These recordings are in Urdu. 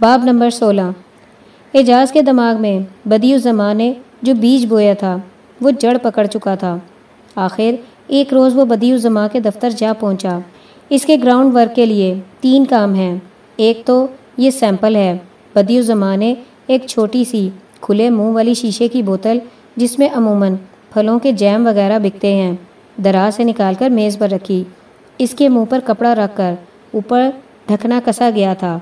باب نمبر سولہ۔ اعجاز کے دماغ میں بدی زمان نے جو بیج بویا تھا، وہ جڑ پکڑ چکا تھا۔ آخر ایک روز وہ بدی الزما کے دفتر جا پہنچا۔ اس کے گراؤنڈ ورک کے لیے تین کام ہیں۔ ایک تو یہ سیمپل ہے۔ بدی الزما نے ایک چھوٹی سی کھلے منہ والی شیشے کی بوتل، جس میں عموماً پھلوں کے جیم وغیرہ بکتے ہیں، دراز سے نکال کر میز پر رکھی۔ اس کے منہ پر کپڑا رکھ کر اوپر ڈھکنا کسا گیا تھا۔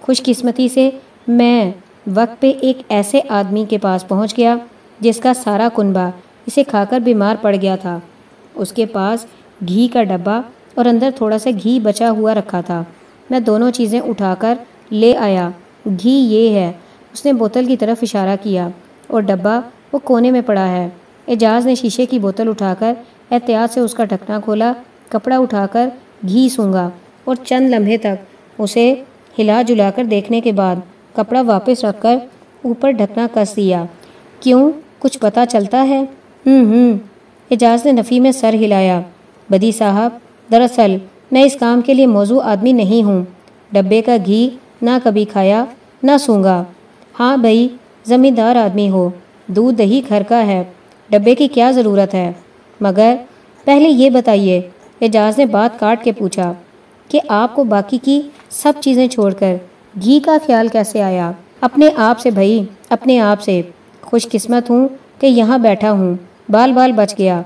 خوش قسمتی سے میں وقت پہ ایک ایسے آدمی کے پاس پہنچ گیا جس کا سارا کنبہ اسے کھا کر بیمار پڑ گیا تھا۔ اس کے پاس گھی کا ڈبہ اور اندر تھوڑا سا گھی بچا ہوا رکھا تھا۔ میں دونوں چیزیں اٹھا کر لے آیا۔ گھی یہ ہے، اس نے بوتل کی طرف اشارہ کیا اور ڈبہ وہ کونے میں پڑا ہے۔ اعجاز نے شیشے کی بوتل اٹھا کر احتیاط سے اس کا ڈھکنا کھولا، کپڑا اٹھا کر گھی سونگا اور چند لمحے تک اسے ہلا جلا کر دیکھنے کے بعد کپڑا واپس رکھ کر اوپر ڈھکنا کس دیا کیوں؟ کچھ پتہ چلتا ہے؟ ہوں ہوں۔ اعجاز نے نفی میں سر ہلایا۔ بدی صاحب، دراصل میں اس کام کے لیے موضوع آدمی نہیں ہوں۔ ڈبے کا گھی نہ کبھی کھایا، نہ سونگا۔ ہاں بھائی، زمیندار آدمی ہو۔ دودھ دہی گھر کا ہے۔ ڈبے کی کیا ضرورت ہے؟ مگر پہلے یہ بتائیے۔ اعجاز نے بات کاٹ کے پوچھا۔ کہ آپ کو باقی کی سب چیزیں چھوڑ کر گھی کا خیال کیسے آیا؟ اپنے آپ سے بھائی، اپنے آپ سے۔ خوش قسمت ہوں کہ یہاں بیٹھا ہوں۔ بال بال بچ گیا۔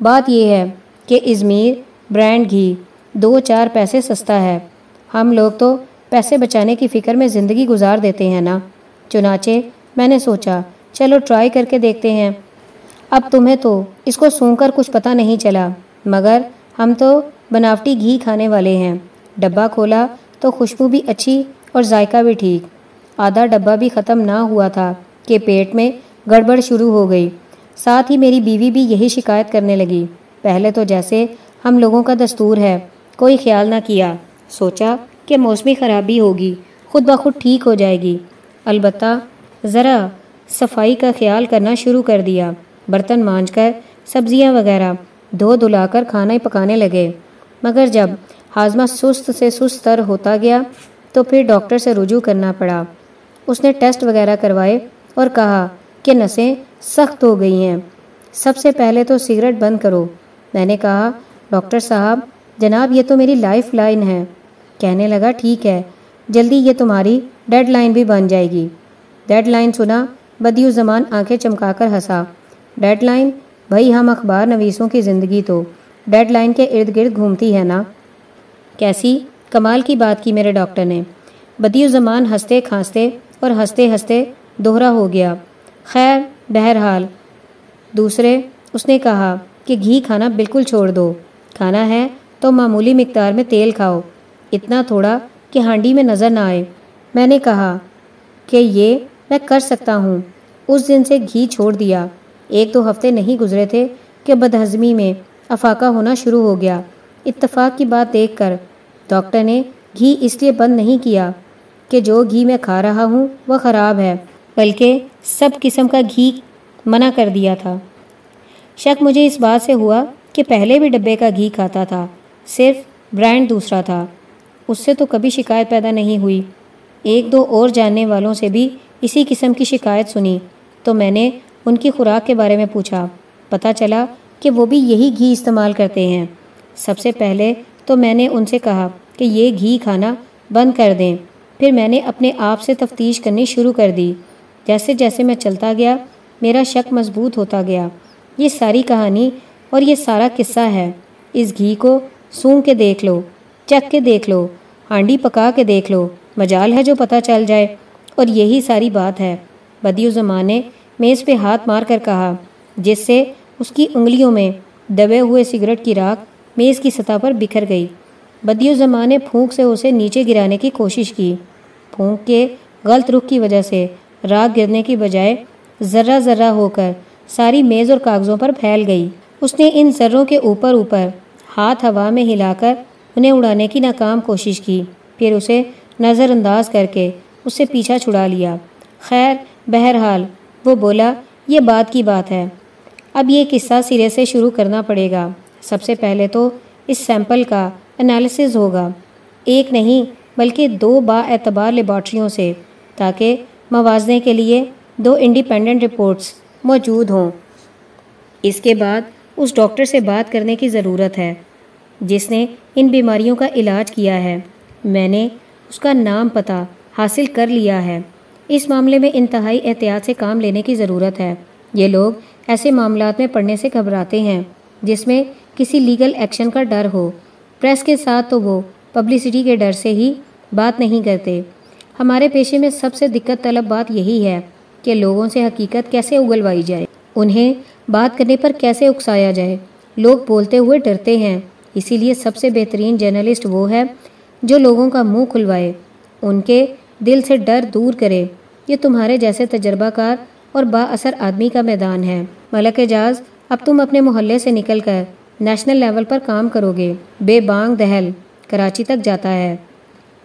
بات یہ ہے کہ ازمیر برانڈ گھی دو چار پیسے سستا ہے۔ ہم لوگ تو پیسے بچانے کی فکر میں زندگی گزار دیتے ہیں نا۔ چنانچہ میں نے سوچا، چلو ٹرائی کر کے دیکھتے ہیں۔ اب تمہیں تو اس کو سون کر کچھ پتہ نہیں چلا، مگر ہم تو بناوٹی گھی کھانے والے ہیں۔ ڈبہ کھولا تو خوشبو بھی اچھی اور ذائقہ بھی ٹھیک۔ آدھا ڈبہ بھی ختم نہ ہوا تھا کہ پیٹ میں گڑبڑ شروع ہو گئی۔ ساتھ ہی میری بیوی بھی یہی شکایت کرنے لگی۔ پہلے تو جیسے ہم لوگوں کا دستور ہے، کوئی خیال نہ کیا۔ سوچا کہ موسمی خرابی ہوگی، خود بخود ٹھیک ہو جائے گی۔ البتہ ذرا صفائی کا خیال کرنا شروع کر دیا۔ برتن مانج کر، سبزیاں وغیرہ دھو دھلا کر کھانا ہی پکانے لگے۔ مگر جب ہاضمہ سست سے سست تر ہوتا گیا تو پھر ڈاکٹر سے رجوع کرنا پڑا۔ اس نے ٹیسٹ وغیرہ کروائے اور کہا کہ نسیں سخت ہو گئی ہیں۔ سب سے پہلے تو سگریٹ بند کرو۔ میں نے کہا، ڈاکٹر صاحب، جناب، یہ تو میری لائف لائن ہے۔ کہنے لگا، ٹھیک ہے، جلدی یہ تمہاری ڈیڈ لائن بھی بن جائے گی۔ ڈیڈ لائن سنا بدیو زمان آنکھیں چمکا کر ہنسا۔ Deadline? بھائی، ہم اخبار نویسوں کی زندگی تو۔ ڈیڈ لائن کے ارد گرد گھومتی ہے نا۔ کیسی؟ کمال کی بات کی میرے ڈاکٹر نے۔ بدیو زمان ہنستے کھانستے اور ہنستے ہنستے دوہرا ہو گیا۔ خیر، بہرحال۔ دوسرے، اس نے کہا کہ گھی کھانا بالکل چھوڑ دو۔ کھانا ہے تو معمولی مقدار میں تیل کھاؤ۔ اتنا تھوڑا کہ ہانڈی میں نظر نہ آئے۔ میں نے کہا کہ یہ میں کر سکتا ہوں۔ اس دن سے گھی چھوڑ دیا۔ ایک دو ہفتے نہیں گزرے تھے کہ بدہضمی میں افاقہ ہونا شروع ہو گیا۔ اتفاق کی بات دیکھ کر ڈاکٹر نے گھی اس لیے بند نہیں کیا کہ جو گھی میں کھا رہا ہوں وہ خراب ہے، بلکہ سب قسم کا گھی منع کر دیا تھا۔ شک مجھے اس بات سے ہوا کہ پہلے بھی ڈبے کا گھی کھاتا تھا، صرف برانڈ دوسرا تھا۔ اس سے تو کبھی شکایت پیدا نہیں ہوئی۔ ایک دو اور جاننے والوں سے بھی اسی قسم کی شکایت سنی۔ تو میں نے ان کی خوراک کے بارے میں پوچھا۔ پتہ چلا کہ وہ بھی یہی گھی استعمال کرتے ہیں۔ سب سے پہلے تو میں نے ان سے کہا کہ یہ گھی کھانا بند کر دیں۔ پھر میں نے اپنے آپ سے تفتیش کرنی شروع کر دی۔ جیسے جیسے میں چلتا گیا، میرا شک مضبوط ہوتا گیا۔ یہ ساری کہانی اور یہ سارا قصہ ہے۔ اس گھی کو سونگ کے دیکھ لو، چکھ کے دیکھ لو، ہانڈی پکا کے دیکھ لو۔ مجال ہے جو پتہ چل جائے۔ اور یہی ساری بات ہے۔ بدیو زمان نے میز پہ ہاتھ مار کر کہا، جس سے اس کی انگلیوں میں دبے ہوئے سگریٹ کی راکھ میز کی سطح پر بکھر گئی۔ بدیو زمان نے پھونک سے اسے نیچے گرانے کی کوشش کی۔ پھونک کے غلط رخ کی وجہ سے راکھ گرنے کی بجائے ذرہ ذرہ ہو کر ساری میز اور کاغذوں پر پھیل گئی۔ اس نے ان ذروں کے اوپر اوپر ہاتھ ہوا میں ہلا کر انہیں اڑانے کی ناکام کوشش کی۔ پھر اسے نظر انداز کر کے اس سے پیچھا چھڑا لیا۔ خیر، بہرحال وہ بولا، یہ بات کی بات ہے۔ اب یہ قصہ سرے سے شروع کرنا پڑے گا۔ سب سے پہلے تو اس سیمپل کا انالیسز ہوگا۔ ایک نہیں بلکہ دو با اعتبار لیبارٹریوں سے، تاکہ موازنے کے لیے دو انڈیپینڈنٹ رپورٹس موجود ہوں۔ اس کے بعد اس ڈاکٹر سے بات کرنے کی ضرورت ہے، جس نے ان بیماریوں کا علاج کیا ہے۔ میں نے اس کا نام پتہ حاصل کر لیا ہے۔ اس معاملے میں انتہائی احتیاط سے کام لینے کی ضرورت ہے۔ یہ لوگ ایسے معاملات میں پڑھنے سے گھبراتے ہیں، جس میں کسی لیگل ایکشن کا ڈر ہو۔ پریس کے ساتھ تو وہ پبلسٹی کے ڈر سے ہی بات نہیں کرتے۔ ہمارے پیشے میں سب سے دقت طلب بات یہی ہے کہ لوگوں سے حقیقت کیسے اگلوائی جائے۔ انہیں بات کرنے پر کیسے اکسایا جائے۔ لوگ بولتے ہوئے ڈرتے ہیں، اسی لیے سب سے بہترین جرنلسٹ وہ ہے جو لوگوں کا منہ کھلوائے۔ ان کے دل سے ڈر دور کرے۔ یہ تمہارے جیسے تجربہ کار اور با اثر آدمی کا میدان ہے۔ ملک اعجاز، اب تم اپنے محلے سے نکل کر نیشنل لیول پر کام کرو گے۔ بے بانگ دہل، کراچی تک جاتا ہے۔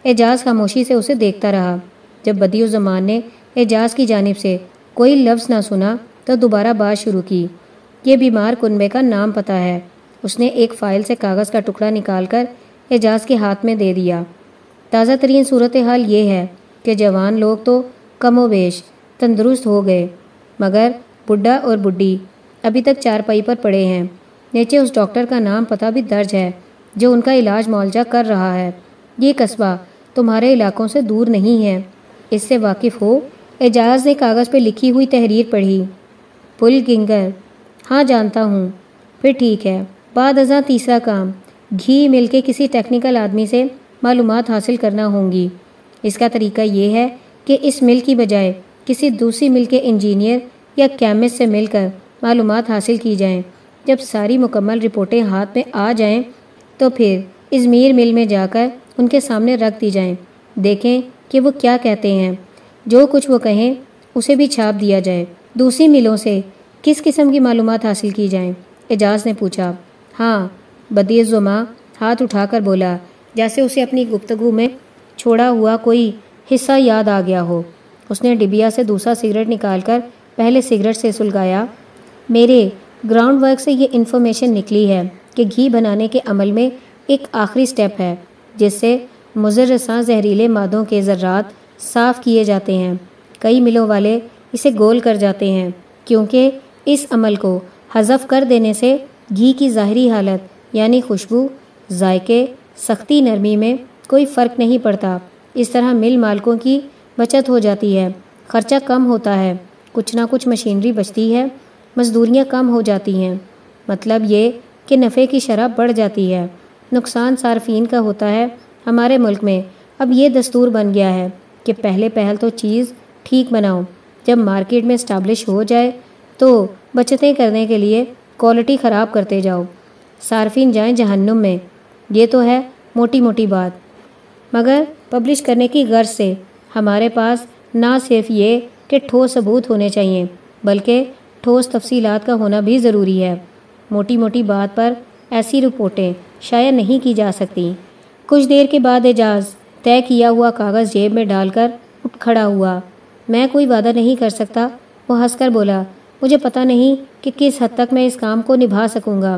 اعجاز خاموشی سے اسے دیکھتا رہا۔ جب بدی الزمان نے اعجاز کی جانب سے کوئی لفظ نہ سنا تو دوبارہ بات شروع کی۔ یہ بیمار کنبے کا نام پتہ ہے۔ اس نے ایک فائل سے کاغذ کا ٹکڑا نکال کر اعجاز کے ہاتھ میں دے دیا۔ تازہ ترین صورتحال یہ ہے کہ جوان لوگ تو کم و بیش تندرست ہو گئے۔ مگر بڈھا اور بڈھی ابھی تک چارپائی پر پڑے ہیں۔ نیچے اس ڈاکٹر کا نام پتہ بھی درج ہے جو ان کا علاج معالجہ کر رہا ہے۔ یہ قصبہ تمہارے علاقوں سے دور نہیں ہے۔ اس سے واقف ہو۔ اعجاز نے کاغذ پہ لکھی ہوئی تحریر پڑھی۔ پل گنگر۔ ہاں جانتا ہوں۔ پھر ٹھیک ہے۔ بعد ازاں تیسرا کام۔ گھی مل کے کسی ٹیکنیکل آدمی سے معلومات حاصل کرنا ہوں گی۔ اس کا طریقہ یہ ہے کہ اس مل کی بجائے کسی دوسری مل کے انجینئر یا کیمسٹ سے مل کر معلومات حاصل کی جائیں۔ جب ساری مکمل رپورٹیں ہاتھ میں آ جائیں تو پھر ازمیر مل میں جا کر ان کے سامنے رکھ دی جائیں۔ دیکھیں کہ وہ کیا کہتے ہیں۔ جو کچھ وہ کہیں اسے بھی چھاپ دیا جائے۔ دوسری ملوں سے کس قسم کی معلومات حاصل کی جائیں؟ اعجاز نے پوچھا۔ ہاں بدی زما ہاتھ اٹھا کر بولا، جیسے اسے اپنی گفتگو میں چھوڑا ہوا کوئی حصہ یاد آ گیا ہو۔ اس نے ڈبیا سے دوسرا سگریٹ نکال کر پہلے سگریٹ سے سلگایا۔ میرے گراؤنڈ ورک سے یہ انفارمیشن نکلی ہے کہ گھی بنانے کے عمل میں ایک آخری سٹیپ ہے، جس سے مضرساں زہریلے مادوں کے ذرات صاف کیے جاتے ہیں۔ کئی ملوں والے اسے گول کر جاتے ہیں، کیونکہ اس عمل کو حذف کر دینے سے گھی کی ظاہری حالت یعنی خوشبو، ذائقے، سختی، نرمی میں کوئی فرق نہیں پڑتا۔ اس طرح مل مالکوں کی بچت ہو جاتی ہے۔ خرچہ کم ہوتا ہے۔ کچھ نہ کچھ مشینری بچتی ہے۔ مزدوریاں کم ہو جاتی ہیں۔ مطلب یہ کہ نفع کی شرح بڑھ جاتی ہے۔ نقصان صارفین کا ہوتا ہے ہمارے ملک میں۔ اب یہ دستور بن گیا ہے کہ پہلے پہل تو چیز ٹھیک بناؤ۔ جب مارکیٹ میں اسٹیبلش ہو جائے تو بچتیں کرنے کے لیے کوالٹی خراب کرتے جاؤ۔ صارفین جائیں جہنم میں۔ یہ تو ہے موٹی موٹی بات۔ مگر پبلش کرنے کی غرض سے ہمارے پاس نہ صرف یہ کہ ٹھوس ثبوت ہونے چاہیے، بلکہ ٹھوس تفصیلات کا ہونا بھی ضروری ہے۔ موٹی موٹی بات پر ایسی رپورٹیں شائع نہیں کی جا سکتی۔ کچھ دیر کے بعد اعجاز طے کیا ہوا کاغذ جیب میں ڈال کر اٹھ کھڑا ہوا۔ میں کوئی وعدہ نہیں کر سکتا۔ وہ ہنس کر بولا، مجھے پتہ نہیں کہ کس حد تک میں اس کام کو نبھا سکوں گا۔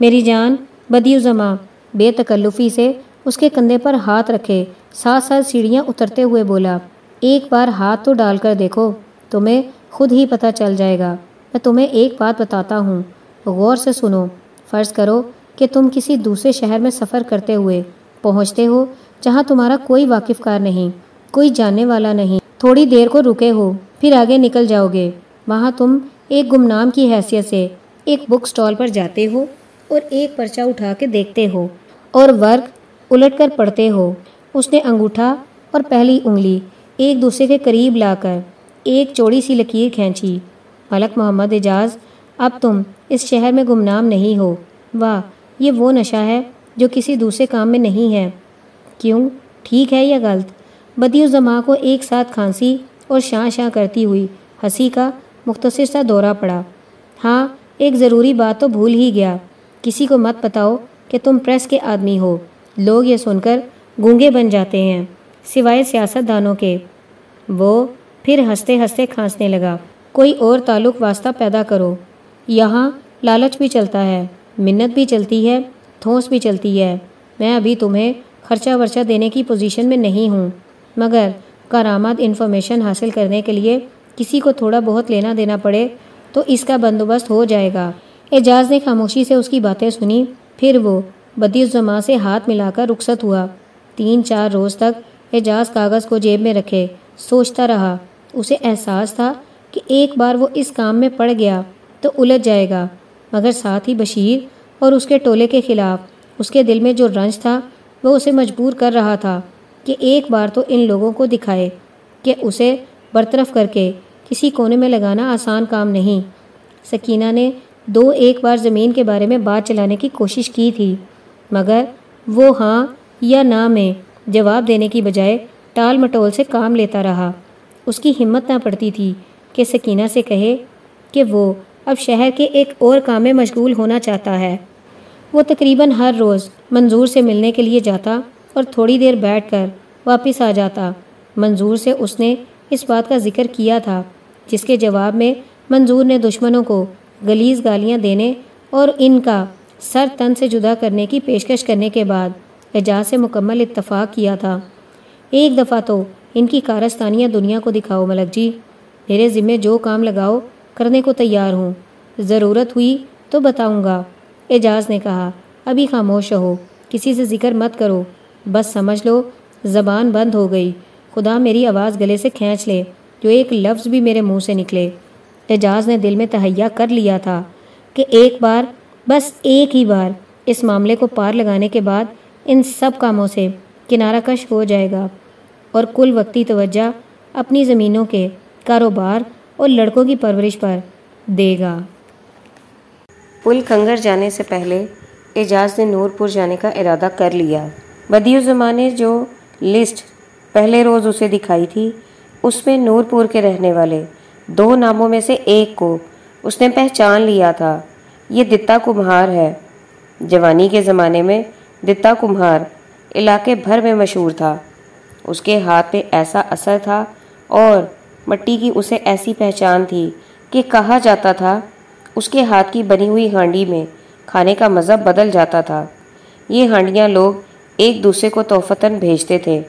میری جان بدیو زماں، بے تکلفی سے اس کے کندھے پر ہاتھ رکھے۔ ساتھ ساتھ سیڑھیاں اترتے ہوئے بولا، ایک بار ہاتھ تو ڈال کر دیکھو، تمہیں خود ہی پتہ چل جائے گا۔ میں تمہیں ایک بات بتاتا ہوں۔ غور سے سنو، فرض کرو کہ تم کسی دوسرے شہر میں سفر کرتے ہوئے پہنچتے ہو جہاں تمہارا کوئی واقف کار نہیں، کوئی جاننے والا نہیں۔ تھوڑی دیر کو رکے ہو، پھر آگے نکل جاؤ گے۔ وہاں تم ایک گمنام کی حیثیت سے ایک بک سٹال پر جاتے ہو اور ایک پرچہ اٹھا کے دیکھتے ہو۔ اور ورک الٹ کر پڑھتے ہو۔ اس نے انگوٹھا اور پہلی انگلی ایک دوسرے کے قریب لا کر ایک چوڑی سی لکیر کھینچی۔ ملک محمد اعجاز، اب تم اس شہر میں گمنام نہیں ہو۔ واہ، یہ وہ نشہ ہے جو کسی دوسرے کام میں نہیں ہے۔ کیوں؟ ٹھیک ہے یا غلط؟ بدی الزما کو ایک ساتھ کھانسی اور شاں شاں کرتی ہوئی ہنسی کا مختصر سا دورہ پڑا۔ ہاں ایک ضروری بات تو بھول ہی گیا۔ کسی کو مت بتاؤ کہ تم پریس کے آدمی ہو۔ لوگ یہ سن کر گونگے بن جاتے ہیں، سوائے سیاست دانوں کے۔ وہ پھر ہنستے ہنستے کھانسنے لگا۔ کوئی اور تعلق واسطہ پیدا کرو۔ یہاں لالچ بھی چلتا ہے، منت بھی چلتی ہے، تھوس بھی چلتی ہے۔ میں ابھی تمہیں خرچہ ورچہ دینے کی پوزیشن میں نہیں ہوں، مگر کارآمد انفارمیشن حاصل کرنے کے لیے کسی کو تھوڑا بہت لینا دینا پڑے تو اس کا بندوبست ہو جائے گا۔ اعجاز نے خاموشی سے اس کی باتیں سنی، پھر وہ بدی الزما سے ہاتھ ملا کر رخصت ہوا۔ تین چار روز تک اعجاز کاغذ کو جیب میں رکھے، سوچتا رہا۔ اسے احساس تھا کہ ایک بار وہ اس کام میں پڑ گیا تو الجھ جائے گا، مگر ساتھ ہی بشیر اور اس کے ٹولے کے خلاف اس کے دل میں جو رنج تھا، وہ اسے مجبور کر رہا تھا کہ ایک بار تو ان لوگوں کو دکھائے کہ اسے برطرف کر کے کسی کونے میں لگانا آسان کام نہیں۔ سکینہ نے دو ایک بار زمین کے بارے میں بات چلانے کی کوشش کی تھی۔ مگر وہ ہاں یا نہ میں جواب دینے کی بجائے ٹال مٹول سے کام لیتا رہا۔ اس کی ہمت نہ پڑتی تھی کہ سکینہ سے کہے کہ وہ اب شہر کے ایک اور کام میں مشغول ہونا چاہتا ہے۔ وہ تقریباً ہر روز منظور سے ملنے کے لیے جاتا اور تھوڑی دیر بیٹھ کر واپس آ جاتا۔ منظور سے اس نے اس بات کا ذکر کیا تھا جس کے جواب میں منظور نے دشمنوں کو گلیز گالیاں دینے اور ان کا سر تن سے جدا کرنے کی پیشکش کرنے کے بعد اعجاز سے مکمل اتفاق کیا تھا۔ ایک دفعہ تو ان کی کارستانیاں دنیا کو دکھاؤ ملک جی۔ میرے ذمے جو کام لگاؤ کرنے کو تیار ہوں۔ ضرورت ہوئی تو بتاؤں گا۔ اعجاز نے کہا، ابھی خاموش رہو، کسی سے ذکر مت کرو۔ بس سمجھ لو، زبان بند ہو گئی۔ خدا میری آواز گلے سے کھینچ لے، جو ایک لفظ بھی میرے منہ سے نکلے۔ اعجاز نے دل میں تہیا کر لیا تھا کہ ایک بار بس ایک ہی بار اس معاملے کو پار لگانے کے بعد ان سب کاموں سے کنارہ کش ہو جائے گا اور کل وقتی توجہ اپنی زمینوں کے کاروبار اور لڑکوں کی پرورش پر دے گا۔ پل کنگر جانے سے پہلے اعجاز نے نور پور جانے کا ارادہ کر لیا۔ بدیو زمانے جو لسٹ پہلے روز اسے دکھائی تھی، اس میں نور پور کے رہنے والے دو ناموں میں سے ایک کو اس نے پہچان لیا تھا۔ یہ دتا کمہار ہے۔ جوانی کے زمانے میں دتا کمہار علاقے بھر میں مشہور تھا۔ اس کے ہاتھ پہ ایسا اثر تھا اور مٹی کی اسے ایسی پہچان تھی کہ کہا جاتا تھا، اس کے ہاتھ کی بنی ہوئی ہانڈی میں کھانے کا مذہب بدل جاتا تھا۔ یہ ہانڈیاں لوگ ایک دوسرے کو توفتاً بھیجتے تھے۔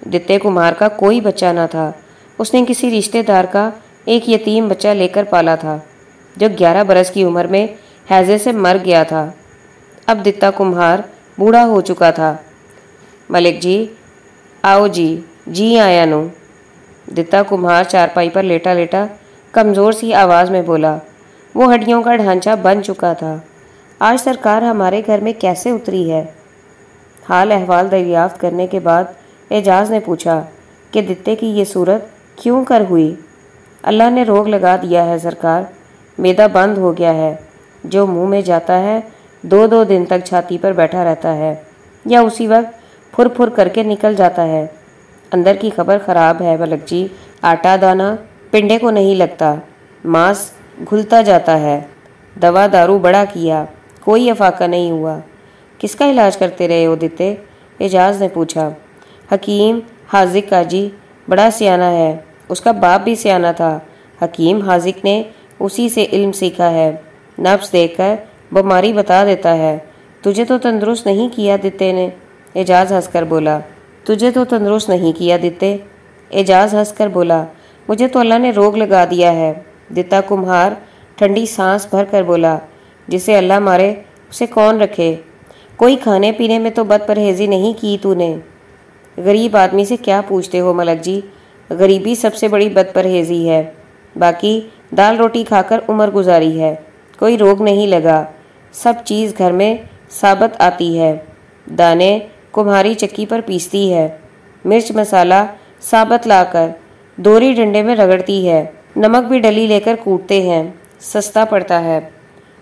دتے کمار کا کوئی بچہ نہ تھا۔ اس نے کسی رشتہ دار کا ایک یتیم بچہ لے کر پالا تھا۔ جو گیارہ برس کی عمر میں حیضے سے مر گیا تھا۔ اب دتا کمہار بوڑھا ہو چکا تھا۔ ملک جی آؤ جی جی آیا نو۔ دتا کمہار چارپائی پر لیٹا لیٹا کمزور سی آواز میں بولا، وہ ہڈیوں کا ڈھانچہ بن چکا تھا۔ آج سرکار ہمارے گھر میں کیسے اتری ہے؟ حال احوال دریافت کرنے کے بعد اعجاز نے پوچھا کہ دتے کی یہ صورت کیوں کر ہوئی؟ اللہ نے روگ لگا دیا ہے سرکار۔ میدا بند ہو گیا ہے، جو منہ میں جاتا ہے، دو دو دن تک چھاتی پر بیٹھا رہتا ہے، یا اسی وقت پھر پھر کر کے نکل جاتا ہے۔ اندر کی خبر خراب ہے، بلک جی آٹا دانا پنڈے کو نہیں لگتا، ماس گھلتا جاتا ہے۔ دوا دارو بڑا کیا، کوئی افاقہ نہیں ہوا۔ کس کا علاج کرتے رہے ہو دیتے؟ اعجاز نے پوچھا۔ حکیم حاضق کا جی بڑا سیانہ ہے، اس کا باپ بھی سیانہ تھا۔ حکیم حاضق نے اسی سے علم سیکھا ہے، نفس دیکھ کر بیماری بتا دیتا ہے، تجھے تو تندرست نہیں کیا دیتے نے، اعجاز ہنس کر بولا۔ تجھے تو تندرست نہیں کیا دیتے اعجاز ہنس کر بولا۔ مجھے تو اللہ نے روگ لگا دیا ہے۔ دتا کمہار ٹھنڈی سانس بھر کر بولا، جسے اللہ مارے، اسے کون رکھے؟ کوئی کھانے پینے میں تو بد پرہیزی نہیں کی تو نے۔ غریب آدمی سے کیا پوچھتے ہو ملک جی؟ غریبی سب سے بڑی بد پرہیزی ہے۔ باقی دال روٹی کھا کر عمر گزاری ہے۔ کوئی روگ نہیں لگا۔ سب چیز گھر میں ثابت آتی ہے۔ دانے کمہاری چکی پر پیستی ہے۔ مرچ مسالہ ثابت لا کر دوری ڈنڈے میں رگڑتی ہے۔ نمک بھی ڈلی لے کر کوٹتے ہیں۔ سستا پڑتا ہے۔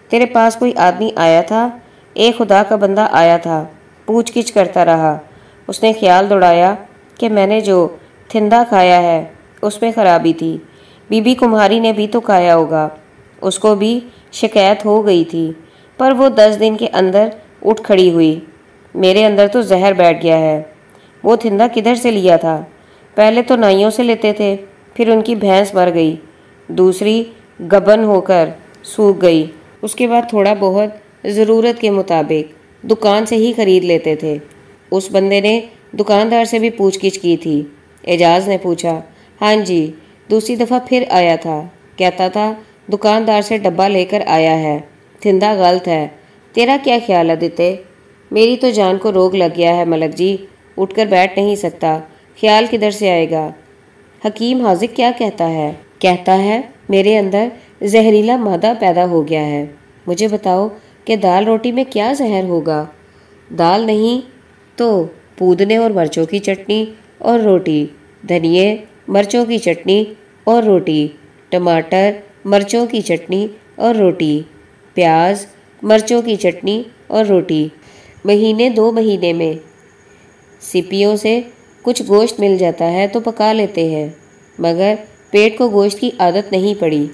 تیرے پاس کوئی آدمی آیا تھا؟ ایک خدا کا بندہ آیا تھا۔ پوچھ کچھ کرتا رہا۔ اس نے خیال دوڑایا کہ میں نے جو تھندا کھایا ہے، اس میں خرابی تھی۔ بی بی کمہاری نے بھی تو کھایا ہوگا۔ اس کو بھی شکایت ہو گئی تھی، پر وہ دس دن کے اندر اٹھ کھڑی ہوئی۔ میرے اندر تو زہر بیٹھ گیا ہے۔ وہ تھندا کدھر سے لیا تھا؟ پہلے تو نائیوں سے لیتے تھے، پھر ان کی بھینس مر گئی۔ دوسری گبن ہو کر سوکھ گئی۔ اس کے بعد تھوڑا بہت ضرورت کے مطابق دکان سے ہی خرید لیتے تھے۔ اس بندے نے دکاندار سے بھی پوچھ گچھ کی تھی۔ اعجاز نے پوچھا ہاں جی دوسری دفعہ پھر آیا تھا۔ کہتا تھا، دکاندار سے ڈبہ لے کر آیا ہے۔ تھندہ غلط ہے۔ تیرا کیا خیال ہے دیتے؟ میری تو جان کو روگ لگ گیا ہے ملک جی۔ اٹھ کر بیٹھ نہیں سکتا۔ خیال کدھر سے آئے گا؟ حکیم حاضر کیا کہتا ہے؟ کہتا ہے، میرے اندر زہریلا مادہ پیدا ہو گیا ہے۔ مجھے بتاؤ کہ دال روٹی میں کیا زہر ہوگا؟ دال نہیں تو پودنے اور مرچوں کی چٹنی اور روٹی۔ دھنیے مرچوں کی چٹنی اور روٹی، ٹماٹر، مرچوں کی چٹنی اور روٹی، پیاز، مرچوں کی چٹنی اور روٹی۔ مہینے دو مہینے میں۔ سپیوں سے کچھ گوشت مل جاتا ہے تو پکا لیتے ہیں، مگر پیٹ کو گوشت کی عادت نہیں پڑی۔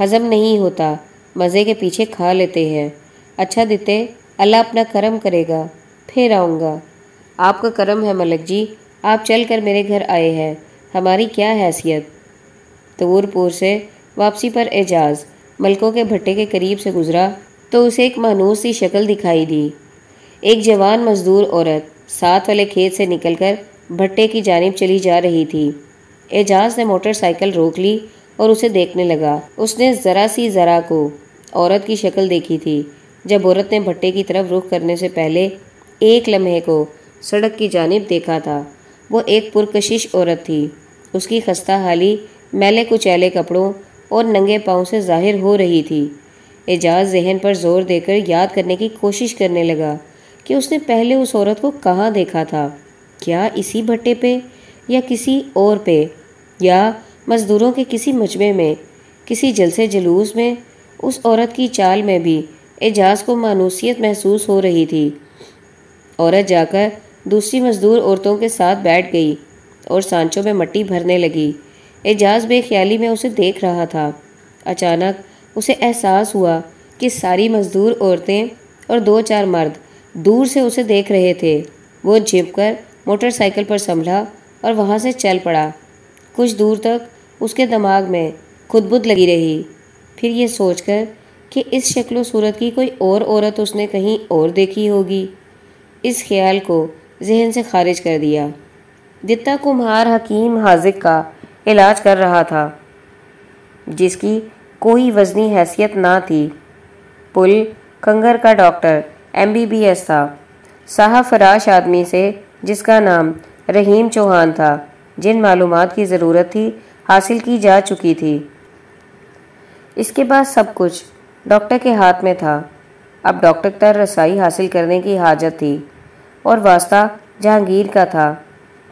ہضم نہیں ہوتا، مزے کے پیچھے کھا لیتے ہیں۔ اچھا دیتے، اللہ اپنا کرم کرے گا، پھر آؤں گا۔ آپ کا کرم ہے ملک جی آپ چل کر میرے گھر آئے ہیں۔ ہماری کیا حیثیت؟ تور پور سے واپسی پر اعجاز، ملکوں کے بھٹے کے قریب سے گزرا تو اسے ایک مانوس سی شکل دکھائی دی۔ ایک جوان مزدور عورت ساتھ والے کھیت سے نکل کر بھٹے کی جانب چلی جا رہی تھی۔ اعجاز نے موٹر سائیکل روک لی اور اسے دیکھنے لگا۔ اس نے ذرا سی ذرا کو عورت کی شکل دیکھی تھی، جب عورت نے بھٹے کی طرف رخ کرنے سے پہلے ایک لمحے کو سڑک کی جانب دیکھا تھا۔ وہ ایک پرکشش عورت تھی۔ اس کی خستہ حالی میلے کچیلے کپڑوں اور ننگے پاؤں سے ظاہر ہو رہی تھی۔ اعجاز ذہن پر زور دے کر یاد کرنے کی کوشش کرنے لگا کہ اس نے پہلے اس عورت کو کہاں دیکھا تھا۔ کیا اسی بھٹے پہ یا کسی اور پہ؟ یا مزدوروں کے کسی مجمع میں؟ کسی جلسے جلوس میں؟ اس عورت کی چال میں بھی اعجاز کو مانوسیت محسوس ہو رہی تھی۔ عورت جا کر دوسری مزدور عورتوں کے ساتھ بیٹھ گئی۔ اور سانچوں میں مٹی بھرنے لگی۔ اعجاز بے خیالی میں اسے دیکھ رہا تھا۔ اچانک اسے احساس ہوا کہ ساری مزدور عورتیں اور دو چار مرد دور سے اسے دیکھ رہے تھے۔ وہ جھپ کر موٹر سائیکل پر سنبھلا اور وہاں سے چل پڑا۔ کچھ دور تک اس کے دماغ میں خود بد لگی رہی۔ پھر یہ سوچ کر کہ اس شکل و صورت کی کوئی اور عورت اس نے کہیں اور دیکھی ہوگی۔ اس خیال کو ذہن سے خارج کر دیا۔ دتا کمہار حکیم حاضق کا علاج کر رہا تھا، جس کی کوئی وزنی حیثیت نہ تھی۔ پل کنگر کا doctor, M B B S تھا۔ صاحب فراش آدمی سے، جس کا نام رحیم چوہان تھا، جن معلومات کی ضرورت تھی، حاصل کی جا چکی تھی۔ اس کے بعد سب کچھ ڈاکٹر کے ہاتھ میں تھا۔ اب ڈاکٹر تر رسائی حاصل کرنے کی حاجت تھی اور واسطہ جہانگیر کا تھا۔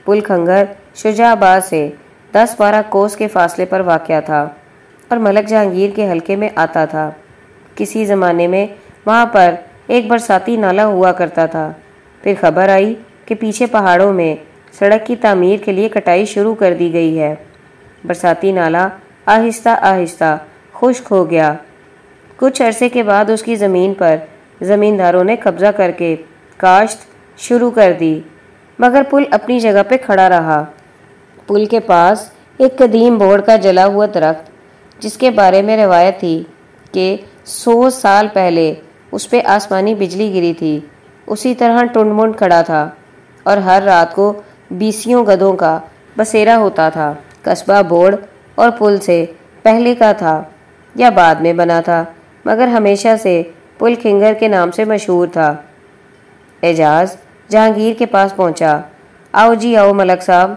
پل کھنگر شجا آباد سے دس بارہ کوس کے فاصلے پر واقع تھا اور ملک جہانگیر کے حلقے میں آتا تھا۔ کسی زمانے میں وہاں پر ایک برساتی نالا ہوا کرتا تھا۔ پھر خبر آئی کہ پیچھے پہاڑوں میں سڑک کی تعمیر کے لیے کٹائی شروع کر دی گئی ہے۔ برساتی نالا آہستہ آہستہ خشک ہو گیا۔ کچھ عرصے کے بعد اس کی زمین پر زمینداروں نے قبضہ کر کے کاشت شروع کر دی۔ مگر پل اپنی جگہ پہ کھڑا رہا۔ پل کے پاس ایک قدیم بورڈ کا جلا ہوا درخت، جس کے بارے میں روایت تھی کہ سو سال پہلے اس پہ آسمانی بجلی گری تھی۔ اسی طرح ٹنڈ منڈ کھڑا تھا اور ہر رات کو بیسیوں گدوں کا بسیرا ہوتا تھا۔ قصبہ بورڈ اور پل سے پہلے کا تھا یا بعد میں بنا تھا، مگر ہمیشہ سے پل کھنگر کے نام سے مشہور تھا۔ اعجاز جہانگیر کے پاس پہنچا۔ آؤ جی آؤ ملک صاحب۔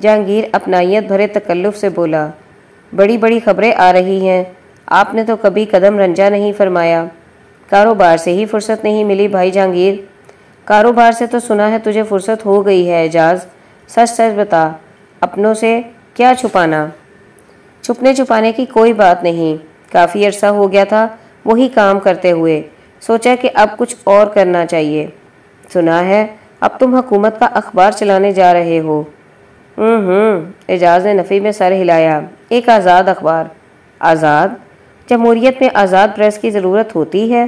جہانگیر اپنائیت بھرے تکلف سے بولا۔ بڑی بڑی خبریں آ رہی ہیں۔ آپ نے تو کبھی قدم رنجا نہیں فرمایا۔ کاروبار سے ہی فرصت نہیں ملی بھائی جہانگیر۔ کاروبار سے تو سنا ہے تجھے فرصت ہو گئی ہے، اعجاز۔ سچ سچ بتا، اپنوں سے کیا چھپانا؟ چھپنے چھپانے کی کوئی بات نہیں۔ کافی عرصہ ہو گیا تھا وہی کام کرتے ہوئے۔ سوچا کہ اب کچھ اور کرنا چاہیے۔ سنا ہے، اب تم حکومت کا اخبار چلانے جا رہے ہو۔ ہوں ہوں، اعجاز نے نفی میں سر ہلایا۔ ایک آزاد اخبار۔ آزاد؟ جمہوریت میں آزاد پریس کی ضرورت ہوتی ہے؟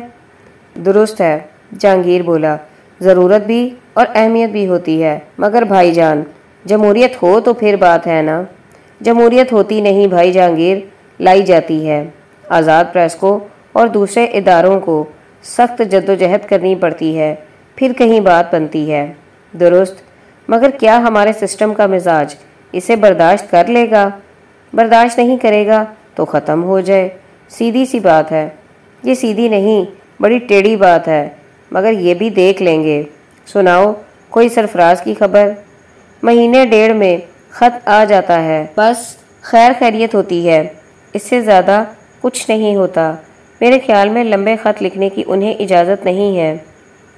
درست ہے، جہانگیر بولا۔ ضرورت بھی اور اہمیت بھی ہوتی ہے، مگر بھائی جان، جمہوریت ہو تو پھر بات ہے نا۔ جمہوریت ہوتی نہیں بھائی جہانگیر، لائی جاتی ہے۔ آزاد پریس کو اور دوسرے اداروں کو سخت جد و جہد کرنی پڑتی ہے۔ پھر کہیں بات بنتی ہے۔ درست، مگر کیا ہمارے سسٹم کا مزاج اسے برداشت کر لے گا؟ برداشت نہیں کرے گا تو ختم ہو جائے۔ سیدھی سی بات ہے۔ یہ سیدھی نہیں، بڑی ٹیڑھی بات ہے۔ مگر یہ بھی دیکھ لیں گے۔ سناؤ، کوئی سرفراز کی خبر؟ مہینے ڈیڑھ میں خط آ جاتا ہے۔ بس خیر خیریت ہوتی ہے۔ اس سے زیادہ کچھ نہیں ہوتا۔ میرے خیال میں لمبے خط لکھنے کی انہیں اجازت نہیں ہے۔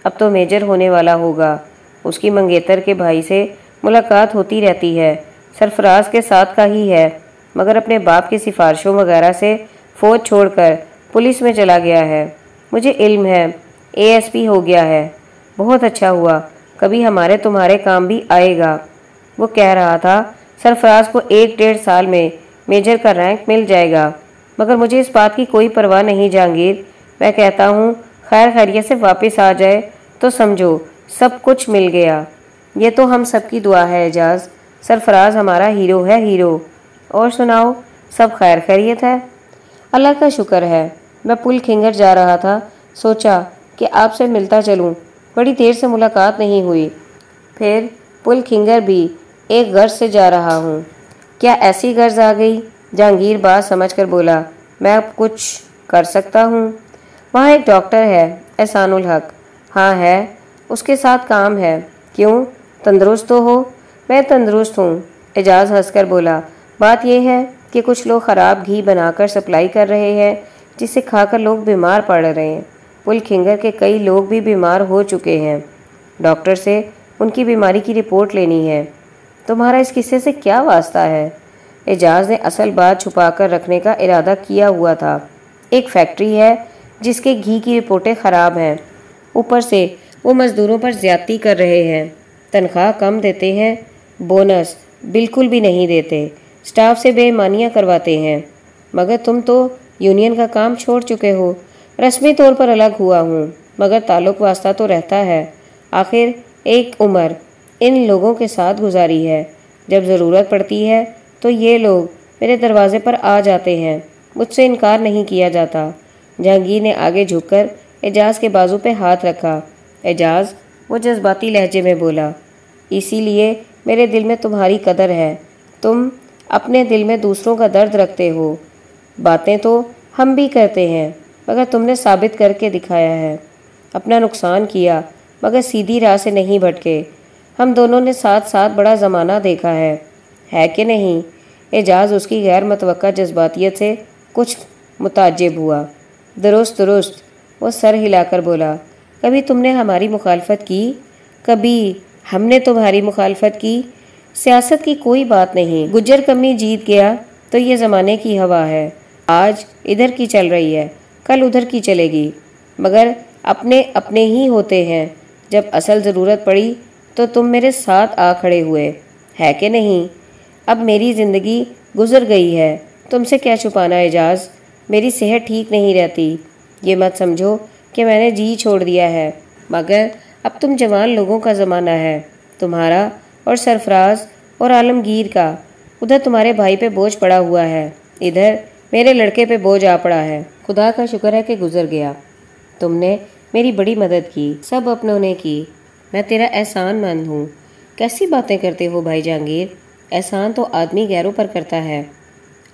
اب تو میجر ہونے والا ہوگا۔ اس کی منگیتر کے بھائی سے ملاقات ہوتی رہتی ہے۔ سرفراز کے ساتھ کا ہی ہے۔ مگر اپنے باپ کی سفارشوں وغیرہ سے فوج چھوڑ کر پولیس میں چلا گیا ہے۔ مجھے علم ہے۔ اے ایس پی ہو گیا ہے۔ بہت اچھا ہوا۔ کبھی ہمارے تمہارے کام بھی آئے گا۔ وہ کہہ رہا تھا، سرفراز کو ایک ڈیڑھ سال میں میجر کا رینک مل جائے گا۔ مگر مجھے اس بات کی کوئی پرواہ نہیں جہانگیر۔ میں کہتا ہوں خیر خیریت سے واپس آ جائے تو سمجھو، سب کچھ مل گیا۔ یہ تو ہم سب کی دعا ہے، اعجاز۔ سرفراز ہمارا ہیرو ہے، ہیرو۔ اور سناؤ، سب خیر خیریت ہے؟ اللہ کا شکر ہے۔ میں پل کھنگر جا رہا تھا۔ سوچا کہ آپ سے ملتا چلوں۔ بڑی دیر سے ملاقات نہیں ہوئی۔ پھر پل کھنگر بھی ایک غرض سے جا رہا ہوں۔ کیا ایسی غرض آ گئی؟ جہانگیر بات سمجھ کر بولا، میں اب کچھ کر سکتا ہوں؟ وہاں ایک ڈاکٹر ہے، احسان الحق۔ ہاں ہے۔ اس کے ساتھ کام ہے۔ کیوں؟ تندرست تو ہو۔ میں تندرست ہوں۔ اعجاز ہنس کر بولا، بات یہ ہے کہ کچھ لوگ خراب گھی بنا کر سپلائی کر رہے ہیں، جسے کھا کر لوگ بیمار پڑ رہے ہیں۔ پل کھنگر کے کئی لوگ بھی بیمار ہو چکے ہیں۔ ڈاکٹر سے، ان کی بیماری کی رپورٹ لینی ہے۔ تمہارا اس قصے سے کیا واسطہ ہے؟ اعجاز نے اصل بات چھپا کر رکھنے کا ارادہ کیا ہوا تھا۔ ایک فیکٹری ہے۔ جس کے گھی کی رپورٹیں خراب ہیں۔ اوپر سے وہ مزدوروں پر زیادتی کر رہے ہیں۔ تنخواہ کم دیتے ہیں، بونس بالکل بھی نہیں دیتے۔ سٹاف سے بے ایمانیاں کرواتے ہیں۔ مگر تم تو یونین کا کام چھوڑ چکے ہو۔ رسمی طور پر الگ ہوا ہوں، مگر تعلق واسطہ تو رہتا ہے۔ آخر ایک عمر ان لوگوں کے ساتھ گزاری ہے۔ جب ضرورت پڑتی ہے تو یہ لوگ میرے دروازے پر آ جاتے ہیں۔ مجھ سے انکار نہیں کیا جاتا۔ جہانگیر نے آگے جھک کر اعجاز کے بازو پہ ہاتھ رکھا۔ اعجاز وہ جذباتی لہجے میں بولا، اسی لیے میرے دل میں تمہاری قدر ہے۔ تم اپنے دل میں دوسروں کا درد رکھتے ہو۔ باتیں تو ہم بھی کرتے ہیں، مگر تم نے ثابت کر کے دکھایا ہے۔ اپنا نقصان کیا، مگر سیدھی راہ سے نہیں بھٹکے۔ ہم دونوں نے ساتھ ساتھ بڑا زمانہ دیکھا ہے۔ ہے کہ نہیں؟ اعجاز اس کی غیر متوقع جذباتیت سے کچھ متعجب ہوا۔ درست درست، وہ سر ہلا کر بولا، کبھی تم نے ہماری مخالفت کی؟ کبھی ہم نے تمہاری مخالفت کی؟ سیاست کی کوئی بات نہیں۔ گجر کمی جیت گیا تو یہ زمانے کی ہوا ہے۔ آج ادھر کی چل رہی ہے، کل ادھر کی چلے گی۔ مگر اپنے اپنے ہی ہوتے ہیں۔ جب اصل ضرورت پڑی تو تم میرے ساتھ آ کھڑے ہوئے۔ ہے کہ نہیں؟ اب میری زندگی گزر گئی ہے، تم سے کیا چھپانا اعجاز؟ میری صحت ٹھیک نہیں رہتی۔ یہ مت سمجھو کہ میں نے جی چھوڑ دیا ہے، مگر اب تم جوان لوگوں کا زمانہ ہے، تمہارا اور سرفراز اور عالمگیر کا۔ ادھر تمہارے بھائی پہ بوجھ پڑا ہوا ہے، ادھر میرے لڑکے پہ بوجھ آ پڑا ہے۔ خدا کا شکر ہے کہ گزر گیا۔ تم نے میری بڑی مدد کی، سب اپنوں نے کی۔ میں تیرا احسان مند ہوں۔ کیسی باتیں کرتے ہو بھائی جہانگیر؟ احسان تو آدمی غیروں پر کرتا ہے۔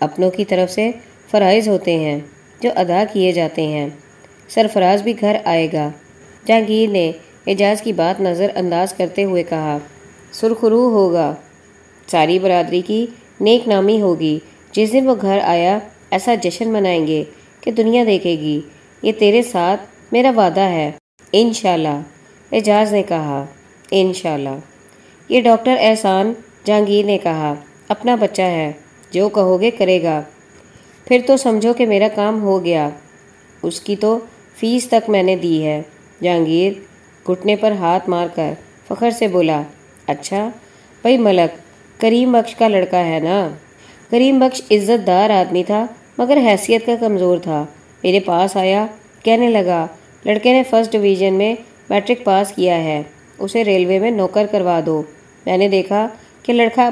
اپنوں کی طرف سے فرائض ہوتے ہیں، جو ادا کیے جاتے ہیں۔ سرفراز بھی گھر آئے گا۔ جہانگیر نے اعجاز کی بات نظر انداز کرتے ہوئے کہا، سرخرو ہوگا۔ ساری برادری کی نیک نامی ہوگی۔ جس دن وہ گھر آیا، ایسا جشن منائیں گے کہ دنیا دیکھے گی۔ یہ تیرے ساتھ میرا وعدہ ہے۔ انشاءاللہ۔ اعجاز نے کہا، انشاءاللہ۔ یہ ڈاکٹر احسان جہانگیر نے کہا، اپنا بچہ ہے۔ جو کہو گے کرے گا۔ پھر تو سمجھو کہ میرا کام ہو گیا۔ اس کی تو فیس تک میں نے دی ہے۔ جہانگیر گھٹنے پر ہاتھ مار کر فخر سے بولا اچھا بھائی ملک، کریم بخش کا لڑکا ہے نا؟ کریم بخش عزت دار آدمی تھا، مگر حیثیت کا کمزور تھا۔ میرے پاس آیا، کہنے لگا، لڑکے نے فرسٹ ڈویژن میں میٹرک پاس کیا ہے، اسے ریلوے میں نوکر کروا دو۔ میں نے دیکھا کہ لڑکا،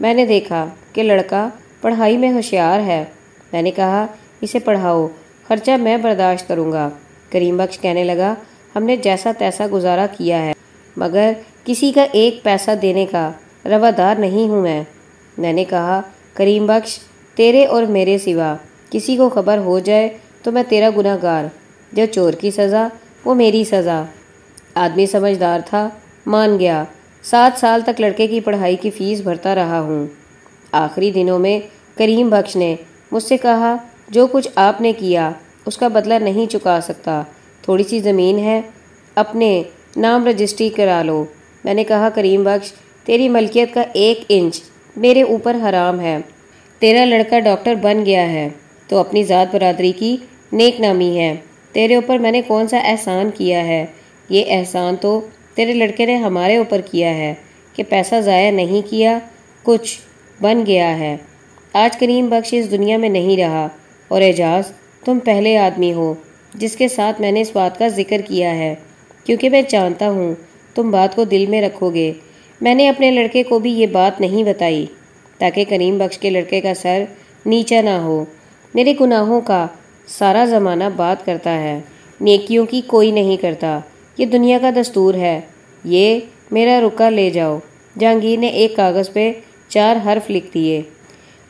میں نے دیکھا کہ لڑکا پڑھائی میں ہوشیار ہے۔ میں نے کہا، اسے پڑھاؤ، خرچہ میں برداشت کروں گا کریم بخش کہنے لگا، ہم نے جیسا تیسا گزارا کیا ہے، مگر کسی کا ایک پیسہ دینے کا روادار نہیں ہوں میں۔ میں نے کہا، کریم بخش، تیرے اور میرے سوا کسی کو خبر ہو جائے تو میں تیرا گناہ گار جو چور کی سزا، وہ میری سزا۔ آدمی سمجھدار تھا، مان گیا۔ سات سال تک لڑکے کی پڑھائی کی فیس بھرتا رہا ہوں۔ آخری دنوں میں کریم بخش نے مجھ سے کہا، جو کچھ آپ نے کیا، اس کا بدلہ نہیں چکا سکتا۔ تھوڑی سی زمین ہے، اپنے نام رجسٹری کرا لو۔ میں نے کہا، کریم بخش، تیری ملکیت کا ایک انچ میرے اوپر حرام ہے۔ تیرا لڑکا ڈاکٹر بن گیا ہے، تو اپنی ذات برادری کی نیک نامی ہے۔ تیرے اوپر میں نے کون سا احسان کیا ہے؟ یہ احسان تو تیرے لڑکے نے ہمارے اوپر کیا ہے کہ پیسہ ضائع نہیں کیا، کچھ بن گیا ہے۔ آج کریم بخش اس دنیا میں نہیں رہا۔ اور اعجاز تم پہلے آدمی ہو جس کے ساتھ میں نے اس بات کا ذکر کیا ہے۔ کیونکہ میں جانتا ہوں، تم بات کو دل میں رکھو گے۔ میں نے اپنے لڑکے کو بھی یہ بات نہیں بتائی تاکہ کریم بخش کے لڑکے کا سر نیچا نہ ہو۔ میرے گناہوں کا سارا زمانہ بات کرتا ہے۔ نیکیوں کی کوئی نہیں کرتا۔ یہ دنیا کا دستور ہے۔ یہ میرا رکا لے جاؤ۔ جہانگیر نے ایک کاغذ پہ چار حرف لکھ دیے۔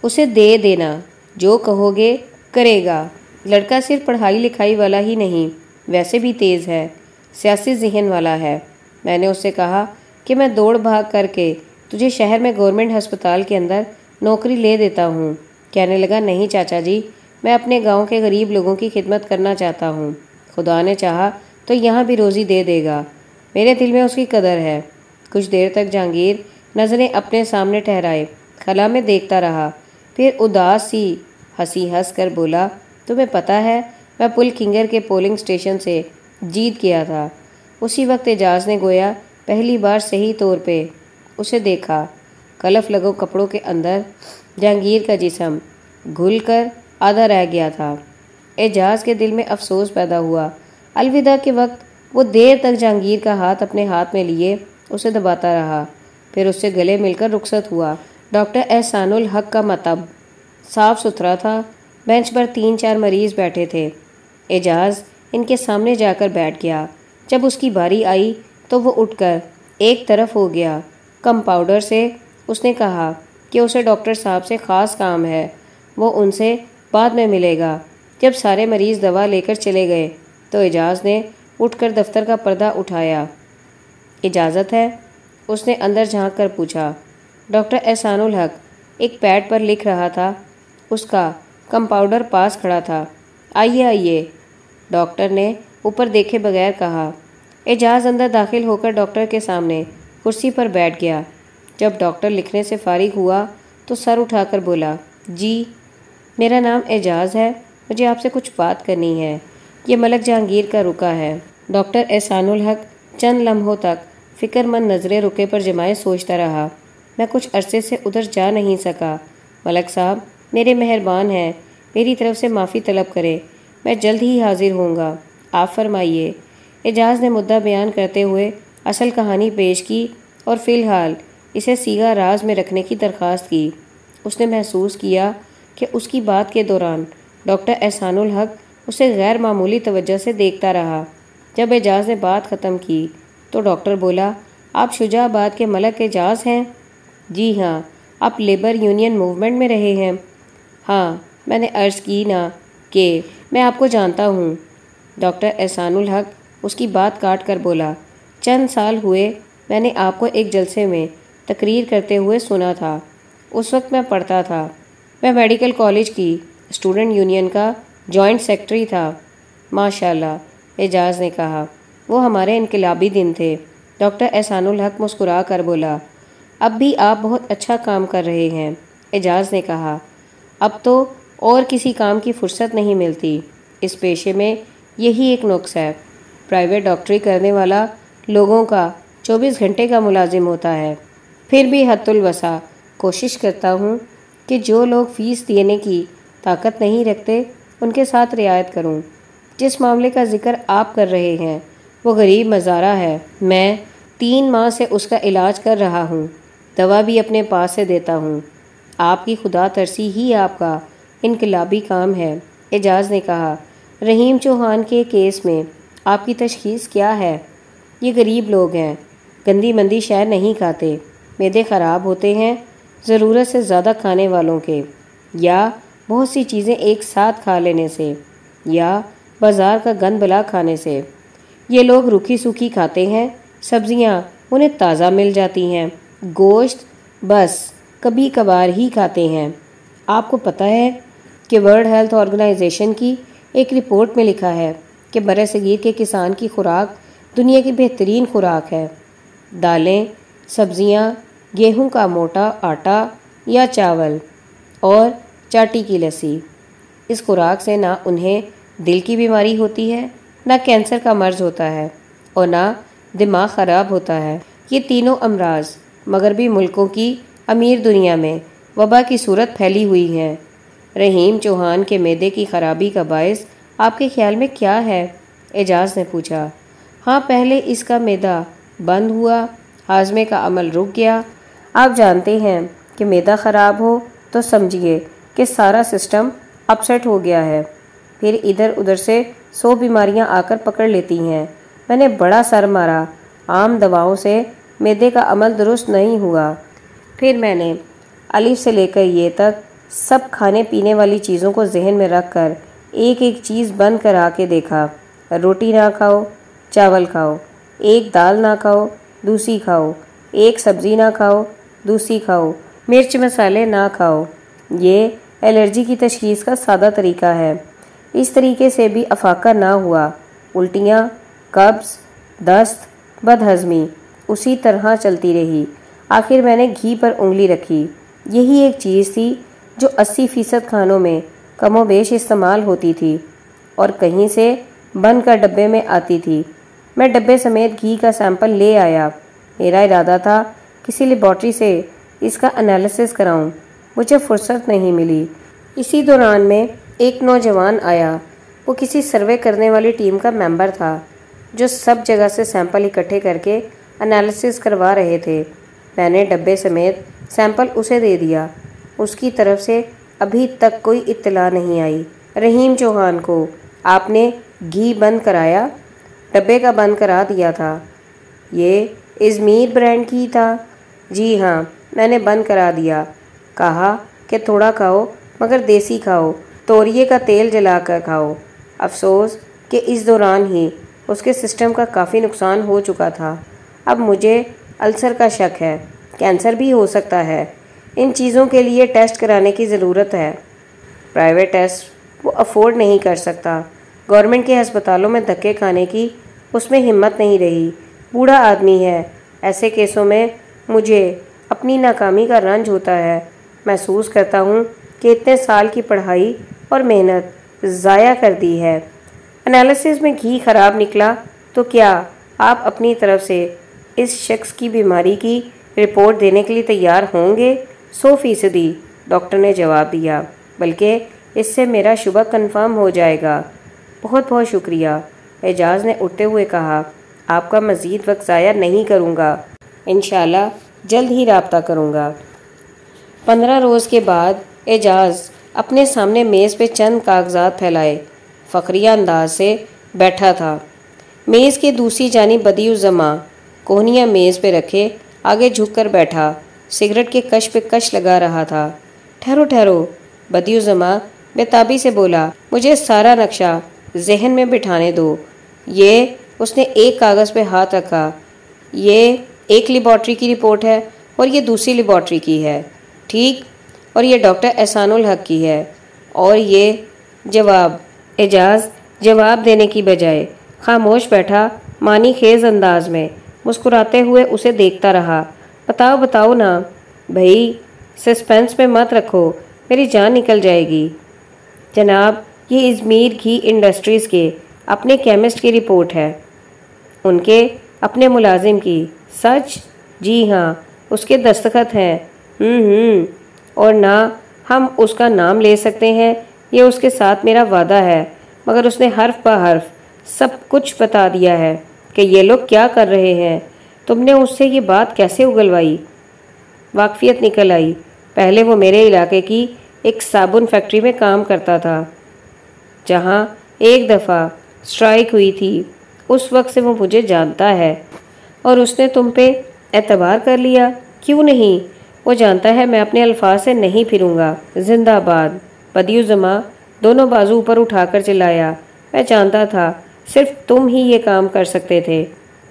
اسے دے دینا۔ جو کہو گے، کرے گا۔ لڑکا صرف پڑھائی لکھائی والا ہی نہیں، ویسے بھی تیز ہے۔ سیاسی ذہن والا ہے۔ میں نے اس سے کہا کہ میں دوڑ بھاگ کر کے تجھے شہر میں گورنمنٹ ہسپتال کے اندر نوکری لے دیتا ہوں۔ کہنے لگا، نہیں چاچا جی میں اپنے گاؤں کے غریب لوگوں کی خدمت کرنا چاہتا ہوں۔ خدا نے چاہا تو یہاں بھی روزی دے دے گا۔ میرے دل میں اس کی قدر ہے۔ کچھ دیر تک جہانگیر نظریں اپنے سامنے ٹھہرائے۔ خلا میں دیکھتا رہا۔ پھر اداس سی ہنسی ہنس کر بولا، تمہیں پتہ ہے، میں پل کنگر کے پولنگ اسٹیشن سے جیت گیا تھا۔ اسی وقت اعجاز نے گویا، پہلی بار صحیح طور پہ اسے دیکھا۔ کلف لگو کپڑوں کے اندر جہانگیر کا جسم گھل کر آدھا رہ گیا تھا۔ اعجاز کے دل میں افسوس پیدا ہوا۔ الوداع کے وقت وہ دیر تک جہانگیر کا ہاتھ اپنے ہاتھ میں لیے اسے دباتا رہا۔ پھر اس سے گلے مل کر رخصت ہوا۔ ڈاکٹر احسان الحق کا متب صاف ستھرا تھا۔ بینچ پر تین چار مریض بیٹھے تھے۔ اعجاز ان کے سامنے جا کر بیٹھ گیا۔ جب اس کی باری آئی تو وہ اٹھ کر ایک طرف ہو گیا۔ کمپاؤڈر سے اس نے کہا کہ اسے ڈاکٹر صاحب سے خاص کام ہے۔ وہ ان سے بعد میں ملے گا۔ جب سارے مریض دوا لے کر چلے گئے تو اعجاز نے اٹھ کر دفتر کا پردہ اٹھایا۔ اجازت ہے۔ اس نے اندر جھانک کر پوچھا، ڈاکٹر احسان الحق، ایک پیڈ پر لکھ رہا تھا، اس کا کمپاؤڈر پاس کھڑا تھا۔ آئیے آئیے۔ ڈاکٹر نے اوپر دیکھے بغیر کہا، اعجاز اندر داخل ہو کر ڈاکٹر کے سامنے کرسی پر بیٹھ گیا۔ جب ڈاکٹر لکھنے سے فارغ ہوا تو سر اٹھا کر بولا جی میرا نام اعجاز ہے، مجھے آپ سے کچھ بات کرنی ہے۔ یہ ملک جہانگیر کا رکا ہے۔ ڈاکٹر احسان الحق چند لمحوں تک فکر مند نظریں رکے پر جمائے سوچتا رہا۔ میں کچھ عرصے سے ادھر جا نہیں سکا۔ ملک صاحب، میرے مہربان ہیں، میری طرف سے معافی طلب کرے۔ میں جلد ہی حاضر ہوں گا۔ آپ فرمائیے، اعجاز نے مدعا بیان کرتے ہوئے اصل کہانی پیش کی اور فی الحال اسے سیگا راز میں رکھنے کی درخواست کی۔ اس نے محسوس کیا کہ اس کی بات کے دوران ڈاکٹر احسان الحق اسے غیر معمولی توجہ سے دیکھتا رہا۔ جب اعجاز نے بات ختم کی تو ڈاکٹر بولا، آپ شجاع آباد کے ملک اعجاز ہیں؟ جی ہاں آپ لیبر یونین موومنٹ میں رہے ہیں۔ ہاں میں نے عرض کی نا کہ میں آپ کو جانتا ہوں۔ ڈاکٹر احسان الحق اس کی بات کاٹ کر بولا، چند سال ہوئے میں نے آپ کو ایک جلسے میں تقریر کرتے ہوئے سنا تھا۔ اس وقت میں پڑھتا تھا۔ میں میڈیکل کالج کی اسٹوڈنٹ یونین کا جوائنٹ سیکٹری تھا۔ ماشاء اللہ اعجاز نے کہا۔ وہ ہمارے انقلابی دن تھے۔ ڈاکٹر احسان الحق مسکرا کر بولا، اب بھی آپ بہت اچھا کام کر رہے ہیں، اعجاز نے کہا۔ اب تو اور کسی کام کی فرصت نہیں ملتی۔ اس پیشے میں یہی ایک نقص ہے۔ پرائیویٹ ڈاکٹری کرنے والا لوگوں کا چوبیس گھنٹے کا ملازم ہوتا ہے۔ پھر بھی حت الوسع۔ کوشش کرتا ہوں کہ جو لوگ فیس دینے کی طاقت نہیں رکھتے، ان کے ساتھ رعایت کروں۔ جس معاملے کا ذکر آپ کر رہے ہیں وہ غریب مزارہ ہے۔ میں تین ماہ سے اس کا علاج کر رہا ہوں۔ دوا بھی اپنے پاس سے دیتا ہوں۔ آپ کی خدا ترسی ہی آپ کا انقلابی کام ہے۔ اعجاز نے کہا، رحیم چوہان کے کیس میں آپ کی تشخیص کیا ہے؟ یہ غریب لوگ ہیں۔ گندی مندی شے نہیں کھاتے۔ میدے خراب ہوتے ہیں۔ ضرورت سے زیادہ کھانے والوں کے۔ یا بہت سی چیزیں ایک ساتھ کھا لینے سے۔ یا بازار کا گند بلا کھانے سے۔ یہ لوگ رکھی سوکھی کھاتے ہیں، سبزیاں انہیں تازہ مل جاتی ہیں۔ گوشت بس کبھی کبھار ہی کھاتے ہیں۔ آپ کو پتہ ہے کہ ورلڈ ہیلتھ آرگنائزیشن کی ایک رپورٹ میں لکھا ہے کہ بر صغیر کے کسان کی خوراک دنیا کی بہترین خوراک ہے۔ دالیں، سبزیاں، گیہوں کا موٹا آٹا یا چاول اور چاٹی کی لسی۔ اس خوراک سے نہ انہیں دل کی بیماری ہوتی ہے نہ کینسر کا مرض ہوتا ہے اور نہ دماغ خراب ہوتا ہے۔ یہ تینوں امراض مغربی ملکوں کی امیر دنیا میں وبا کی صورت پھیلی ہوئی ہیں۔ رحیم چوہان کے میدے کی خرابی کا باعث آپ کے خیال میں کیا ہے؟ اعجاز نے پوچھا۔ ہاں پہلے اس کا میدا بند ہوا، ہاضمے کا عمل رک گیا۔ آپ جانتے ہیں کہ میدا خراب ہو تو سمجھیے کہ سارا سسٹم اپسیٹ ہو گیا ہے۔ پھر ادھر ادھر سے سو بیماریاں آ کر پکڑ لیتی ہیں۔ میں نے بڑا سر مارا۔ عام دواؤں سے میدے کا عمل درست نہیں ہوا۔ پھر میں نے الف سے لے کر یہ تک سب کھانے پینے والی چیزوں کو ذہن میں رکھ کر ایک ایک چیز بند کرا کے دیکھا۔ روٹی نہ کھاؤ، چاول کھاؤ۔ ایک دال نہ کھاؤ، دوسری کھاؤ۔ ایک سبزی نہ کھاؤ، دوسری کھاؤ۔ مرچ مسالے نہ کھاؤ۔ یہ الرجی کی تشخیص کا سادہ طریقہ ہے۔ اس طریقے سے بھی افاقہ نہ ہوا۔ الٹیاں، قبض، دست بد ہضمی اسی طرح چلتی رہی۔ آخر میں نے گھی پر انگلی رکھی۔ یہی ایک چیز تھی جو اسی فیصد کھانوں میں کم و بیش استعمال ہوتی تھی اور کہیں سے بن کر ڈبے میں آتی تھی۔ میں ڈبے سمیت گھی کا سیمپل لے آیا۔ میرا ارادہ تھا کسی لیبارٹری سے اس کا انالیسس کراؤں۔ مجھے فرصت نہیں ملی۔ اسی دوران میں ایک نوجوان آیا۔ وہ کسی سروے کرنے والی ٹیم کا ممبر تھا، جو سب جگہ سے سیمپل اکٹھے کر کے انالیسس کروا رہے تھے۔ میں نے ڈبے سمیت سیمپل اسے دے دیا۔ اس کی طرف سے ابھی تک کوئی اطلاع نہیں آئی۔ رحیم چوہان کو، آپ نے گھی بند کرایا؟ ڈبے کا بند کرا دیا تھا۔ یہ ازمیر برانڈ کی تھا؟ جی ہاں میں نے بند کرا دیا۔ کہا کہ تھوڑا کھاؤ، مگر دیسی کھاؤ۔ توریے کا تیل جلا کر کھاؤ۔ افسوس کہ اس دوران ہی اس کے سسٹم کا کافی نقصان ہو چکا تھا۔ اب مجھے السر کا شک ہے۔ کینسر بھی ہو سکتا ہے۔ ان چیزوں کے لیے ٹیسٹ کرانے کی ضرورت ہے۔ پرائیویٹ ٹیسٹ وہ افورڈ نہیں کر سکتا۔ گورنمنٹ کے ہسپتالوں میں دھکے کھانے کی اس میں ہمت نہیں رہی۔ بوڑھا آدمی ہے۔ ایسے کیسوں میں مجھے اپنی ناکامی کا رنج ہوتا ہے۔ محسوس کرتا ہوں کہ اتنے سال کی پڑھائی اور محنت ضائع کر دی ہے۔ انالیسز میں گھی خراب نکلا تو کیا آپ اپنی طرف سے اس شخص کی بیماری کی رپورٹ دینے کے لیے تیار ہوں گے؟ سو فیصدی۔ ڈاکٹر نے جواب دیا۔ بلکہ اس سے میرا شبہ کنفرم ہو جائے گا۔ بہت بہت شکریہ۔ اعجاز نے اٹھتے ہوئے کہا، آپ کا مزید وقت ضائع نہیں کروں گا۔ انشاءاللہ جلد ہی رابطہ کروں گا۔ پندرہ روز کے بعد اعجاز اپنے سامنے میز پہ چند کاغذات پھیلائے۔ فخریہ انداز سے بیٹھا تھا۔ میز کے دوسری جانب بدی الزما کوہنیاں میز پہ رکھے، آگے جھک کر بیٹھا۔ سگریٹ کے کش پہ کش لگا رہا تھا۔ ٹھہرو ٹھہرو۔ بدی الزما بے تابی سے بولا، مجھے سارا نقشہ ذہن میں بٹھانے دو۔ یہ اس نے ایک کاغذ پہ ہاتھ رکھا۔ یہ ایک لیبارٹری کی رپورٹ ہے اور یہ دوسری لیبارٹری کی ہے۔ ٹھیک؟ اور یہ ڈاکٹر احسان الحق کی ہے۔ اور یہ جواب، اعجاز، جواب دینے کی بجائے خاموش بیٹھا مانی خیز انداز میں، مسکراتے ہوئے اسے دیکھتا رہا۔ بتاؤ بتاؤ نا۔ بھائی سسپینس میں مت رکھو، میری جان نکل جائے گی۔ جناب، یہ ازمیر کی انڈسٹریز کے اپنے کیمسٹ کی رپورٹ ہے۔ ان کے اپنے ملازم کی۔ سچ؟ جی ہاں اس کے دستخط ہیں۔ ہوں ہوں۔ اور نہ ہم اس کا نام لے سکتے ہیں، یہ اس کے ساتھ میرا وعدہ ہے۔ مگر اس نے حرف پہ حرف سب کچھ بتا دیا ہے کہ یہ لوگ کیا کر رہے ہیں۔ تم نے اس سے یہ بات کیسے اگلوائی؟ واقفیت نکل آئی۔ پہلے وہ میرے علاقے کی ایک صابن فیکٹری میں کام کرتا تھا، جہاں ایک دفعہ اسٹرائک ہوئی تھی۔ اس وقت سے وہ مجھے جانتا ہے۔ اور اس نے تم پہ اعتبار کر لیا۔ کیوں نہیں؟ وہ جانتا ہے میں اپنے الفاظ سے نہیں پھروں گا۔ زندہ باد۔ بدیو زماں۔ دونوں بازو اوپر اٹھا کر چلایا۔ میں جانتا تھا، صرف تم ہی یہ کام کر سکتے تھے۔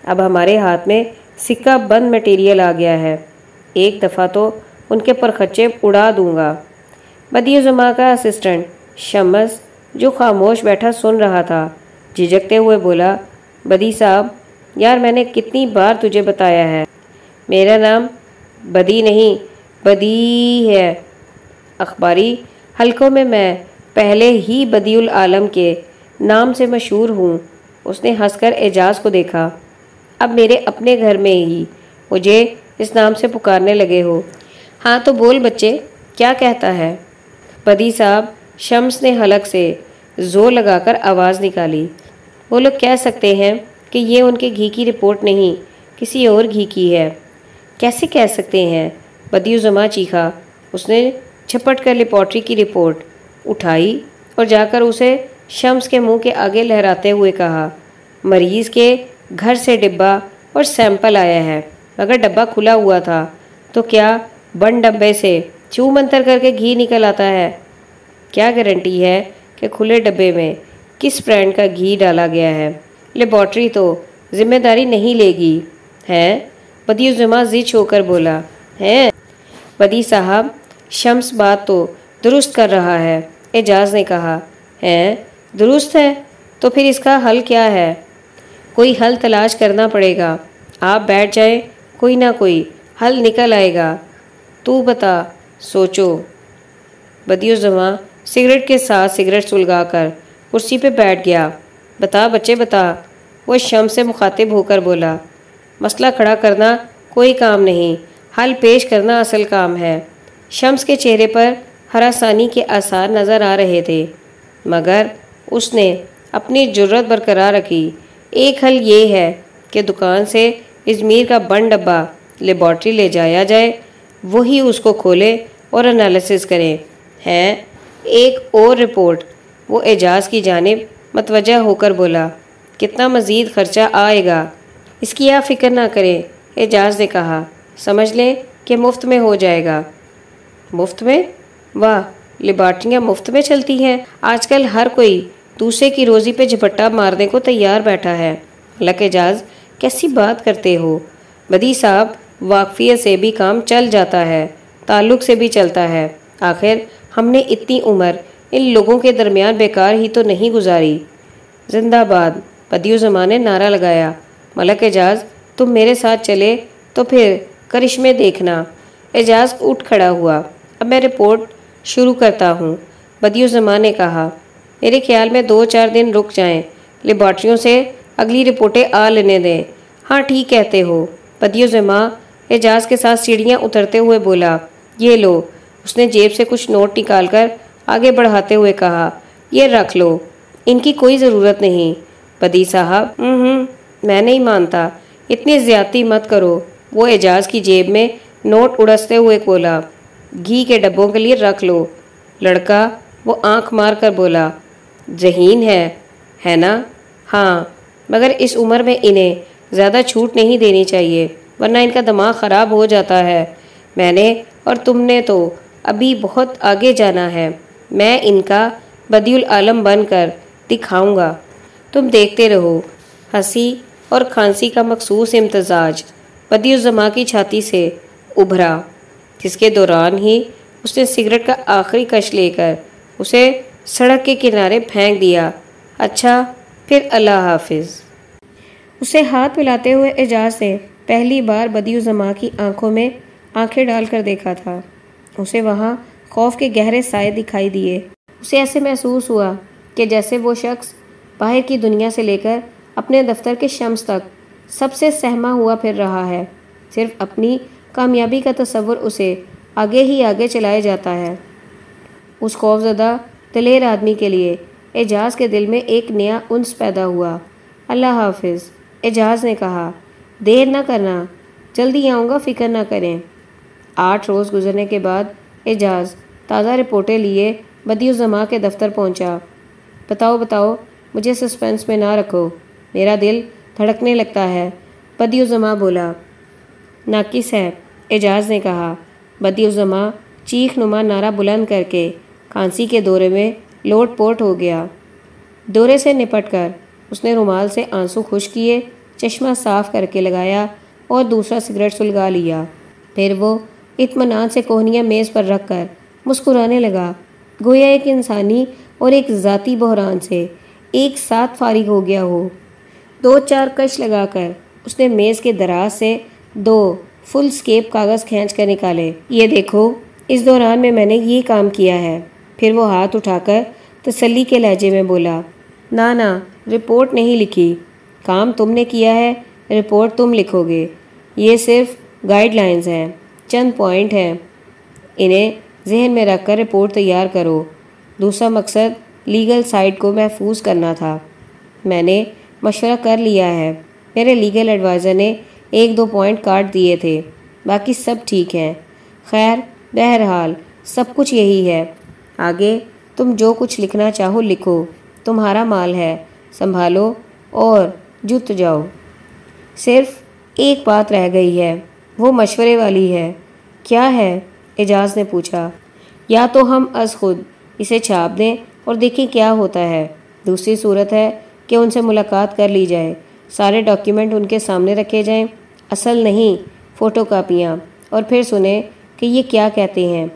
اب ہمارے ہاتھ میں سکہ بند میٹیریل آ گیا ہے۔ ایک دفعہ تو ان کے پرخچے اڑا دوں گا۔ بدیو زماں کا اسسٹنٹ شمس، جو خاموش بیٹھا سن رہا تھا، جھجکتے ہوئے بولا، بدی صاحب، یار میں نے کتنی بار تجھے بتایا ہے۔ میرا نام بدی نہیں، بدی ہے۔ اخباری حلقوں میں میں پہلے ہی بدی العالم کے نام سے مشہور ہوں، اس نے ہنس کر اعجاز کو دیکھا۔ اب میرے اپنے گھر میں ہی مجھے اس نام سے پکارنے لگے ہو۔ ہاں تو بول بچے، کیا کہتا ہے؟ بدی صاحب شمس نے حلق سے زور لگا کر آواز نکالی۔ وہ لوگ کہہ سکتے ہیں کہ یہ ان کے گھی کی رپورٹ نہیں، کسی اور گھی کی ہے۔ کیسے کہہ سکتے ہیں؟ بدیو زماں چیخا۔ اس نے چھپٹ کر لیپورٹری کی رپورٹ اٹھائی اور جا کر اسے شمس کے منہ کے آگے لہراتے ہوئے کہا، مریض کے گھر سے ڈبہ اور سیمپل آیا ہے۔ مگر ڈبہ کھلا ہوا تھا تو کیا بن ڈبے سے چو منتر کر کے گھی نکل آتا ہے؟ کیا گارنٹی ہے کہ کھلے ڈبے میں کس برانڈ کا گھی ڈالا گیا ہے؟ لیبارٹری تو ذمہ داری نہیں لے گی ہے بدی زما زچ ہو کر بولا، ہے؟ بدی صاحب، شمس بات تو درست کر رہا ہے۔ اعجاز نے کہا، ہے؟ درست ہے؟ تو پھر اس کا حل کیا ہے؟ کوئی حل تلاش کرنا پڑے گا۔ آپ بیٹھ جائیں، کوئی نہ کوئی حل نکل آئے گا۔ تو بتا، سوچو۔ بدیو زماں سگریٹ کے ساتھ سگریٹ سلگا کر کرسی پہ بیٹھ گیا۔ بتا، بچے، بتا۔ وہ شم سے مخاطب ہو کر بولا مسئلہ کھڑا کرنا کوئی کام نہیں، حل پیش کرنا اصل کام ہے۔ شمس کے چہرے پر ہراسانی کے آثار نظر آ رہے تھے، مگر اس نے اپنی جرت برقرار رکھی۔ ایک حل یہ ہے کہ دکان سے اجمیر کا بن ڈبہ لیبارٹری لے جایا جائے، وہی اس کو کھولے اور انالیسس کریں ہیں، ایک اور رپورٹ، وہ اعجاز کی جانب متوجہ ہو کر بولا، کتنا مزید خرچہ آئے گا۔ اس کی آپ فکر نہ کریں اعجاز نے کہا، سمجھ لیں کہ مفت میں ہو جائے گا۔ مفت میں؟ واہ لیبارٹریاں مفت میں چلتی ہیں۔ آج کل ہر کوئی دوسرے کی روزی پہ جھپٹا مارنے کو تیار بیٹھا ہے۔ لک اعجاز کیسی بات کرتے ہو؟ بدی صاحب واقفیت سے بھی کام چل جاتا ہے، تعلق سے بھی چلتا ہے۔ آخر ہم نے اتنی عمر ان لوگوں کے درمیان بیکار ہی تو نہیں گزاری۔ زندہ باد بدیو زمان نے نعرہ لگایا۔ ملک اعجاز، تم میرے ساتھ چلے تو پھر کرشمے دیکھنا۔ اعجاز اٹھ کھڑا ہوا۔ اب میں رپورٹ شروع کرتا ہوں بدیو زمان نے کہا میرے خیال میں دو چار دن رک جائیں۔ لیبارٹریوں سے اگلی رپورٹیں آ لینے دیں۔ ہاں ٹھیک کہتے ہو۔ بدیو زماں، اعجاز کے ساتھ سیڑھیاں اترتے ہوئے بولا، یہ لو۔ اس نے جیب سے کچھ نوٹ نکال کر آگے بڑھاتے ہوئے کہا، یہ رکھ لو۔ ان کی کوئی ضرورت نہیں۔ بدی صاحب ہوں میں نہیں مانتا۔ اتنی زیادتی مت کرو۔ وہ اعجاز کی جیب میں نوٹ اڑستے ہوئے بولا، گھی کے ڈبوں کے لیے رکھ لو۔ لڑکا وہ آنکھ مار کر بولا، ذہین ہے ہے نا؟ ہاں مگر اس عمر میں انہیں زیادہ چھوٹ نہیں دینی چاہیے، ورنہ ان کا دماغ خراب ہو جاتا ہے۔ میں نے اور تم نے تو ابھی بہت آگے جانا ہے۔ میں ان کا بدی العالم بن کر دکھاؤں گا۔ تم دیکھتے رہو۔ ہنسی اور کھانسی کا مخصوص امتزاج بدی الزما کی چھاتی سے ابھرا، جس کے دوران ہی اس نے سگریٹ کا آخری کش لے کر اسے سڑک کے کنارے پھینک دیا۔ اچھا پھر اللہ حافظ۔ اسے ہاتھ ملاتے ہوئے اعجاز نے پہلی بار بدیو زما کی آنکھوں میں آنکھیں ڈال کر دیکھا تھا۔ اسے وہاں خوف کے گہرے سائے دکھائی دیے۔ اسے ایسے محسوس ہوا کہ جیسے وہ شخص باہر کی دنیا سے لے کر اپنے دفتر کے شمس تک۔ سب سے سہما ہوا پھر رہا ہے۔ صرف اپنی کامیابی کا تصور اسے آگے ہی آگے چلایا جاتا ہے۔ اس خوف زدہ دلیر آدمی کے لیے اعجاز کے دل میں ایک نیا انس پیدا ہوا۔ اللہ حافظ، اعجاز نے کہا، دیر نہ کرنا، جلدی آؤں گا، فکر نہ کریں۔ آٹھ روز گزرنے کے بعد اعجاز تازہ رپورٹیں لیے بدی الزما کے دفتر پہنچا۔ بتاؤ بتاؤ، مجھے سسپینس میں نہ رکھو۔ میرا دل دھڑکنے لگتا ہے۔ بدی الزما بولا۔ ناقص ہے۔ اعجاز نے کہا۔ بدی الزما چیخ نما نعرہ بلند کر کے کھانسی کے دورے میں لوٹ پوٹ ہو گیا۔ دورے سے نپٹ کر اس نے رومال سے آنسو خوش کیے، چشمہ صاف کر کے لگایا اور دوسرا سگریٹ سلگا لیا۔ پھر وہ اطمینان سے کوہنیاں میز پر رکھ کر مسکرانے لگا۔ گویا ایک انسانی اور ایک ذاتی بحران سے ایک ساتھ فارغ ہو گیا ہو۔ دو چار کش لگا کر اس نے میز کے دراز سے دو فل سکیپ کاغذ کھینچ کر نکالے۔ یہ دیکھو، اس دوران میں میں نے یہ کام کیا ہے۔ پھر وہ ہاتھ اٹھا کر تسلی کے لہجے میں بولا نا نا رپورٹ نہیں لکھی۔ کام تم نے کیا ہے، رپورٹ تم لکھو گے۔ یہ صرف گائیڈ لائنز ہیں، چند پوائنٹ ہیں۔ انہیں ذہن میں رکھ کر رپورٹ تیار کرو۔ دوسرا مقصد لیگل سائٹ کو محفوظ کرنا تھا۔ میں نے مشورہ کر لیا ہے۔ میرے لیگل ایڈوائزر نے ایک دو پوائنٹ کاٹ دیے تھے۔ باقی سب ٹھیک ہیں۔ خیر، بہرحال سب کچھ یہی ہے۔ آگے، تم جو کچھ لکھنا چاہو لکھو۔ تمہارا مال ہے۔ سنبھالو اور جت جاؤ۔ صرف ایک بات رہ گئی ہے۔ وہ مشورے والی ہے۔ کیا ہے؟ اعجاز نے پوچھا۔ یا تو ہم از خود اسے چھاپ دیں اور دیکھیں کیا ہوتا ہے۔ دوسری صورت ہے کہ ان سے ملاقات کر لی جائے۔ سارے ڈاکیومنٹ ان کے سامنے رکھے جائیں۔ اصل نہیں فوٹو کاپیاں اور پھر سنیں کہ یہ کیا کہتے ہیں۔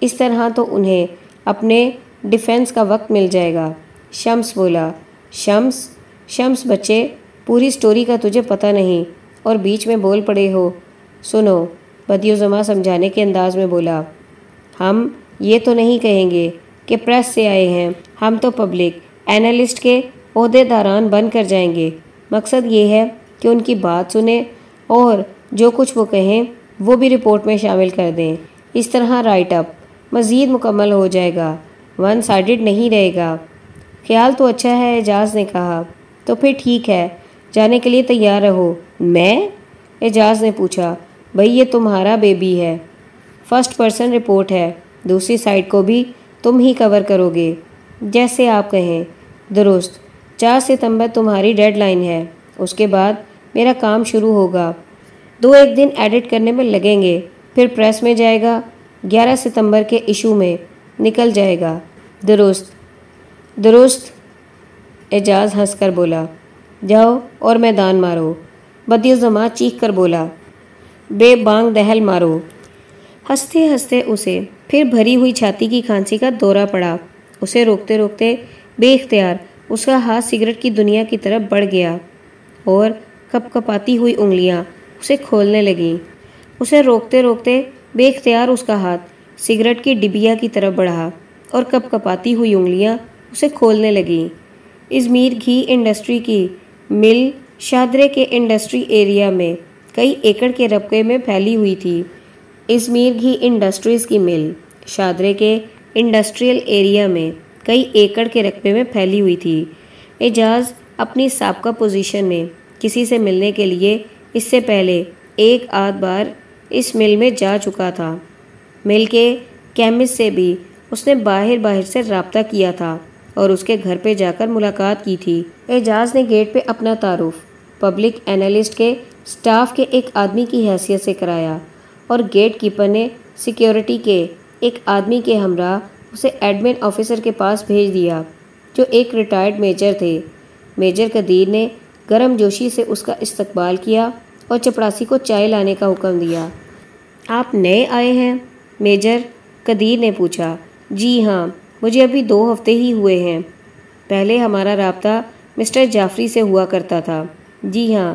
اس طرح تو انہیں اپنے ڈیفنس کا وقت مل جائے گا۔ شمس بولا، شمس شمس بچے، پوری سٹوری کا تجھے پتہ نہیں اور بیچ میں بول پڑے ہو۔ سنو، بدیو زماں سمجھانے کے انداز میں بولا، ہم یہ تو نہیں کہیں گے کہ پریس سے آئے ہیں۔ ہم تو پبلک اینالسٹ کے عہدے داران بن کر جائیں گے۔ مقصد یہ ہے کہ ان کی بات سنیں اور جو کچھ وہ کہیں وہ بھی رپورٹ میں شامل کر دیں۔ اس طرح رائٹ اپ مزید مکمل ہو جائے گا۔ ون سائڈڈ نہیں رہے گا۔ خیال تو اچھا ہے، اعجاز نے کہا۔ تو پھر ٹھیک ہے، جانے کے لیے تیار رہو۔ میں؟ اعجاز نے پوچھا۔ بھئی یہ تمہارا بیبی ہے۔ فرسٹ پرسن رپورٹ ہے۔ دوسری سائڈ کو بھی تم ہی کور کرو گے۔ جیسے آپ کہیں۔ درست۔ چار ستمبر تمہاری ڈیڈ لائن ہے۔ اس کے بعد میرا کام شروع ہوگا۔ دو ایک دن ایڈٹ کرنے میں لگیں گے۔ پھر پریس میں جائے گا۔ گیارہ ستمبر کے ایشو میں نکل جائے گا۔ درست۔ درست۔ اعجاز ہنس کر بولا۔ جاؤ اور میدان مارو۔ بدی الزما چیخ کر بولا۔ بے بانگ دہل مارو۔ ہنستے ہنستے اسے پھر بھری ہوئی چھاتی کی کھانسی کا دورہ پڑا۔ اسے روکتے روکتے بے اختیار اس کا ہاتھ سگریٹ کی دنیا کی طرف بڑھ گیا اور کپ کپاتی ہوئی انگلیاں اسے کھولنے لگیں۔ اسے روکتے روکتے بے اختیار اس کا ہاتھ سگریٹ کی ڈبیا کی طرف بڑھا اور کپ کپاتی ہوئی انگلیاں اسے کھولنے لگیں۔ ازمیر گھی انڈسٹری کی مل شادرے کے انڈسٹری ایریا میں کئی ایکڑ کے رقبے میں پھیلی ہوئی تھی۔ ازمیر گھی انڈسٹریز کی مل شادرے کے انڈسٹریل ایریا میں کئی ایکڑ کے رقبے میں پھیلی ہوئی تھی۔ اعجاز اپنی سابقہ پوزیشن میں کسی سے ملنے کے لیے اس سے پہلے ایک آدھ بار اس مل میں جا چکا تھا۔ مل کے کیمسٹ سے بھی اس نے باہر باہر سے رابطہ کیا تھا اور اس کے گھر پہ جا کر ملاقات کی تھی۔ اعجاز نے گیٹ پہ اپنا تعارف، پبلک اینالسٹ کے سٹاف کے ایک آدمی کی حیثیت سے کرایا اور گیٹ کیپر نے سیکیورٹی کے ایک آدمی کے ہمراہ اسے ایڈمن آفیسر کے پاس بھیج دیا، جو ایک ریٹائرڈ میجر تھے۔ میجر قدیر نے گرم جوشی سے اس کا استقبال کیا اور چپڑاسی کو چائے لانے کا حکم دیا۔ آپ نئے آئے ہیں؟ میجر قدیر نے پوچھا۔ جی ہاں مجھے ابھی دو ہفتے ہی ہوئے ہیں۔ پہلے ہمارا رابطہ مسٹر جعفری سے ہوا کرتا تھا۔ جی ہاں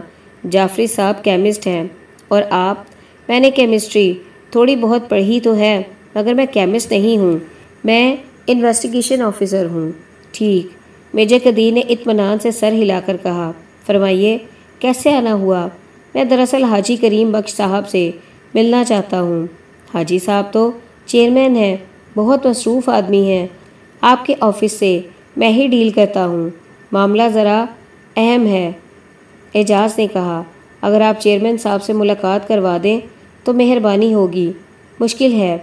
جعفری صاحب کیمسٹ ہیں اور آپ، میں نے کیمسٹری، تھوڑی بہت پڑھی تو ہے، مگر میں کیمسٹ نہیں ہوں۔ میں انویسٹیگیشن آفیسر ہوں۔ ٹھیک۔ میجر قدیر نے اطمینان سے سر ہلا کر کہا، فرمائیے، کیسے آنا ہوا؟ میں دراصل حاجی کریم بخش صاحب سے ملنا چاہتا ہوں۔ حاجی صاحب تو چیئرمین ہیں، بہت مصروف آدمی ہیں۔ آپ کے آفس سے میں ہی ڈیل کرتا ہوں۔ معاملہ ذرا اہم ہے۔ اعجاز نے کہا، اگر آپ چیئرمین صاحب سے ملاقات کروا دیں تو مہربانی ہوگی۔ مشکل ہے۔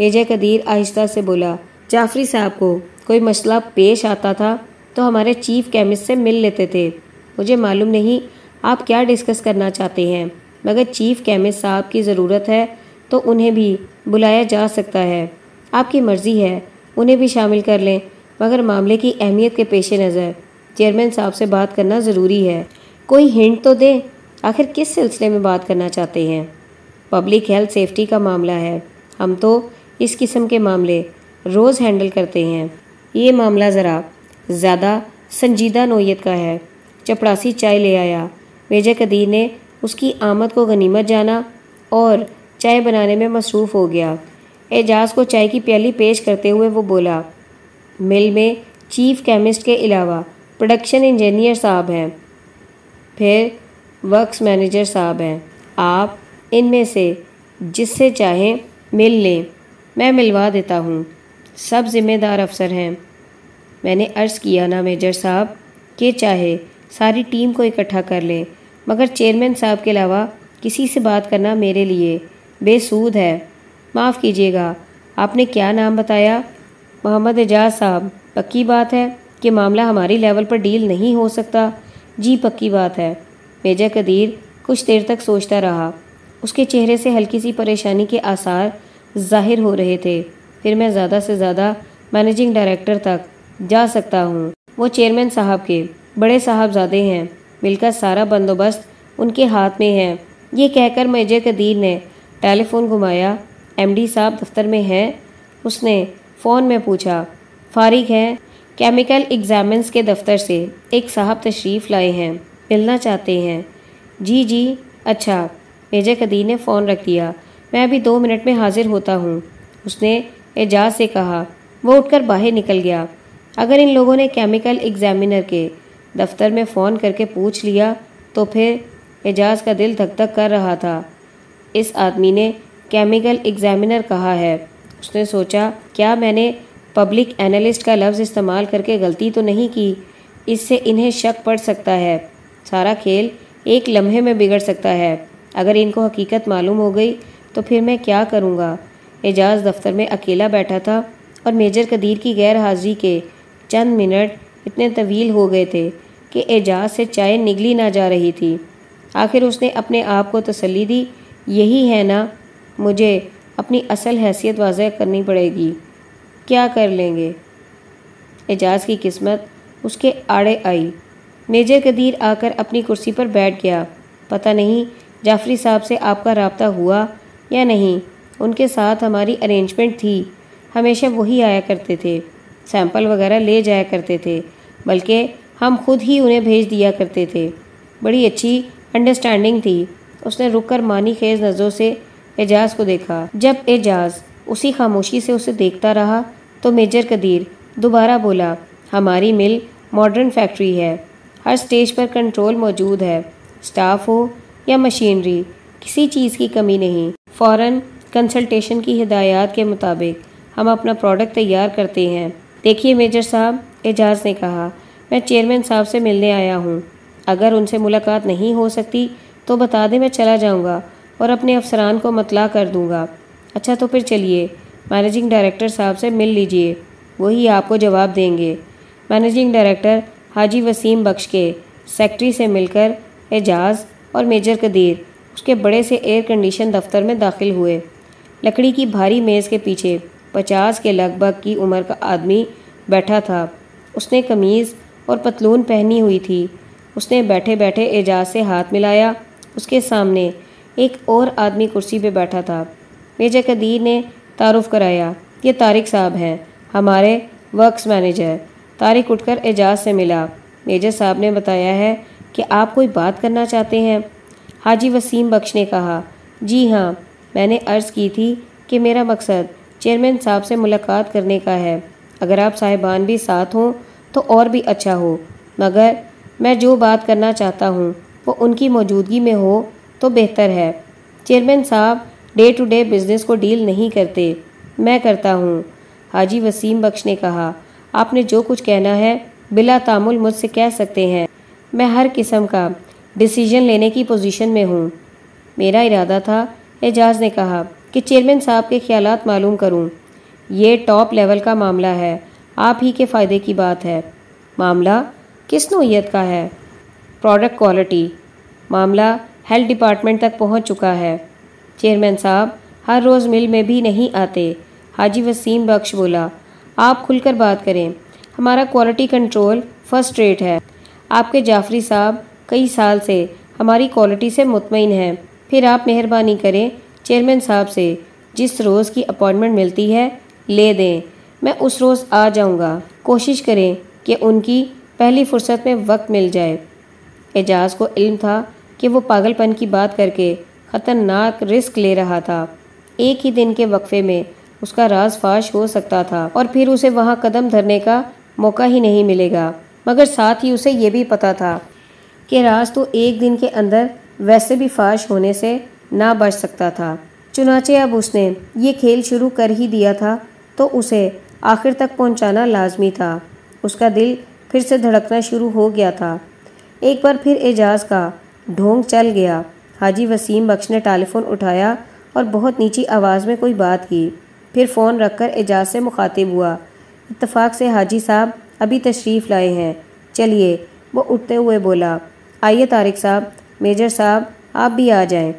میجر قدیر آہستہ سے بولا، جعفری صاحب کو کوئی مسئلہ پیش آتا تھا تو ہمارے چیف کیمسٹ سے مل لیتے تھے۔ مجھے معلوم نہیں آپ کیا ڈسکس کرنا چاہتے ہیں، مگر چیف کیمسٹ صاحب کی ضرورت ہے تو انہیں بھی بلایا جا سکتا ہے۔ آپ کی مرضی ہے، انہیں بھی شامل کر لیں، مگر معاملے کی اہمیت کے پیش نظر چیئرمین صاحب سے بات کرنا ضروری ہے۔ کوئی ہنٹ تو دیں، آخر کس سلسلے میں بات کرنا چاہتے ہیں؟ پبلک ہیلتھ سیفٹی کا معاملہ ہے۔ ہم تو اس قسم کے معاملے روز ہینڈل کرتے ہیں۔ یہ معاملہ ذرا زیادہ سنجیدہ نوعیت کا ہے۔ چپڑاسی چائے لے آیا۔ میجر قدیر نے اس کی آمد کو غنیمت جانا اور چائے بنانے میں مصروف ہو گیا۔ اعجاز کو چائے کی پیالی پیش کرتے ہوئے وہ بولا، مل میں چیف کیمسٹ کے علاوہ پروڈکشن انجینئر صاحب ہیں۔ پھر ورکس مینیجر صاحب ہیں۔ آپ ان میں سے جس سے چاہیں مل لیں۔ میں ملوا دیتا ہوں۔ سب ذمہ دار افسر ہیں۔ میں نے عرض کیا نا میجر صاحب، کہ چاہے ساری ٹیم کو اکٹھا کر لیں، مگر چیئرمین صاحب کے علاوہ کسی سے بات کرنا میرے لیے بے سود ہے۔ معاف کیجیے گا، آپ نے کیا نام بتایا؟ محمد اعجاز صاحب، پکی بات ہے کہ معاملہ ہماری لیول پر ڈیل نہیں ہو سکتا۔ جی پکی بات ہے۔ میجر قدیر کچھ دیر تک سوچتا رہا۔ اس کے چہرے سے ہلکی سی پریشانی کے آثار ظاہر ہو رہے تھے۔ پھر میں زیادہ سے زیادہ مینیجنگ ڈائریکٹر تک جا سکتا ہوں۔ وہ چیئرمین صاحب کے بڑے صاحبزادے ہیں۔ مل کر سارا بندوبست ان کے ہاتھ میں ہے۔ یہ کہہ کر میجر قدیر نے ٹیلی فون گھمایا۔ ایم ڈی صاحب دفتر میں ہیں۔ اس نے فون میں پوچھا فارغ ہیں؟ کیمیکل ایگزامنس کے دفتر سے ایک صاحب تشریف لائے ہیں۔ ملنا چاہتے ہیں۔ جی جی۔ اچھا۔ میجر قدیر نے فون رکھ دیا۔ میں ابھی دو منٹ میں حاضر ہوتا ہوں۔ اس نے اعجاز سے کہا، وہ اٹھ کر باہر نکل گیا۔ اگر ان لوگوں نے کیمیکل ایگزامینر کے دفتر میں فون کر کے پوچھ لیا تو پھر اعجاز کا دل دھک دھک کر رہا تھا۔ اس آدمی نے کیمیکل ایگزامینر کہا ہے۔ اس نے سوچا، کیا میں نے پبلک اینالسٹ کا لفظ استعمال کر کے غلطی تو نہیں کی؟ اس سے انہیں شک پڑ سکتا ہے۔ سارا کھیل ایک لمحے میں بگڑ سکتا ہے۔ اگر ان کو حقیقت معلوم ہو گئی تو پھر میں کیا کروں گا؟ اعجاز دفتر میں اکیلا بیٹھا تھا اور میجر قدیر کی غیر حاضری کے چند منٹ اتنے طویل ہو گئے تھے کہ اعجاز سے چائے نگلی نہ جا رہی تھی۔ آخر اس نے اپنے آپ کو تسلی دی، یہی ہے نا، مجھے اپنی اصل حیثیت واضح کرنی پڑے گی۔ کیا کر لیں گے؟ اعجاز کی قسمت اس کے آڑے آئی۔ میجر قدیر آ کر اپنی کرسی پر بیٹھ گیا۔ پتہ نہیں جعفری صاحب سے آپ کا رابطہ ہوا یا نہیں؟ ان کے ساتھ ہماری ارینجمنٹ تھی۔ ہمیشہ وہی آیا کرتے تھے۔ سیمپل وغیرہ لے جایا کرتے تھے۔ بلکہ ہم خود ہی انہیں بھیج دیا کرتے تھے۔ بڑی اچھی انڈرسٹینڈنگ تھی۔ اس نے رک کر مانی خیز نظروں سے اعجاز کو دیکھا۔ جب اعجاز اسی خاموشی سے اسے دیکھتا رہا تو میجر قدیر دوبارہ بولا، ہماری مل ماڈرن فیکٹری ہے۔ ہر سٹیج پر کنٹرول موجود ہے۔ سٹاف ہو یا مشینری کسی چیز کی کمی نہیں۔ فوراً کنسلٹیشن کی ہدایات کے مطابق ہم اپنا پروڈکٹ تیار کرتے ہیں۔ دیکھیے میجر صاحب، اعجاز نے کہا، میں چیئرمین صاحب سے ملنے آیا ہوں۔ اگر ان سے ملاقات نہیں ہو سکتی تو بتا دیں میں چلا جاؤں گا اور اپنے افسران کو مطلع کر دوں گا۔ اچھا تو پھر چلیے مینیجنگ ڈائریکٹر صاحب سے مل لیجیے، وہی آپ کو جواب دیں گے۔ مینیجنگ ڈائریکٹر حاجی وسیم بخش کے سیکٹری سے مل کر اعجاز اور میجر قدیر اس کے بڑے سے ایئر کنڈیشن دفتر میں داخل ہوئے۔ لکڑی کی بھاری میز کے پیچھے پچاس کے لگ بھگ کی عمر کا آدمی بیٹھا تھا۔ اس نے قمیض اور پتلون پہنی ہوئی تھی۔ اس نے بیٹھے بیٹھے اعجاز سے ہاتھ ملایا۔ اس کے سامنے ایک اور آدمی کرسی پہ بیٹھا تھا۔ میجر قدیر نے تعارف کرایا، یہ طارق صاحب ہیں، ہمارے ورکس مینیجر۔ طارق اٹھ کر اعجاز سے ملا۔ میجر صاحب نے بتایا ہے کہ آپ کوئی بات کرنا چاہتے ہیں۔ حاجی وسیم بخش نے کہا جی ہاں میں نے عرض کی تھی کہ میرا مقصد چیئرمین صاحب سے ملاقات کرنے کا ہے۔ اگر آپ صاحبان بھی ساتھ ہوں تو اور بھی اچھا ہو، مگر میں جو بات کرنا چاہتا ہوں وہ ان کی موجودگی میں ہو تو بہتر ہے۔ چیئرمین صاحب ڈے ٹو ڈے بزنس کو ڈیل نہیں کرتے، میں کرتا ہوں۔ حاجی وسیم بخش نے کہا، آپ نے جو کچھ کہنا ہے بلا تعمل مجھ سے کہہ سکتے ہیں۔ میں ہر قسم کا ڈیسیجن لینے کی پوزیشن میں ہوں۔ میرا ارادہ تھا، اعجاز نے کہا کہ چیئرمین صاحب کے خیالات معلوم کروں۔ یہ ٹاپ لیول کا معاملہ ہے۔ آپ ہی کے فائدے کی بات ہے۔ معاملہ کس نوعیت کا ہے؟ Product quality. معاملہ ہیلتھ ڈپارٹمنٹ تک پہنچ چکا ہے۔ چیئرمین صاحب ہر روز مل میں بھی نہیں آتے۔ حاجی وسیم بخش بولا، آپ کھل کر بات کریں۔ ہمارا کوالٹی کنٹرول فرسٹ ریٹ ہے۔ آپ کے جعفری صاحب کئی سال سے ہماری کوالٹی سے مطمئن ہیں۔ پھر آپ مہربانی کریں چیئرمین صاحب سے جس روز کی اپوائنٹمنٹ ملتی ہے، لے دیں۔ میں اس روز آ جاؤں گا۔ کوشش کریں کہ ان کی پہلی فرصت میں وقت مل جائے۔ اعجاز کو علم تھا کہ وہ پاگل پن کی بات کر کے خطرناک رسک لے رہا تھا۔ ایک ہی دن کے وقفے میں اس کا راز فاش ہو سکتا تھا اور پھر اسے وہاں قدم دھرنے کا موقع ہی نہیں ملے گا۔ مگر ساتھ ہی اسے یہ بھی پتا تھا کہ راز تو ایک دن کے اندر ویسے بھی فاش ہونے سے نہ بچ سکتا تھا۔ چنانچہ اب اس نے یہ کھیل شروع کر ہی دیا تھا تو اسے آخر تک پہنچانا لازمی تھا۔ اس کا دل پھر سے دھڑکنا شروع ہو گیا تھا۔ ایک بار پھر اعجاز کا ڈھونگ چل گیا۔ حاجی وسیم بخش نے ٹیلیفون اٹھایا اور بہت نیچی آواز میں کوئی بات کی۔ پھر فون رکھ کر اعجاز سے مخاطب ہوا۔ اتفاق سے حاجی صاحب ابھی تشریف لائے ہیں۔ چلیے، وہ اٹھتے ہوئے بولا۔ آئیے طارق صاحب، میجر صاحب، آپ بھی آ جائیں۔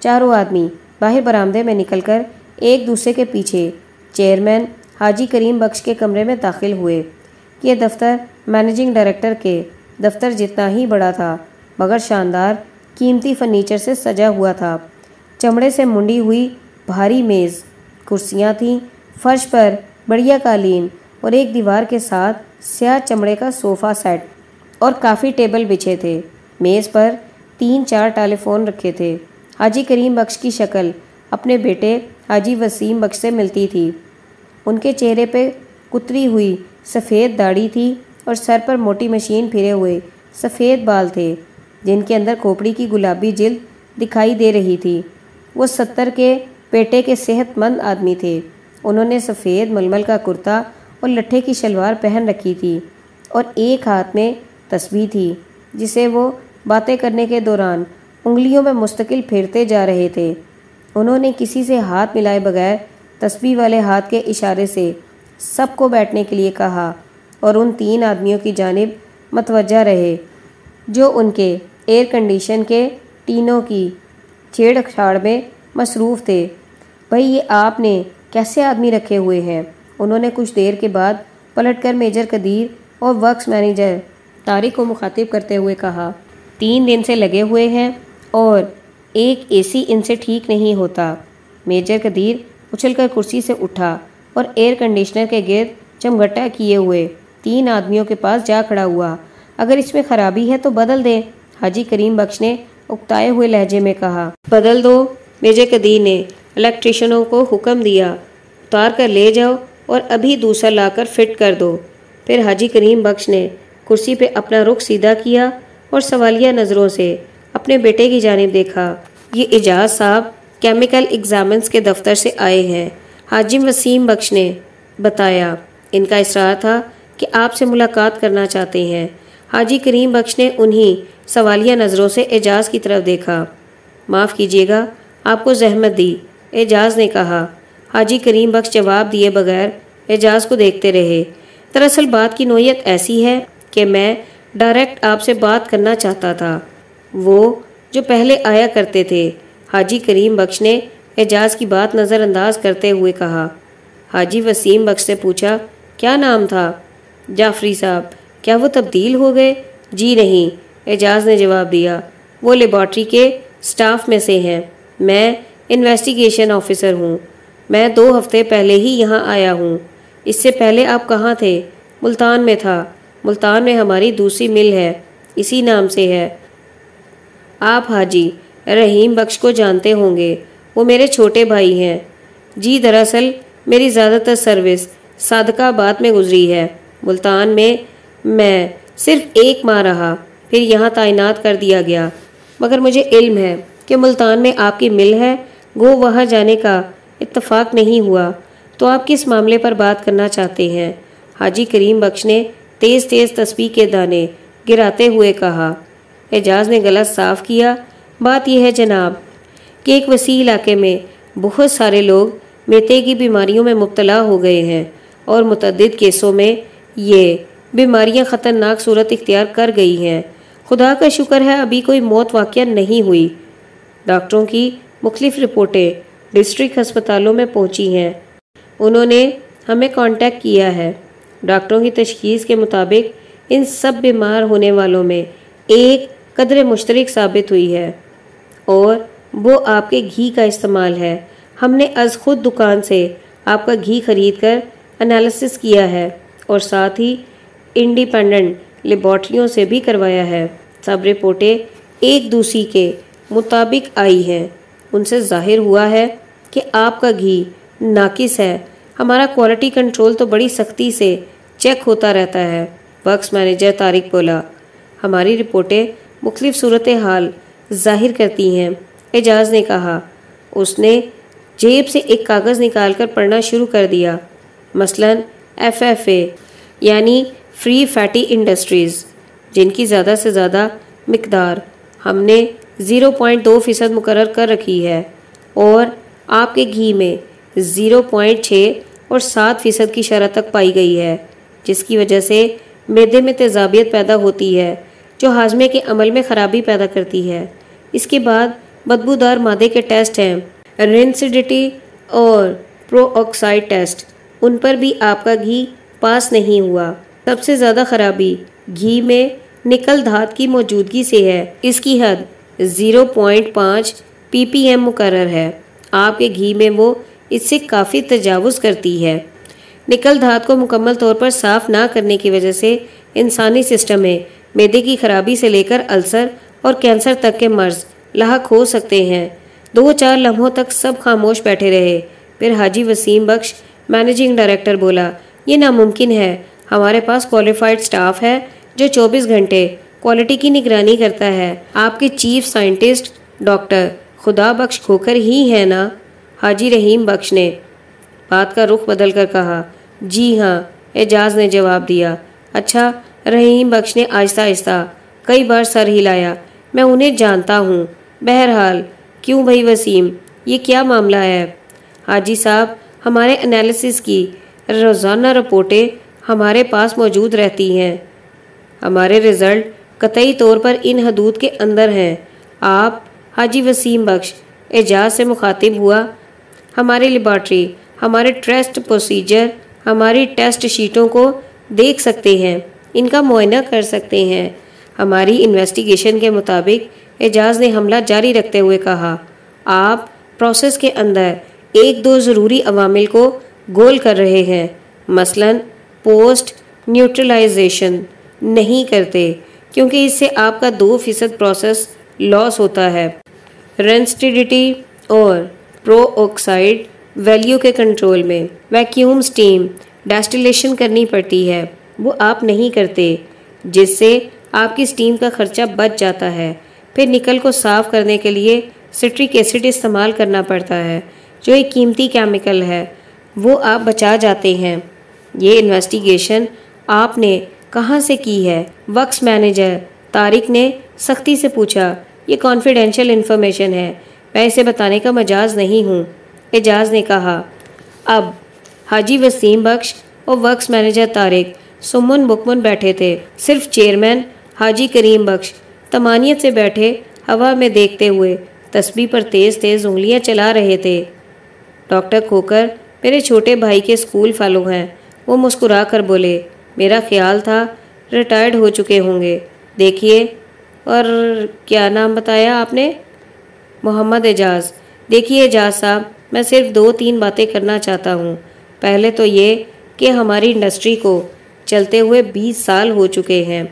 چاروں آدمی باہر برآمدے میں نکل کر ایک دوسرے کے پیچھے چیئرمین حاجی کریم بخش کے کمرے میں داخل ہوئے۔ یہ دفتر مینیجنگ ڈائریکٹر کے دفتر جتنا ہی بڑا تھا، مگر شاندار قیمتی فرنیچر سے سجا ہوا تھا۔ چمڑے سے منڈی ہوئی بھاری میز، کرسیاں تھیں، فرش پر بڑھیا قالین اور ایک دیوار کے ساتھ سیاہ چمڑے کا صوفہ سیٹ۔ اور کافی ٹیبل بچھے تھے۔ میز پر تین چار ٹیلی فون رکھے تھے۔ حاجی کریم بخش کی شکل اپنے بیٹے حاجی وسیم بخش سے ملتی تھی۔ ان کے چہرے پہ کتری ہوئی سفید داڑھی تھی اور سر پر موٹی مشین پھرے ہوئے سفید بال تھے، جن کے اندر کھوپڑی کی گلابی جلد دکھائی دے رہی تھی۔ وہ ستر کے پیٹے کے صحت مند آدمی تھے۔ انہوں نے سفید ململ کا کرتا اور لٹھے کی شلوار پہن رکھی تھی اور ایک ہاتھ میں تسبیح تھی، جسے وہ باتیں کرنے کے دوران انگلیوں میں مستقل پھرتے جا رہے تھے۔ انہوں نے کسی سے ہاتھ ملائے بغیر تسبیح والے ہاتھ کے اشارے سے سب کو بیٹھنے کے لیے کہا اور ان تین آدمیوں کی جانب متوجہ رہے، جو ان کے ایئر کنڈیشن کے ٹینوں کی چھیڑ چھاڑ میں مصروف تھے۔ بھائی، یہ آپ نے کیسے آدمی رکھے ہوئے ہیں؟ انہوں نے کچھ دیر کے بعد پلٹ کر میجر قدیر اور ورکس مینیجر طارق کو مخاطب کرتے ہوئے کہا، تین دن سے لگے ہوئے ہیں اور ایک اے سی ان سے ٹھیک نہیں ہوتا۔ میجر قدیر اچھل کر کرسی سے اٹھا اور ایئر کنڈیشنر کے گرد چمگٹا کیے ہوئے تین آدمیوں کے پاس جا کھڑا ہوا۔ اگر اس میں خرابی ہے تو بدل دے حاجی کریم بخش نے اکتائے ہوئے لہجے میں کہا، بدل دو۔ میجر قدیر نے الیکٹریشنوں کو حکم دیا، اتار کر لے جاؤ اور ابھی دوسرا لا کر فٹ کر دو۔ پھر حاجی کریم بخش نے کرسی پہ اپنا رخ سیدھا کیا اور سوالیہ نظروں سے اپنے بیٹے کی جانب دیکھا۔ یہ اجاز صاحب کیمیکل ایگزامنس کے دفتر سے آئے ہیں۔ حاجم وسیم بخش نے بتایا۔ ان کا اصرار تھا کہ آپ سے ملاقات کرنا چاہتے ہیں۔ حاجی کریم بخش نے انہی سوالیہ نظروں سے اعجاز کی طرف دیکھا۔ معاف کیجیے گا، آپ کو زحمت دی۔ اعجاز نے کہا۔ حاجی کریم بخش جواب دیے بغیر اعجاز کو دیکھتے رہے۔ دراصل بات کی نوعیت ایسی ہے کہ میں ڈائریکٹ آپ سے بات کرنا چاہتا تھا۔ وہ جو پہلے آیا کرتے تھے۔ حاجی کریم بخش نے اعجاز کی بات نظر انداز کرتے ہوئے کہا۔ حاجی وسیم بخش سے پوچھا، کیا نام تھا؟ جعفری صاحب، کیا وہ تبدیل ہو گئے؟ جی نہیں اعجاز نے جواب دیا۔ وہ لیبارٹری کے سٹاف میں سے ہیں۔ میں انویسٹیگیشن آفیسر ہوں۔ میں دو ہفتے پہلے ہی یہاں آیا ہوں۔ اس سے پہلے آپ کہاں تھے؟ ملتان میں تھا۔ ملتان میں ہماری دوسری مل ہے، اسی نام سے ہے۔ آپ حاجی، رحیم بخش کو جانتے ہوں گے۔ وہ میرے چھوٹے بھائی ہیں۔ جی دراصل میری زیادہ تر سروس صادقہ آباد میں گزری ہے۔ ملتان میں میں صرف ایک ماہ رہا، پھر یہاں تعینات کر دیا گیا۔ مگر مجھے علم ہے کہ ملتان میں آپ کی مل ہے۔ گو وہاں جانے کا اتفاق نہیں ہوا۔ تو آپ کس معاملے پر بات کرنا چاہتے ہیں؟ حاجی کریم بخش نے تیز تیز تسبیح کے دانے گراتے ہوئے کہا، اعجاز نے غلط صاف کیا۔ بات یہ ہے جناب کہ ایک وسیع علاقے میں بہت سارے لوگ میتے کی بیماریوں میں مبتلا ہو گئے ہیں اور متعدد کیسوں میں یہ بیماریاں خطرناک صورت اختیار کر گئی ہیں۔ خدا کا شکر ہے ابھی کوئی موت واقعہ نہیں ہوئی۔ ڈاکٹروں کی مختلف رپورٹیں ڈسٹرکٹ ہسپتالوں میں پہنچی ہیں۔ انہوں نے ہمیں کانٹیکٹ کیا ہے۔ ڈاکٹروں کی تشخیص کے مطابق ان سب بیمار ہونے والوں میں ایک قدر مشترک ثابت ہوئی ہے اور وہ آپ کے گھی کا استعمال ہے۔ ہم نے از خود دکان سے آپ کا گھی خرید کر انالیسس کیا ہے اور ساتھ ہی انڈیپینڈنٹ لیبارٹریوں سے بھی کروایا ہے۔ سب رپورٹیں ایک دوسری کے مطابق آئی ہیں۔ ان سے ظاہر ہوا ہے کہ آپ کا گھی ناقص ہے۔ ہمارا کوالٹی کنٹرول تو بڑی سختی سے چیک ہوتا رہتا ہے۔ ورکس مینیجر طارق بولا، ہماری رپورٹیں مختلف صورتحال ظاہر کرتی ہیں، اعجاز نے کہا۔ اس نے جیب سے ایک کاغذ نکال کر پڑھنا شروع کر دیا۔ مثلا، ایف ایف اے یعنی فری فیٹی انڈسٹریز، جن کی زیادہ سے زیادہ مقدار ہم نے زیرو پوائنٹ دو فیصد مقرر کر رکھی ہے اور آپ کے گھی میں زیرو پوائنٹ چھ اور سات فیصد کی شرح تک پائی گئی ہے۔ جس کی وجہ سے میدے میں تیزابیت پیدا ہوتی ہے، جو ہاضمے کے عمل میں خرابی پیدا کرتی ہے۔ اس کے بعد بدبودار مادے کے ٹیسٹ ہیں رینسڈیٹی اور پرو آکسائڈ ٹیسٹ۔ ان پر بھی آپ کا گھی پاس نہیں ہوا۔ سب سے زیادہ خرابی گھی میں نکل دھات کی موجودگی سے ہے۔ اس کی حد زیرو پوائنٹ پانچ پی پی ایم مقرر ہے۔ آپ کے گھی میں وہ اس سے کافی تجاوز کرتی ہے۔ نکل دھات کو مکمل طور پر صاف نہ کرنے کی وجہ سے انسانی سسٹم میں میدے کی خرابی سے لے کر السر اور کینسر تک کے مرض لاحق ہو سکتے ہیں۔ دو چار لمحوں تک سب خاموش بیٹھے رہے۔ پھر حاجی وسیم بخش، مینیجنگ ڈائریکٹر، بولا، یہ ناممکن ہے۔ ہمارے پاس کوالیفائڈ سٹاف ہے جو چوبیس گھنٹے کوالٹی کی نگرانی کرتا ہے۔ آپ کے چیف سائنٹسٹ ڈاکٹر خدا بخش کھوکر ہی ہے نا؟ حاجی رحیم بخش نے بات کا رخ بدل کر کہا جی ہاں اعجاز نے جواب دیا۔ اچھا رحیم بخش نے آہستہ آہستہ کئی بار سر ہلایا۔ میں انہیں جانتا ہوں۔ بہرحال، کیوں بھائی وسیم؟ یہ کیا معاملہ ہے؟ حاجی صاحب، ہمارے انالیسس کی روزانہ رپورٹیں ہمارے پاس موجود رہتی ہیں۔ ہمارے رزلٹ قطعی طور پر ان حدود کے اندر ہیں۔ آپ، حاجی وسیم بخش، اعجاز سے مخاطب ہوا۔ ہماری لیبارٹری ہمارے ٹیسٹ پروسیجر، ہماری ٹیسٹ شیٹوں کو دیکھ سکتے ہیں، ان کا معائنہ کر سکتے ہیں۔ ہماری انویسٹیگیشن کے مطابق اعجاز نے حملہ جاری رکھتے ہوئے کہا، آپ پروسیس کے اندر ایک دو ضروری عوامل کو گول کر رہے ہیں۔ مثلا، پوسٹ نیوٹرلائزیشن نہیں کرتے، کیونکہ اس سے آپ کا دو فیصد پروسیس لاس ہوتا ہے۔ رینسٹیڈیٹی اور پرو آکسائڈ ویلیو کے کنٹرول میں۔ ویکیوم سٹیم ڈیسٹیلیشن کرنی پڑتی ہے۔ وہ آپ نہیں کرتے، جس سے آپ کی سٹیم کا خرچہ بچ جاتا ہے۔ پھر نکل کو صاف کرنے کے لیے سٹرک ایسڈ استعمال کرنا پڑتا ہے، جو ایک قیمتی کیمیکل ہے۔ وہ آپ بچا جاتے ہیں۔ یہ انویسٹیگیشن آپ نے کہاں سے کی ہے؟ وکس مینیجر طارق نے سختی سے پوچھا۔ یہ کانفیڈینشیل انفارمیشن ہے۔ میں اسے بتانے کا مجاز نہیں ہوں۔ اعجاز نے کہا، اب حاجی وسیم بخش اور ورکس مینیجر طارق سمن بکمن بیٹھے تھے۔ صرف چیئرمین حاجی کریم بخش تمانیت سے بیٹھے ہوا میں دیکھتے ہوئے تسبیح پر تیز تیز انگلیاں چلا رہے تھے۔ ڈاکٹر کھوکر میرے چھوٹے بھائی کے اسکول فالو ہیں۔ وہ مسکرا کر بولے، میرا خیال تھا ریٹائرڈ ہو چکے ہوں گے۔ دیکھیے، اور کیا نام بتایا آپ نے؟ محمد اعجاز۔ دیکھیے اعجاز صاحب میں صرف دو تین باتیں کرنا چاہتا ہوں۔ پہلے تو یہ کہ ہماری انڈسٹری کو چلتے ہوئے بیس سال ہو چکے ہیں۔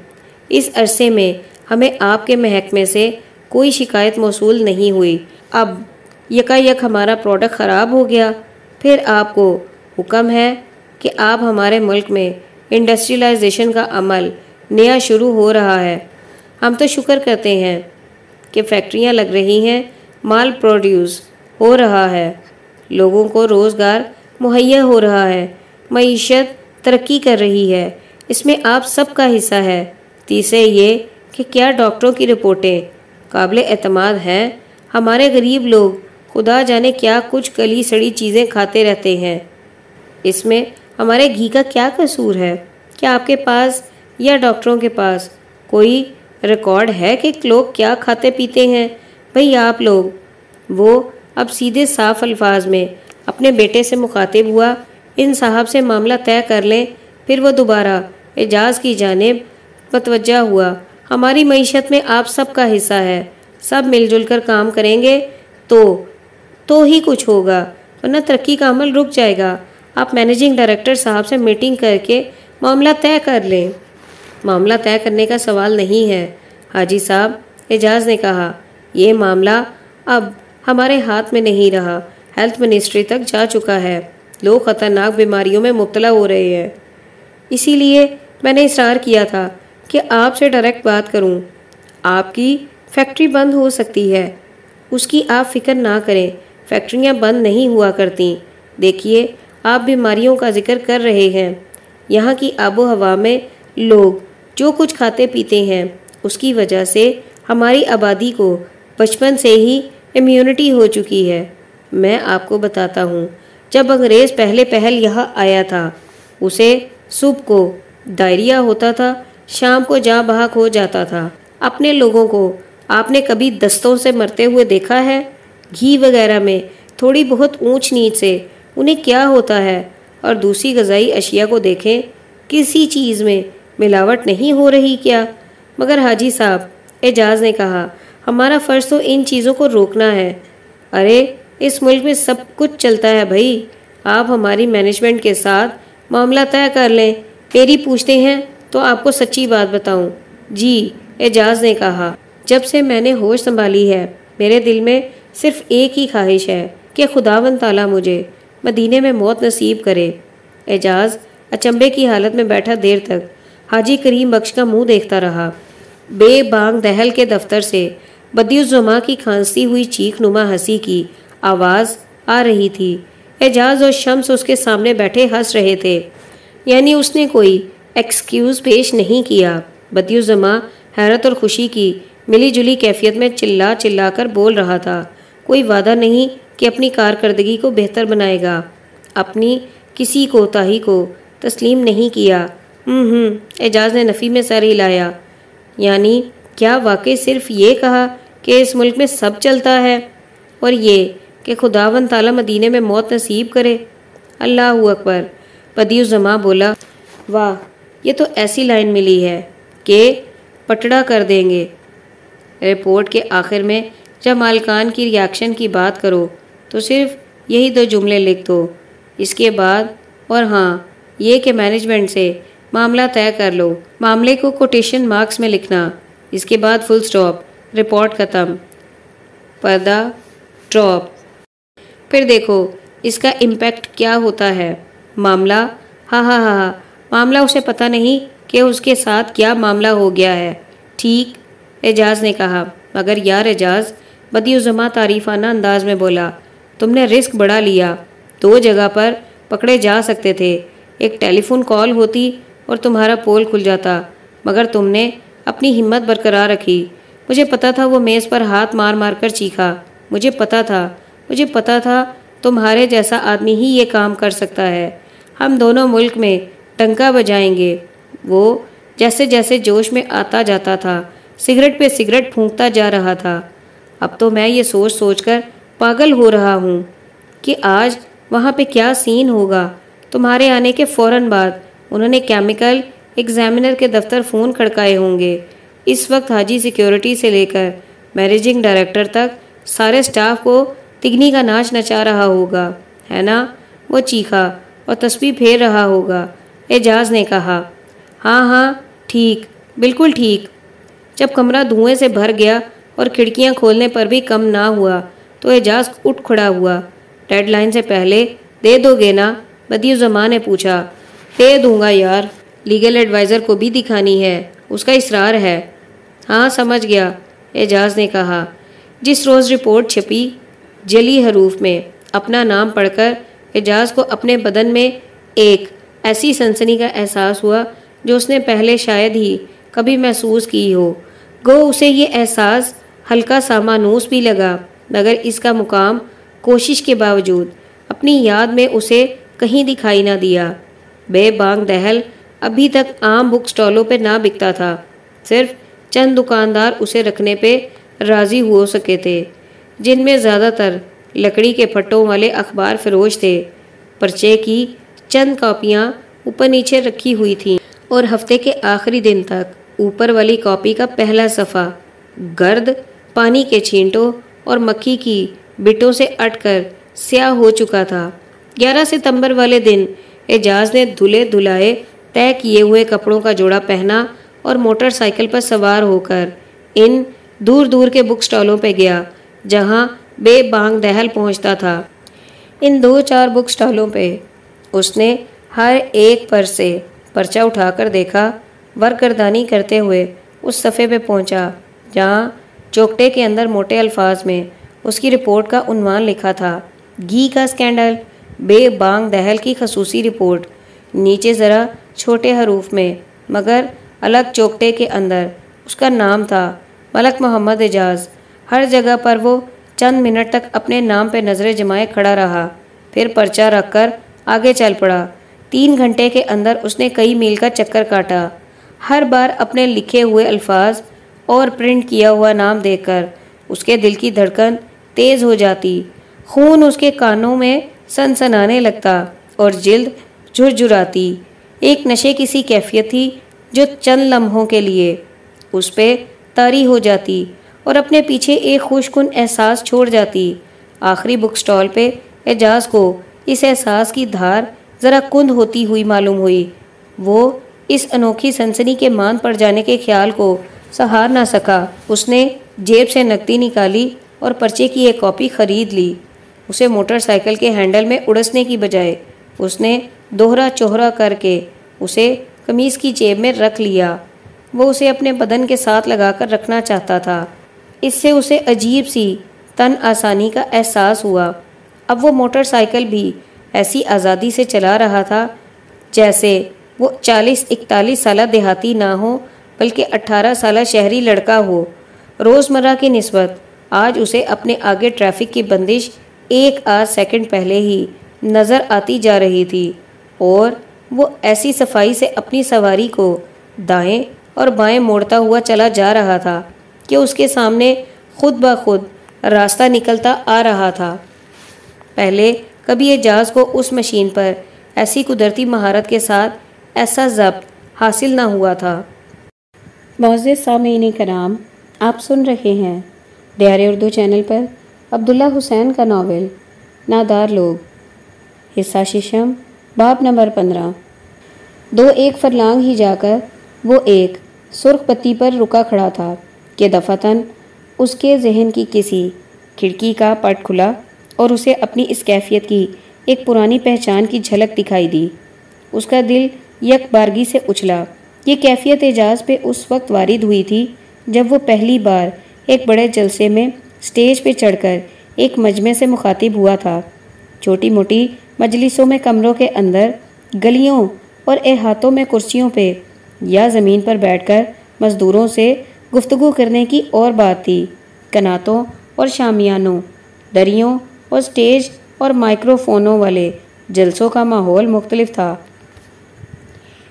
اس عرصے میں ہمیں آپ کے محکمے سے کوئی شکایت موصول نہیں ہوئی۔ اب یکا یک ہمارا پروڈکٹ خراب ہو گیا۔ پھر آپ کو حکم ہے کہ آپ ہمارے ملک میں انڈسٹریلائزیشن کا عمل نیا شروع ہو رہا ہے۔ ہم تو شکر کرتے ہیں کہ فیکٹریاں لگ رہی ہیں، مال پروڈیوس ہو رہا ہے۔ لوگوں کو روزگار مہیا ہو رہا ہے۔ معیشت ترقی کر رہی ہے۔ اس میں آپ سب کا حصہ ہے۔ تیسرے یہ کہ کیا ڈاکٹروں کی رپورٹیں قابل اعتماد ہیں؟ ہمارے غریب لوگ خدا جانے کیا کچھ کلی سڑی چیزیں کھاتے رہتے ہیں۔ اس میں ہمارے گھی کا کیا قصور ہے؟ کیا آپ کے پاس یا ڈاکٹروں کے پاس کوئی ریکارڈ ہے کہ لوگ کیا کھاتے پیتے ہیں؟ بھئی آپ لوگ وہ اب سیدھے صاف الفاظ میں اپنے بیٹے سے مخاطب ہوا، ان صاحب سے معاملہ طے کر لیں، پھر وہ دوبارہ اعجاز کی جانب متوجہ ہوا، ہماری معیشت میں آپ سب کا حصہ ہے، سب مل جل کر کام کریں گے، تو تو ہی کچھ ہوگا، ورنہ ترقی کا عمل رک جائے گا۔ آپ مینیجنگ ڈائریکٹر صاحب سے میٹنگ کر کے معاملہ طے کر لیں۔ معاملہ طے کرنے کا سوال نہیں ہے، حاجی صاحب، اعجاز نے کہا، یہ معاملہ اب ہمارے ہاتھ میں نہیں رہا۔ ہیلتھ منسٹری تک جا چکا ہے۔ لوگ خطرناک بیماریوں میں مبتلا ہو رہے ہیں۔ اسی لیے میں نے اصرار کیا تھا کہ آپ سے ڈائریکٹ بات کروں۔ آپ کی فیکٹری بند ہو سکتی ہے۔ اس کی آپ فکر نہ کریں۔ فیکٹریاں بند نہیں ہوا کرتی۔ دیکھیے، آپ بیماریوں کا ذکر کر رہے ہیں۔ یہاں کی آب و ہوا میں لوگ جو کچھ کھاتے پیتے ہیں، اس کی وجہ سے ہماری آبادی کو بچپن سے ہی امیونٹی ہو چکی ہے۔ میں آپ کو بتاتا ہوں، جب انگریز پہلے پہل یہاں آیا تھا، اسے صبح کو ڈائریا ہوتا تھا، شام کو جاں بحق ہو جاتا تھا۔ اپنے لوگوں کو، آپ نے کبھی دستوں سے مرتے ہوئے دیکھا ہے؟ گھی وغیرہ میں تھوڑی بہت اونچ نیچ سے انہیں کیا ہوتا ہے؟ اور دوسری غذائی اشیاء کو دیکھیں، کسی چیز میں ملاوٹ نہیں ہو رہی کیا؟ مگر حاجی صاحب، اعجاز نے کہا ہمارا فرض تو ان چیزوں کو روکنا ہے۔ ارے، اس ملک میں سب کچھ چلتا ہے بھائی۔ آپ ہماری مینجمنٹ کے ساتھ معاملہ طے کر لیں۔ میری پوچھتے ہیں تو آپ کو سچی بات بتاؤں۔ جی اعجاز نے کہا۔ جب سے میں نے ہوش سنبھالی ہے، میرے دل میں صرف ایک ہی خواہش ہے کہ خدا و تعالیٰ مجھے مدینے میں موت نصیب کرے۔ اعجاز اچمبے کی حالت میں بیٹھا دیر تک، حاجی کریم بخش کا منہ دیکھتا رہا۔ بے بانگ دہل کے دفتر سے بدی الزما کی کھانستی ہوئی چیخ نما ہنسی کی آواز آ رہی تھی۔ اعجاز اور شمس اس کے سامنے بیٹھے ہنس رہے تھے۔ یعنی اس نے کوئی ایکسکیوز پیش نہیں کیا۔ بدی الزما حیرت اور خوشی کی ملی جلی کیفیت میں چلا چلا کر بول رہا تھا۔ کوئی وعدہ نہیں کہ اپنی کارکردگی کو بہتر بنائے گا۔ اپنی کسی کوتاہی کو تسلیم نہیں کیا۔ ہوں ہوں اعجاز نے نفی میں سر ہلایا۔ یعنی کیا واقعی صرف یہ کہا کہ اس ملک میں سب چلتا ہے اور یہ کہ خدا و تعالیٰ مدینے میں موت نصیب کرے؟ اللہ اکبر۔ بدی الزما بولا، واہ، یہ تو ایسی لائن ملی ہے کہ پٹڑا کر دیں گے۔ رپورٹ کے آخر میں جب مالکان کی ریاکشن کی بات کرو، تو صرف یہی دو جملے لکھ دو۔ اس کے بعد، اور ہاں یہ کہ مینجمنٹ سے معاملہ طے کر لو۔ معاملے کو کوٹیشن مارکس میں لکھنا۔ اس کے بعد فل سٹاپ رپورٹ ختم۔ پردہ۔ ڈراپ پھر دیکھو، اس کا امپیکٹ کیا ہوتا ہے؟ معاملہ۔ ہاں ہاں ہاں ہاں معاملہ اسے پتہ نہیں کہ اس کے ساتھ کیا معاملہ ہو گیا ہے۔ ٹھیک۔ اعجاز نے کہا، مگر یار اعجاز، بدی الزما تعریفانہ انداز میں بولا، تم نے رسک بڑھا لیا۔ دو جگہ پر پکڑے جا سکتے تھے۔ ایک ٹیلی فون کال ہوتی اور تمہارا پول کھل جاتا، مگر تم نے اپنی ہمت برقرار رکھی۔ مجھے پتا تھا وہ میز پر ہاتھ مار مار کر چیخا۔ مجھے پتا تھا، مجھے پتا تھا تمہارے جیسا آدمی ہی یہ کام کر سکتا ہے۔ ہم دونوں ملک میں ٹنکا بجائیں گے۔ وہ جیسے جیسے جوش میں آتا جاتا تھا، سگریٹ پہ سگریٹ پھونکتا جا رہا تھا۔ اب تو میں یہ سوچ سوچ کر پاگل ہو رہا ہوں کہ آج وہاں پہ کیا سین ہوگا۔ تمہارے آنے کے فوراً بعد انہوں نے کیمیکل ایگزامینر کے دفتر فون کھڑکائے ہوں گے۔ اس وقت حاجی سیکیورٹی سے لے کر مینیجنگ ڈائریکٹر تک سارے سٹاف کو تگنی کا ناچ نچا رہا ہوگا، ہے نا؟ وہ چیخا اور تسبیح پھیر رہا ہوگا۔ اعجاز نے کہا ہاں ہاں ٹھیک، بالکل ٹھیک۔ جب کمرہ دھوئیں سے بھر گیا اور کھڑکیاں کھولنے پر بھی کم نہ ہوا تو اعجاز اٹھ کھڑا ہوا۔ ڈیڈ لائن سے پہلے، دے دو گے نا؟ بدی زمان نے پوچھا۔ دے دوں گا یار۔ لیگل ایڈوائزر کو بھی دکھانی ہے۔ اس کا اصرار ہے۔ ہاں سمجھ گیا۔ اعجاز نے کہا۔ جس روز رپورٹ چھپی جلی حروف میں، اپنا نام پڑھ کر اعجاز کو اپنے بدن میں ایک ایسی سنسنی کا احساس ہوا جو اس نے پہلے شاید ہی کبھی محسوس کی ہو۔ گو، اسے یہ احساس ہلکا سامانوس بھی لگا، مگر اس کا مقام کوشش کے باوجود اپنی یاد میں اسے کہیں دکھائی نہ دیا۔ بے بانگ دہل ابھی تک عام بک سٹالوں پہ نہ بکتا تھا۔ صرف چند دکاندار اسے رکھنے پہ راضی ہو سکے تھے، جن میں زیادہ تر لکڑی کے پھٹوں والے اخبار فروش تھے۔ پرچے کی چند کاپیاں اوپر نیچے رکھی ہوئی تھیں۔ اور ہفتے کے آخری دن تک اوپر والی کاپی کا پہلا صفحہ گرد، پانی کے چھینٹوں اور مکھی کی بٹوں سے اٹ کر سیاہ ہو چکا تھا۔ گیارہ ستمبر والے دن اعجاز نے دھلے دھلائے طے کیے ہوئے کپڑوں کا جوڑا پہنا اور موٹر سائیکل پر سوار ہو کر ان دور دور کے بک سٹالوں پہ گیا، جہاں بے بانگ دہل پہنچتا تھا۔ ان دو چار بک سٹالوں پہ اس نے ہر ایک پر سے پرچہ اٹھا کر دیکھا، ورکردانی کرتے ہوئے اس صفحے پہ پہنچا، جہاں چوکٹے کے اندر موٹے الفاظ میں اس کی رپورٹ کا عنوان لکھا تھا، گھی کا سکینڈل۔ بے بانگ دہل کی خصوصی رپورٹ۔ نیچے ذرا چھوٹے حروف میں، مگر الگ چوکٹے کے اندر۔ اس کا نام تھا ملک محمد اعجاز۔ ہر جگہ پر وہ چند منٹ تک اپنے نام پہ نظریں جمائے کھڑا رہا۔ پھر پرچہ رکھ کر آگے چل پڑا۔ تین گھنٹے کے اندر اس نے کئی میل کا چکر کاٹا۔ ہر بار اپنے لکھے ہوئے الفاظ اور پرنٹ کیا ہوا نام دیکھ کر، اس کے دل کی دھڑکن تیز ہو جاتی۔ خون اس کے کانوں میں سنسنانے لگتا اور جلد جھرجھراتی۔ ایک نشے کسی کیفیت تھی جو چند لمحوں کے لیے اس پہ تاری ہو جاتی اور اپنے پیچھے ایک خوش کن احساس چھوڑ جاتی۔ آخری بک سٹال پہ اعجاز کو اس احساس کی دھار ذرا کند ہوتی ہوئی معلوم ہوئی۔ وہ اس انوکھی سنسنی کے مان پڑ جانے کے خیال کو سہار نہ سکا۔ اس نے جیب سے نقدی نکالی اور پرچے کی ایک کاپی خرید لی۔ اسے موٹر سائیکل کے ہینڈل میں اڑسنے کی بجائے اس نے دوہرا چوہرا کر کے اسے قمیض کی جیب میں رکھ لیا۔ وہ اسے اپنے بدن کے ساتھ لگا کر رکھنا چاہتا تھا۔ اس سے اسے عجیب سی تن آسانی کا احساس ہوا۔ اب وہ موٹر سائیکل بھی ایسی آزادی سے چلا رہا تھا جیسے وہ چالیس اکتالیس سالہ دیہاتی نہ ہو بلکہ اٹھارہ سالہ شہری لڑکا ہو۔ روزمرہ کی نسبت آج اسے اپنے آگے ٹریفک کی بندش ایک آدھ سیکنڈ پہلے ہی نظر آتی جا رہی تھی اور وہ ایسی صفائی سے اپنی سواری کو دائیں اور بائیں موڑتا ہوا چلا جا رہا تھا کہ اس کے سامنے خود بخود راستہ نکلتا آ رہا تھا۔ پہلے کبھی اعجاز کو اس مشین پر ایسی قدرتی مہارت کے ساتھ ایسا ضبط حاصل نہ ہوا تھا۔ معزز سامعین کرام، آپ سن رہے ہیں ڈیار اردو چینل پر عبداللہ حسین کا ناول، نادار لوگ۔ حصہ ششم، باب نمبر پندرہ۔ دو ایک فرلانگ ہی جا کر وہ ایک سرخ پتی پر رکا کھڑا تھا کہ دفتن اس کے ذہن کی کسی کھڑکی کا پٹ کھلا اور اسے اپنی اس کیفیت کی ایک پرانی پہچان کی جھلک دکھائی دی۔ اس کا دل یک بارگی سے اچھلا۔ یہ کیفیت اعجاز پہ اس وقت وارد ہوئی تھی جب وہ پہلی بار ایک بڑے جلسے میں سٹیج پہ چڑھ کر ایک مجمع سے مخاطب ہوا تھا۔ چھوٹی موٹی مجلسوں میں کمروں کے اندر، گلیوں اور احاطوں میں کرسیوں پہ یا زمین پر بیٹھ کر مزدوروں سے گفتگو کرنے کی اور بات تھی۔ کناتوں اور شامیانوں دریوں اور سٹیج اور مائکرو فونوں والے جلسوں کا ماحول مختلف تھا۔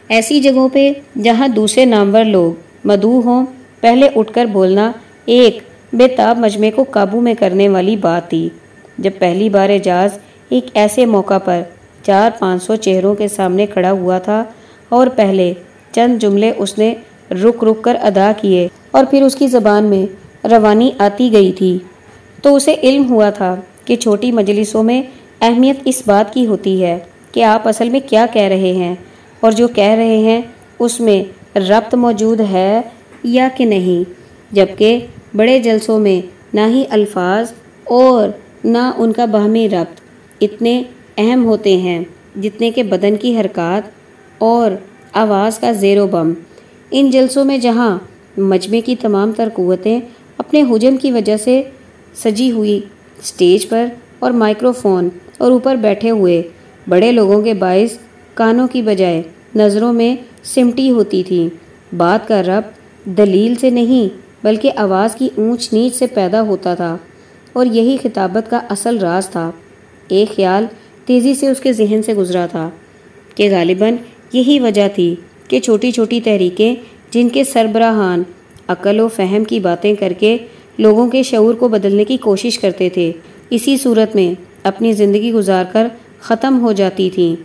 ایسی جگہوں پہ جہاں دوسرے نامور لوگ مدعو ہوں، پہلے اٹھ کر بولنا ایک بے تاب مجمع کو قابو میں کرنے والی بات تھی۔ جب پہلی بار اعجاز ایک ایسے موقع پر چار پانچ سو چہروں کے سامنے کھڑا ہوا تھا اور پہلے چند جملے اس نے رک رک کر ادا کیے اور پھر اس کی زبان میں روانی آتی گئی تھی۔ تو اسے علم ہوا تھا کہ چھوٹی مجلسوں میں اہمیت اس بات کی ہوتی ہے کہ آپ اصل میں کیا کہہ رہے ہیں اور جو کہہ رہے ہیں اس میں ربط موجود ہے یا کہ نہیں، جبکہ بڑے جلسوں میں نہ ہی الفاظ اور نہ ان کا باہمی ربط اتنے اہم ہوتے ہیں جتنے کہ بدن کی حرکات اور آواز کا زیر و بم۔ ان جلسوں میں جہاں مجمع کی تمام تر قوتیں اپنے حجم کی وجہ سے سجی ہوئی سٹیج پر اور مائکرو فون اور اوپر بیٹھے ہوئے بڑے لوگوں کے باعث کانوں کی بجائے نظروں میں سمٹی ہوتی تھی۔ بات کا رب دلیل سے نہیں بلکہ آواز کی اونچ نیچ سے پیدا ہوتا تھا اور یہی خطابت کا اصل راز تھا۔ ایک خیال تیزی سے اس کے ذہن سے گزرا تھا کہ غالباً یہی وجہ تھی کہ چھوٹی چھوٹی تحریکیں جن کے سربراہان عقل و فہم کی باتیں کر کے لوگوں کے شعور کو بدلنے کی کوشش کرتے تھے، اسی صورت میں اپنی زندگی گزار کر ختم ہو جاتی تھیں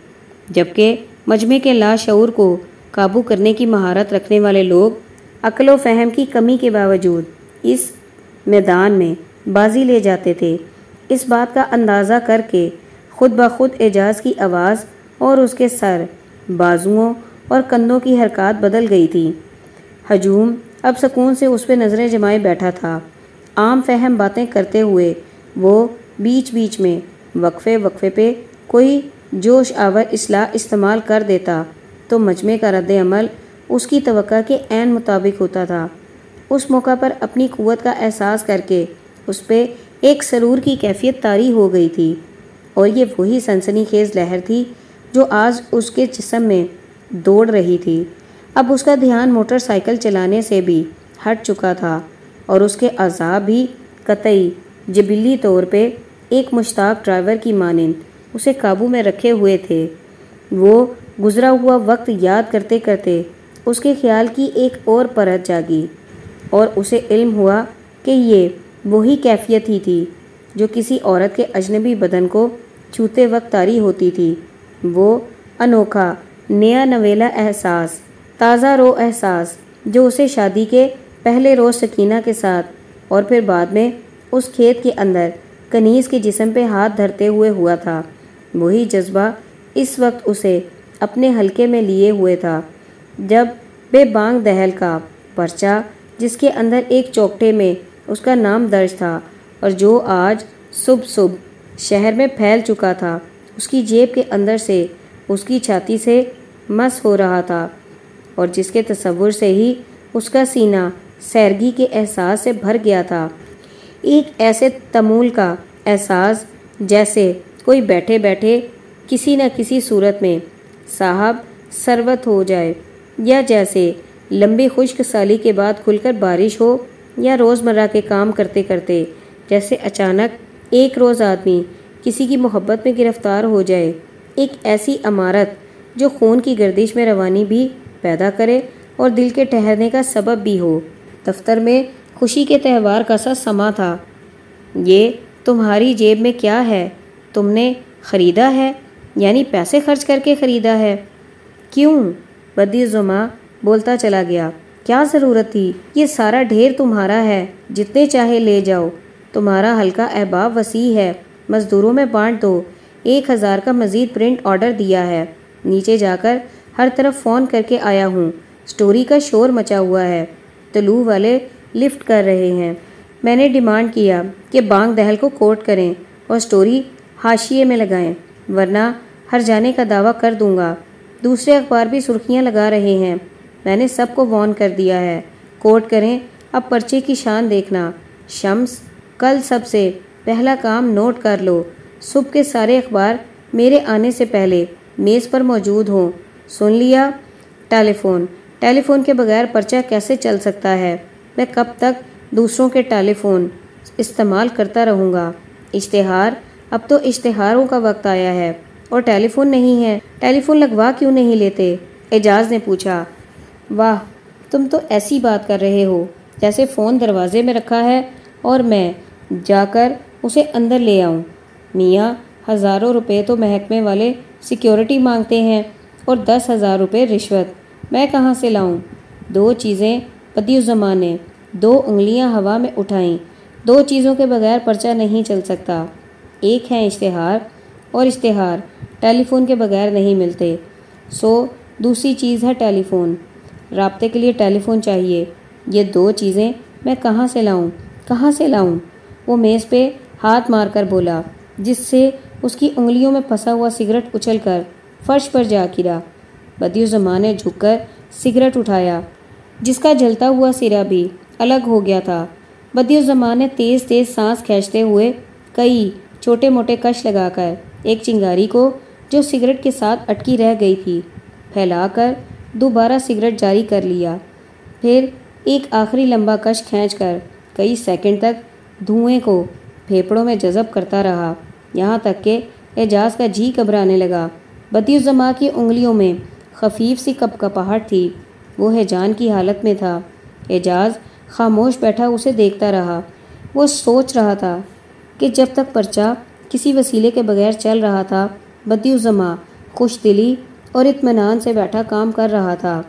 جبکہ مجمع کے لاشعور کو قابو کرنے کی مہارت رکھنے والے لوگ عقل و فہم کی کمی کے باوجود اس میدان میں بازی لے جاتے تھے۔ اس بات کا اندازہ کر کے خود بخود اعجاز کی آواز اور اس کے سر، بازوؤں اور کندھوں کی حرکات بدل گئی تھی۔ ہجوم اب سکون سے اس پہ نظریں جمائے بیٹھا تھا۔ عام فہم باتیں کرتے ہوئے وہ بیچ بیچ میں وقفے وقفے پہ کوئی جوش آور اصلاح استعمال کر دیتا تو مجمع کا رد عمل اس کی توقع کے عین مطابق ہوتا تھا۔ اس موقع پر اپنی قوت کا احساس کر کے اس پہ ایک سرور کی کیفیت طاری ہو گئی تھی۔ اور یہ وہی سنسنی خیز لہر تھی جو آج اس کے جسم میں دوڑ رہی تھی۔ اب اس کا دھیان موٹر سائیکل چلانے سے بھی ہٹ چکا تھا اور اس کے عذاب بھی قطعی۔ جبلی طور پہ ایک مشتاق ڈرائیور کی مانند اسے قابو میں رکھے ہوئے تھے۔ وہ گزرا ہوا وقت یاد کرتے کرتے اس کے خیال کی ایک اور پرت جاگی اور اسے علم ہوا کہ یہ وہی کیفیت ہی تھی جو کسی عورت کے اجنبی بدن کو چھوتے وقت تاری ہوتی تھی۔ وہ انوکھا، نیا نویلا احساس، تازہ رو احساس جو اسے شادی کے پہلے روز سکینہ کے ساتھ اور پھر بعد میں اس کھیت کے اندر کنیز کے جسم پہ ہاتھ دھرتے ہوئے ہوا تھا۔ وہی جذبہ اس وقت اسے اپنے حلقے میں لیے ہوئے تھا۔ جب بے بانگ دہل کا پرچہ جس کے اندر ایک چوکٹے میں اس کا نام درج تھا اور جو آج صبح صبح شہر میں پھیل چکا تھا، اس کی جیب کے اندر سے اس کی چھاتی سے مس ہو رہا تھا اور جس کے تصور سے ہی اس کا سینہ سیرگی کے احساس سے بھر گیا تھا۔ ایک ایسے تمول کا احساس جیسے کوئی بیٹھے بیٹھے کسی نہ کسی صورت میں صاحب سروت ہو جائے۔ یا جیسے لمبی خشک سالی کے بعد کھل کر بارش ہو یا روزمرہ کے کام کرتے کرتے جیسے اچانک ایک روز آدمی کسی کی محبت میں گرفتار ہو جائے، ایک ایسی عمارت جو خون کی گردش میں روانی بھی پیدا کرے اور دل کے ٹھہرنے کا سبب بھی ہو۔ دفتر میں خوشی کے تہوار کا سا سما تھا۔ یہ تمہاری جیب میں کیا ہے؟ تم نے خریدا ہے؟ یعنی پیسے خرچ کر کے خریدا ہے؟ کیوں؟ بدی زما بولتا چلا گیا، کیا ضرورت تھی؟ یہ سارا ڈھیر تمہارا ہے، جتنے چاہے لے جاؤ۔ تمہارا ہلکا احباب وسیع ہے، مزدوروں میں بانٹ دو۔ ایک ہزار کا مزید پرنٹ آرڈر دیا ہے۔ نیچے جا کر ہر طرف فون کر کے آیا ہوں۔ سٹوری کا شور مچا ہوا ہے۔ طلوع والے لفٹ کر رہے ہیں۔ میں نے ڈیمانڈ کیا کہ بانگ دہل کو کوٹ کریں اور سٹوری حاشیے میں لگائیں، ورنہ ہر جانے کا دعویٰ کر دوں گا۔ دوسرے اخبار بھی سرخیاں لگا رہے ہیں۔ میں نے سب کو وارن کر دیا ہے۔ کوٹ کریں۔ اب پرچے کی شان دیکھنا۔ شمس، کل سب سے پہلا کام نوٹ کر لو۔ صبح کے سارے اخبار میرے آنے سے پہلے میز پر موجود ہوں۔ سن لیا۔ ٹیلی فون ٹیلی فون کے بغیر پرچہ کیسے چل سکتا ہے؟ میں کب تک دوسروں کے ٹیلی فون استعمال کرتا رہوں گا؟ اشتہار۔ اب تو اشتہاروں کا وقت آیا ہے۔ اور ٹیلی فون نہیں ہے۔ ٹیلی فون لگوا کیوں نہیں لیتے؟ اعجاز نے پوچھا۔ واہ، تم تو ایسی بات کر رہے ہو جیسے فون دروازے میں رکھا ہے اور میں جا کر اسے اندر لے آؤں۔ میاں، ہزاروں روپے تو محکمے والے سیکیورٹی مانگتے ہیں اور دس ہزار روپے رشوت۔ میں کہاں سے لاؤں؟ دو چیزیں بدی زمانے دو انگلیاں ہوا میں اٹھائیں۔ دو چیزوں کے بغیر پرچہ نہیں چل سکتا۔ ایک ہے اشتہار اور اشتہار ٹیلی فون کے بغیر نہیں ملتے۔ سو، دوسری چیز ہے ٹیلی فون رابطے کے لیے ٹیلی فون چاہیے۔ یہ دو چیزیں میں کہاں سے لاؤں؟ کہاں سے لاؤں؟ وہ میز پہ ہاتھ مار کر بولا، جس سے اس کی انگلیوں میں پھنسا ہوا سگریٹ اچھل کر فرش پر جا گرا۔ بدیو زمان نے جھک کر سگریٹ اٹھایا، جس کا جلتا ہوا سرا بھی الگ ہو گیا تھا۔ بدیو زمان نے تیز تیز سانس کھینچتے ہوئے کئی چھوٹے موٹے کش لگا کر ایک چنگاری کو جو سگریٹ کے ساتھ اٹکی رہ گئی تھی۔ پھیلا کر دوبارہ سگریٹ جاری کر لیا۔ پھر ایک آخری لمبا کش کھینچ کر کئی سیکنڈ تک دھوئیں کو پھیپڑوں میں جذب کرتا رہا۔ یہاں تک کہ اعجاز کا جی گھبرانے لگا۔ بدی الزما کی انگلیوں میں خفیف سی کپ کپاہٹ تھی۔ وہ ہے جان کی حالت میں تھا۔ اعجاز خاموش بیٹھا اسے دیکھتا رہا۔ وہ سوچ رہا تھا کہ جب تک پرچہ کسی وسیلے کے بغیر چل رہا تھا۔ بدی الزما خوش دلی اور اطمینان سے بیٹھا کام کر رہا تھا۔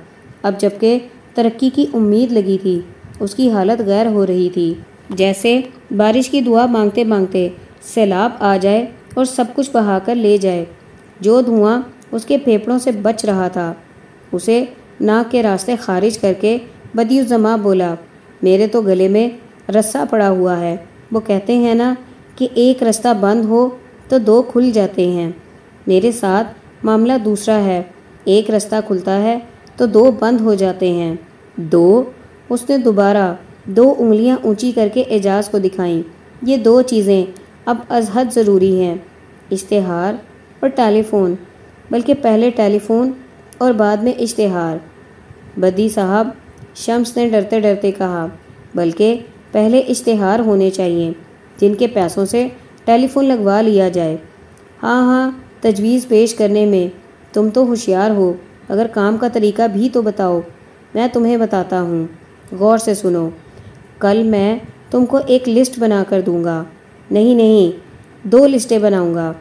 اب جبکہ ترقی کی امید لگی تھی، اس کی حالت غیر ہو رہی تھی۔ جیسے بارش کی دعا مانگتے مانگتے سیلاب آ جائے اور سب کچھ بہا کر لے جائے، جو دھواں اس کے پھیپڑوں سے بچ رہا تھا۔ اسے ناک کے راستے خارج کر کے بدی الزما بولا، میرے تو گلے میں رسا پڑا ہوا ہے۔ وہ کہتے ہیں نا کہ ایک رستہ بند ہو تو دو کھل جاتے ہیں۔ میرے ساتھ معاملہ دوسرا ہے۔ ایک رستہ کھلتا ہے تو دو بند ہو جاتے ہیں۔ دو، اس نے دوبارہ دو انگلیاں اونچی کر کے اعجاز کو دکھائیں۔ یہ دو چیزیں اب ازحد ضروری ہیں۔ اشتہار اور ٹیلی فون بلکہ پہلے ٹیلی فون اور بعد میں اشتہار۔ بدی صاحب شمس نے ڈرتے ڈرتے کہا، بلکہ پہلے اشتہار ہونے چاہیے جن کے پیسوں سے ٹیلی فون لگوا لیا جائے۔ ہاں ہاں تجویز پیش کرنے میں تم تو ہوشیار ہو۔ اگر کام کا طریقہ بھی تو بتاؤ۔ میں تمہیں بتاتا ہوں۔ غور سے سنو۔ کل میں تم کو ایک لسٹ بنا کر دوں گا۔ نہیں نہیں، دو لسٹیں بناؤں گا۔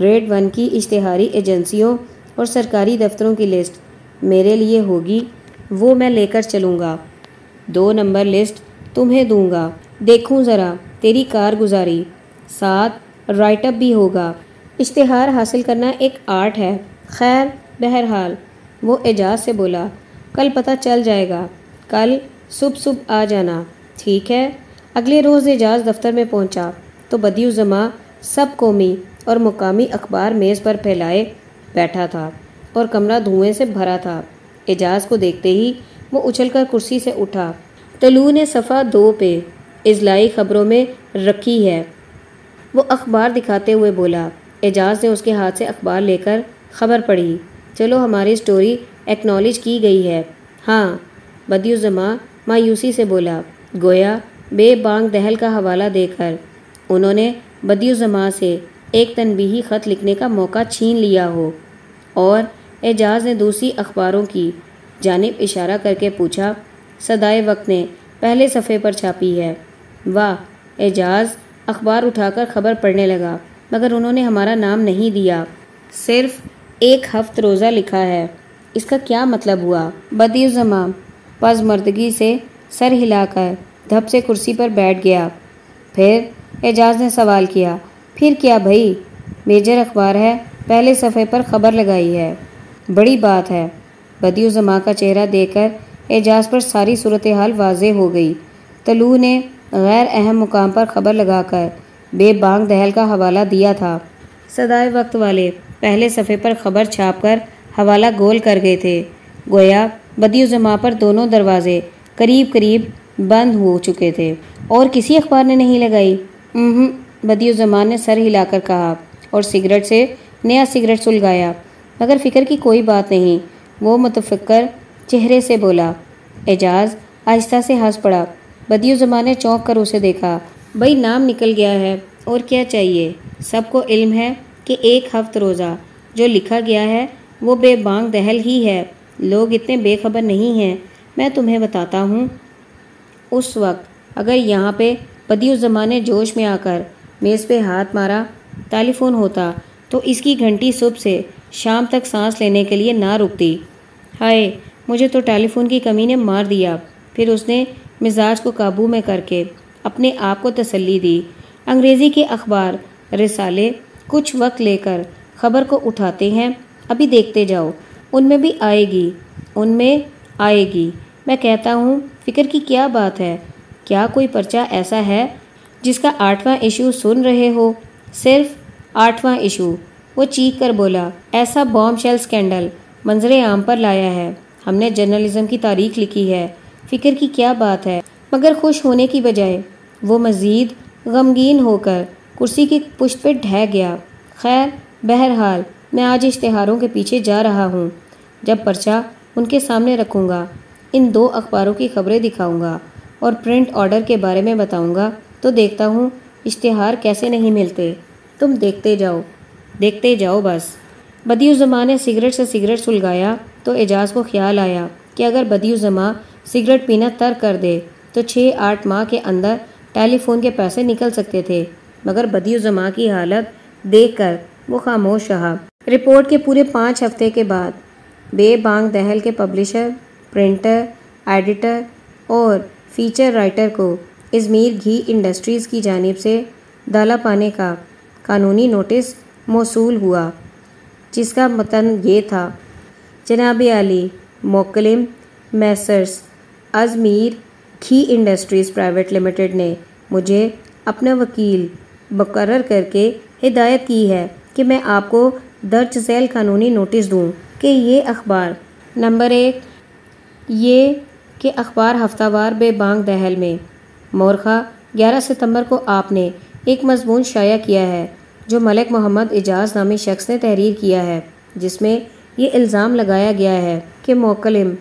گریڈ ون کی اشتہاری ایجنسیوں اور سرکاری دفتروں کی لسٹ میرے لیے ہوگی۔ وہ میں لے کر چلوں گا۔ دو نمبر لسٹ تمہیں دوں گا۔ دیکھوں ذرا، تیری کارگزاری۔ ساتھ رائٹ اپ بھی ہوگا۔ اشتہار حاصل کرنا ایک آرٹ ہے۔ خیر، بہرحال، وہ اعجاز سے بولا، کل پتہ چل جائے گا۔ کل صبح صبح آ جانا۔ ٹھیک ہے؟ اگلے روز اعجاز دفتر میں پہنچا۔ تو بدی الزما سب قومی اور مقامی اخبار میز پر پھیلائے بیٹھا تھا اور کمرہ دھوئیں سے بھرا تھا۔ اعجاز کو دیکھتے ہی وہ اچھل کر کرسی سے اٹھا۔ تلو نے صفحہ دو پہ اضلاعی خبروں میں رکھی ہے۔ وہ اخبار دکھاتے ہوئے بولا، اعجاز نے اس کے ہاتھ سے اخبار لے کر خبر پڑھی۔ چلو، ہماری سٹوری ایکنالج کی گئی ہے۔ ہاں بدی الزما مایوسی سے بولا، گویا بے بانگ دہل کا حوالہ دے کر۔ انہوں نے بدی الزما سے ایک تنبیہی خط لکھنے کا موقع چھین لیا ہو۔ اور اعجاز نے دوسری اخباروں کی جانب اشارہ کر کے پوچھا، صدائے وقت نے پہلے صفحے پر چھاپی ہے۔ واہ، اعجاز، اخبار اٹھا کر خبر پڑھنے لگا، مگر انہوں نے ہمارا نام نہیں دیا۔ صرف ایک ہفت روزہ لکھا ہے۔ اس کا کیا مطلب ہوا؟ بدی الزما پز مردگی سے سر ہلا کر دھپ سے کرسی پر بیٹھ گیا۔ پھر اعجاز نے سوال کیا، پھر کیا بھائی؟ میجر اخبار ہے، پہلے صفحے پر خبر لگائی ہے۔ بڑی بات ہے۔ بدیو زما کا چہرہ دیکھ کر اعجاز پر ساری صورتحال واضح ہو گئی۔ تلو نے غیر اہم مقام پر خبر لگا کر بے بانگ دہل کا حوالہ دیا تھا۔ صدائے وقت والے پہلے صفحے پر خبر چھاپ کر حوالہ گول کر گئے تھے۔ گویا بدیو زما پر دونوں دروازے قریب قریب بند ہو چکے تھے۔ اور کسی اخبار نے نہیں لگائی؟ بدی الزمان نے سر ہلا کر کہا اور سگریٹ سے نیا سگریٹ سلگایا۔ مگر فکر کی کوئی بات نہیں، وہ متفکر چہرے سے بولا، اعجاز، آہستہ سے ہنس پڑا۔ بدی الزمان نے چونک کر اسے دیکھا۔ بھائی نام نکل گیا ہے، اور کیا چاہیے؟ سب کو علم ہے کہ ایک ہفت روزہ جو لکھا گیا ہے، وہ بے بانگ دہل ہی ہے۔ لوگ اتنے بے خبر نہیں ہیں۔ میں تمہیں بتاتا ہوں، اس وقت اگر یہاں پہ بدی الزمانے جوش میں آ کر میز پہ ہاتھ مارا، ٹیلی فون ہوتا، تو اس کی گھنٹی صبح سے شام تک سانس لینے کے لیے نہ رکتی۔ ہائے، مجھے تو ٹیلی فون کی کمی نے مار دیا۔ پھر اس نے مزاج کو قابو میں کر کے اپنے آپ کو تسلی دی۔ انگریزی کے اخبار رسالے کچھ وقت لے کر خبر کو اٹھاتے ہیں۔ ابھی دیکھتے جاؤ، ان میں بھی آئے گی۔ ان میں آئے گی۔ میں کہتا ہوں، فکر کی کیا بات ہے؟ کیا کوئی پرچہ ایسا ہے جس کا آٹھواں ایشو سن رہے ہو؟ صرف آٹھواں ایشو۔ وہ چیخ کر بولا، ایسا بام شیل سکینڈل منظر عام پر لایا ہے۔ ہم نے جرنلزم کی تاریخ لکھی ہے۔ فکر کی کیا بات ہے۔ مگر خوش ہونے کی بجائے وہ مزید غمگین ہو کر کرسی کی پشت پہ ڈھہ گیا۔ خیر، بہرحال میں آج اشتہاروں کے پیچھے جا رہا ہوں۔ جب پرچہ ان کے سامنے رکھوں گا، ان دو اخباروں کی خبریں دکھاؤں گا اور پرنٹ آرڈر کے بارے میں بتاؤں گا، تو دیکھتا ہوں اشتہار کیسے نہیں ملتے۔ تم دیکھتے جاؤ۔ دیکھتے جاؤ بس۔ بدی الزما نے سگریٹ سے سگریٹ سلگایا تو اعجاز کو خیال آیا کہ اگر بدی الزما سگریٹ پینا تر کر دے تو چھ آٹھ ماہ کے اندر ٹیلی فون کے پیسے نکل سکتے تھے۔ مگر بدی زماں کی حالت دیکھ کر وہ خاموش رہا۔ رپورٹ کے پورے پانچ ہفتے کے بعد بے بانگ دہل کے پبلشر پرنٹر، ایڈیٹر اور فیچر رائٹر کو ازمیر گھی انڈسٹریز کی جانب سے دالا پانے کا قانونی نوٹس موصول ہوا، جس کا متن یہ تھا، جناب Ali موکلم messrs Izmir Ghee industries private limited نے مجھے اپنا وکیل مقرر کر کے ہدایت کی ہے کہ میں آپ کو درج ذیل قانونی نوٹس دوں کہ یہ اخبار، نمبر ایک، یہ کہ اخبار ہفتہ وار بے بانگ دہل میں، مورخہ، گیارہ ستمبر کو آپ نے ایک مضمون شائع کیا ہے جو ملک محمد اجاز نامی شخص نے تحریر کیا ہے، جس میں یہ الزام لگایا گیا ہے کہ موکلم،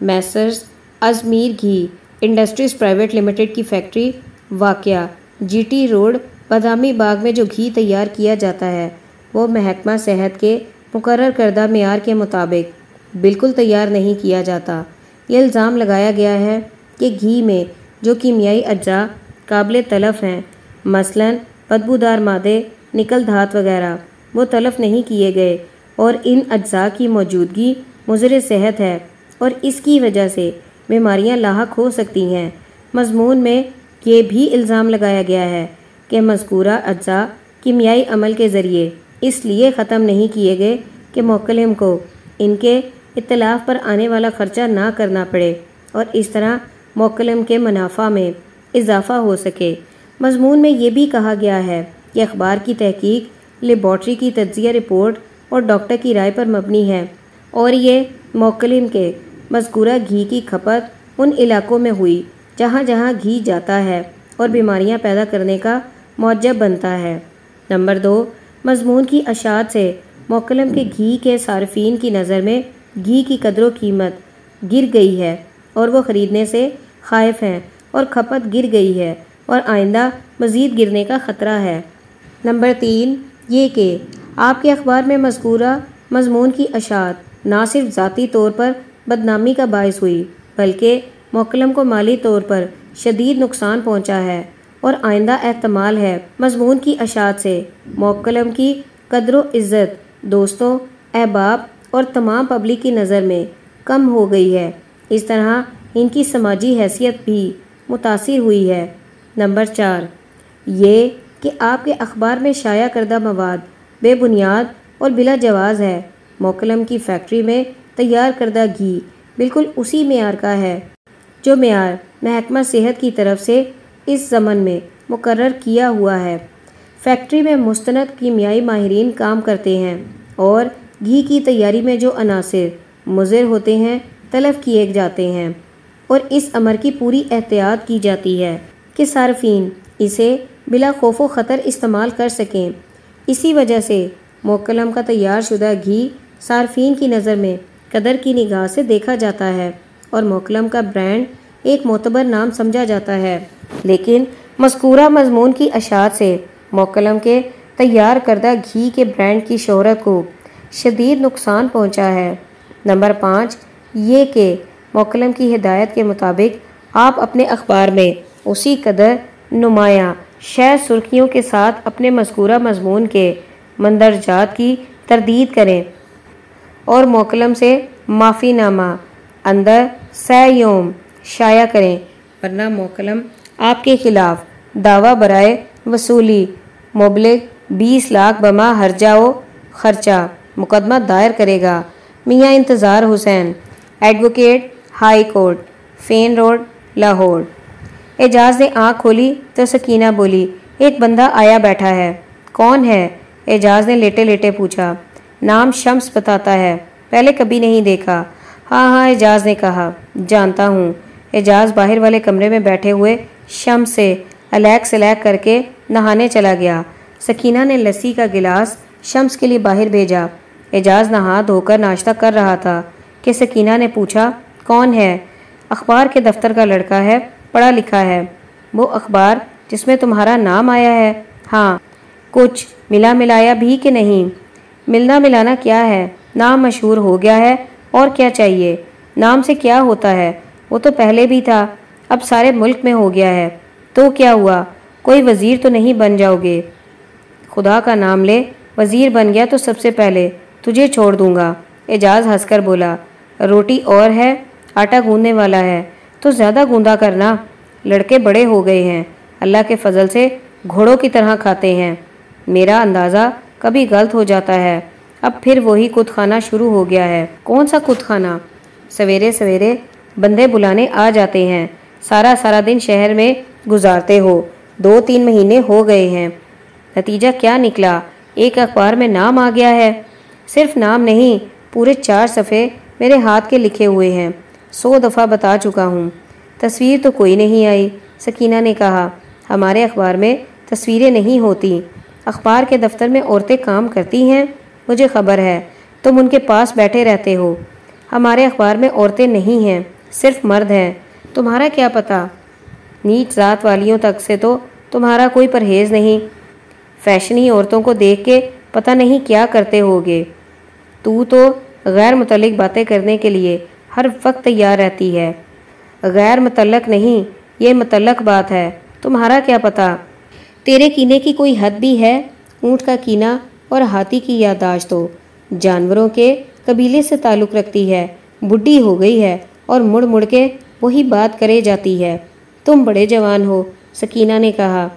messrs Izmir Ghee, industries private limited کی فیکٹری، واقعہ۔ جی ٹی روڈ، بادامی باغ میں جو گھی تیار کیا جاتا ہے، وہ محکمہ صحت کے مقرر کردہ معیار کے مطابق بالکل تیار نہیں کیا جاتا۔ یہ الزام لگایا گیا ہے کہ گھی میں جو کیمیائی اجزاء قابل تلف ہیں، مثلا بدبودار مادے، نکل دھات وغیرہ، وہ تلف نہیں کیے گئے اور ان اجزاء کی موجودگی مضر صحت ہے اور اس کی وجہ سے بیماریاں لاحق ہو سکتی ہیں۔ مضمون میں یہ بھی الزام لگایا گیا ہے کہ مذکورہ اجزاء کیمیائی عمل کے ذریعے اس لیے ختم نہیں کیے گئے کہ موکلم کو ان کے اطلاف پر آنے والا خرچہ نہ کرنا پڑے اور اس طرح موکلم کے منافع میں اضافہ ہو سکے۔ مضمون میں یہ بھی کہا گیا ہے کہ اخبار کی تحقیق، لیبارٹری کی تجزیہ رپورٹ اور ڈاکٹر کی رائے پر مبنی ہے اور یہ موکلم کے مذکورہ گھی کی کھپت ان علاقوں میں ہوئی جہاں جہاں گھی جاتا ہے اور بیماریاں پیدا کرنے کا موجب بنتا ہے۔ نمبر دو، مضمون کی اشاعت سے موکلم کے گھی کے صارفین کی نظر میں گھی کی قدر و قیمت گر گئی ہے اور وہ خریدنے سے خائف ہیں اور کھپت گر گئی ہے اور آئندہ مزید گرنے کا خطرہ ہے۔ نمبر تین، یہ کہ آپ کے اخبار میں مذکورہ مضمون کی اشاعت نہ صرف ذاتی طور پر بدنامی کا باعث ہوئی، بلکہ موکلم کو مالی طور پر شدید نقصان پہنچا ہے اور آئندہ احتمال ہے مضمون کی اشاعت سے موکلم کی قدر و عزت، دوستوں، احباب اور تمام پبلک کی نظر میں کم ہو گئی ہے۔ اس طرح ان کی سماجی حیثیت بھی متاثر ہوئی ہے۔ نمبر چار، یہ کہ آپ کے اخبار میں شائع کردہ مواد بے بنیاد اور بلا جواز ہے۔ موکلم کی فیکٹری میں تیار کردہ گھی بالکل اسی معیار کا ہے۔ جو معیار محکمہ صحت کی طرف سے اس زمن میں مقرر کیا ہوا ہے۔ فیکٹری میں مستند کیمیائی ماہرین کام کرتے ہیں اور گھی کی تیاری میں جو عناصر مضر ہوتے ہیں، تلف کیے جاتے ہیں اور اس امر کی پوری احتیاط کی جاتی ہے کہ صارفین اسے بلا خوف و خطر استعمال کر سکیں۔ اسی وجہ سے موکلم کا تیار شدہ گھی صارفین کی نظر میں قدر کی نگاہ سے دیکھا جاتا ہے اور موکلم کا برانڈ ایک معتبر نام سمجھا جاتا ہے۔ لیکن مذکورہ مضمون کی اشاعت سے موکلم کے تیار کردہ گھی کے برانڈ کی شہرت کو شدید نقصان پہنچا ہے۔ نمبر پانچ، یہ کہ موکلم کی ہدایت کے مطابق آپ اپنے اخبار میں اسی قدر نمایاں شہ سرخیوں کے ساتھ اپنے مذکورہ مضمون کے مندرجات کی تردید کریں۔ اور موکلم سے معافی نامہ۔ اندر سہ یوم شائع کریں۔ ورنہ موکلم آپ کے خلاف دعویٰ برائے وصولی۔ مبلغ بیس لاکھ بما ہر جاؤ خرچہ مقدمہ دائر کرے گا۔ Mian Intizar Hussain, advocate high court, Fane road, Lahore. Ijaz نے آنکھ کھولی تو سکینہ بولی، ایک بندہ آیا بیٹھا ہے۔ کون ہے؟ اعجاز نے لیٹے لیٹے پوچھا۔ نام شمس بتاتا ہے۔ پہلے کبھی نہیں دیکھا۔ ہاں ہاں اعجاز نے کہا۔ جانتا ہوں۔ اعجاز باہر والے کمرے میں بیٹھے ہوئے شمس سے الیک سلیک کر کے نہانے چلا گیا۔ سکینہ نے لسی کا گلاس شمس کے لیے باہر بھیجا۔ اعجاز نہا دھو کر ناشتہ کر رہا تھا کہ سکینہ نے پوچھا، کون ہے؟ اخبار کے دفتر کا لڑکا ہے، پڑھا لکھا ہے۔ وہ اخبار جس میں تمہارا نام آیا ہے۔ ہاں کچھ ملا ملایا بھی کہ نہیں؟ ملنا ملانا کیا ہے؟ نام مشہور ہو گیا ہے، اور کیا چاہیے؟ نام سے کیا ہوتا ہے؟ وہ تو پہلے بھی تھا، اب سارے ملک میں ہو گیا ہے۔ تو کیا ہوا؟ کوئی وزیر تو نہیں بن جاؤ گے۔ خدا کا نام لے، وزیر بن گیا تو سب سے پہلے، تجھے چھوڑ دوں گا۔ اعجاز ہنس کر بولا، روٹی اور ہے، آٹا گوندنے والا ہے، تو زیادہ گوندا کرنا۔ لڑکے بڑے ہو گئے ہیں، اللہ کے فضل سے گھوڑوں کی طرح کھاتے ہیں۔ میرا اندازہ کبھی غلط ہو جاتا ہے۔ اب پھر وہی کت خانہ شروع ہو گیا ہے۔ کون سا کت خانہ؟ سویرے سویرے بندے بلانے آ جاتے ہیں۔ سارا سارا دن شہر میں گزارتے ہو۔ دو تین مہینے ہو گئے ہیں۔ نتیجہ کیا نکلا؟ ایک اخبار میں نام آ گیا ہے۔ صرف نام نہیں، پورے چار صفحے میرے ہاتھ کے لکھے ہوئے ہیں۔ سو دفعہ بتا چکا ہوں۔ تصویر تو کوئی نہیں آئی، سکینہ نے کہا۔ ہمارے اخبار میں تصویریں نہیں ہوتی۔ اخبار کے دفتر میں عورتیں کام کرتی ہیں۔ مجھے خبر ہے، تم ان کے پاس بیٹھے رہتے ہو۔ ہمارے اخبار میں عورتیں نہیں ہیں، صرف مرد ہیں۔ تمہارا کیا پتہ؟ نیچ ذات والیوں تک سے تو تمہارا کوئی پرہیز نہیں۔ فیشنی عورتوں کو دیکھ کے پتہ نہیں کیا کرتے ہوگے۔ تو تو غیر متعلق باتیں کرنے کے لیے ہر وقت تیار رہتی ہے۔ غیر متعلق نہیں، یہ متعلق بات ہے۔ تمہارا کیا پتہ؟ تیرے کینے کی کوئی حد بھی ہے؟ اونٹ کا کینا اور ہاتھی کی یادداشت ہو جانوروں کے قبیلے سے تعلق رکھتی ہے، بڈھی ہو گئی ہے اور مڑ مڑ کے وہی بات کرے جاتی ہے۔ تم بڑے جوان ہو، سکینہ نے کہا۔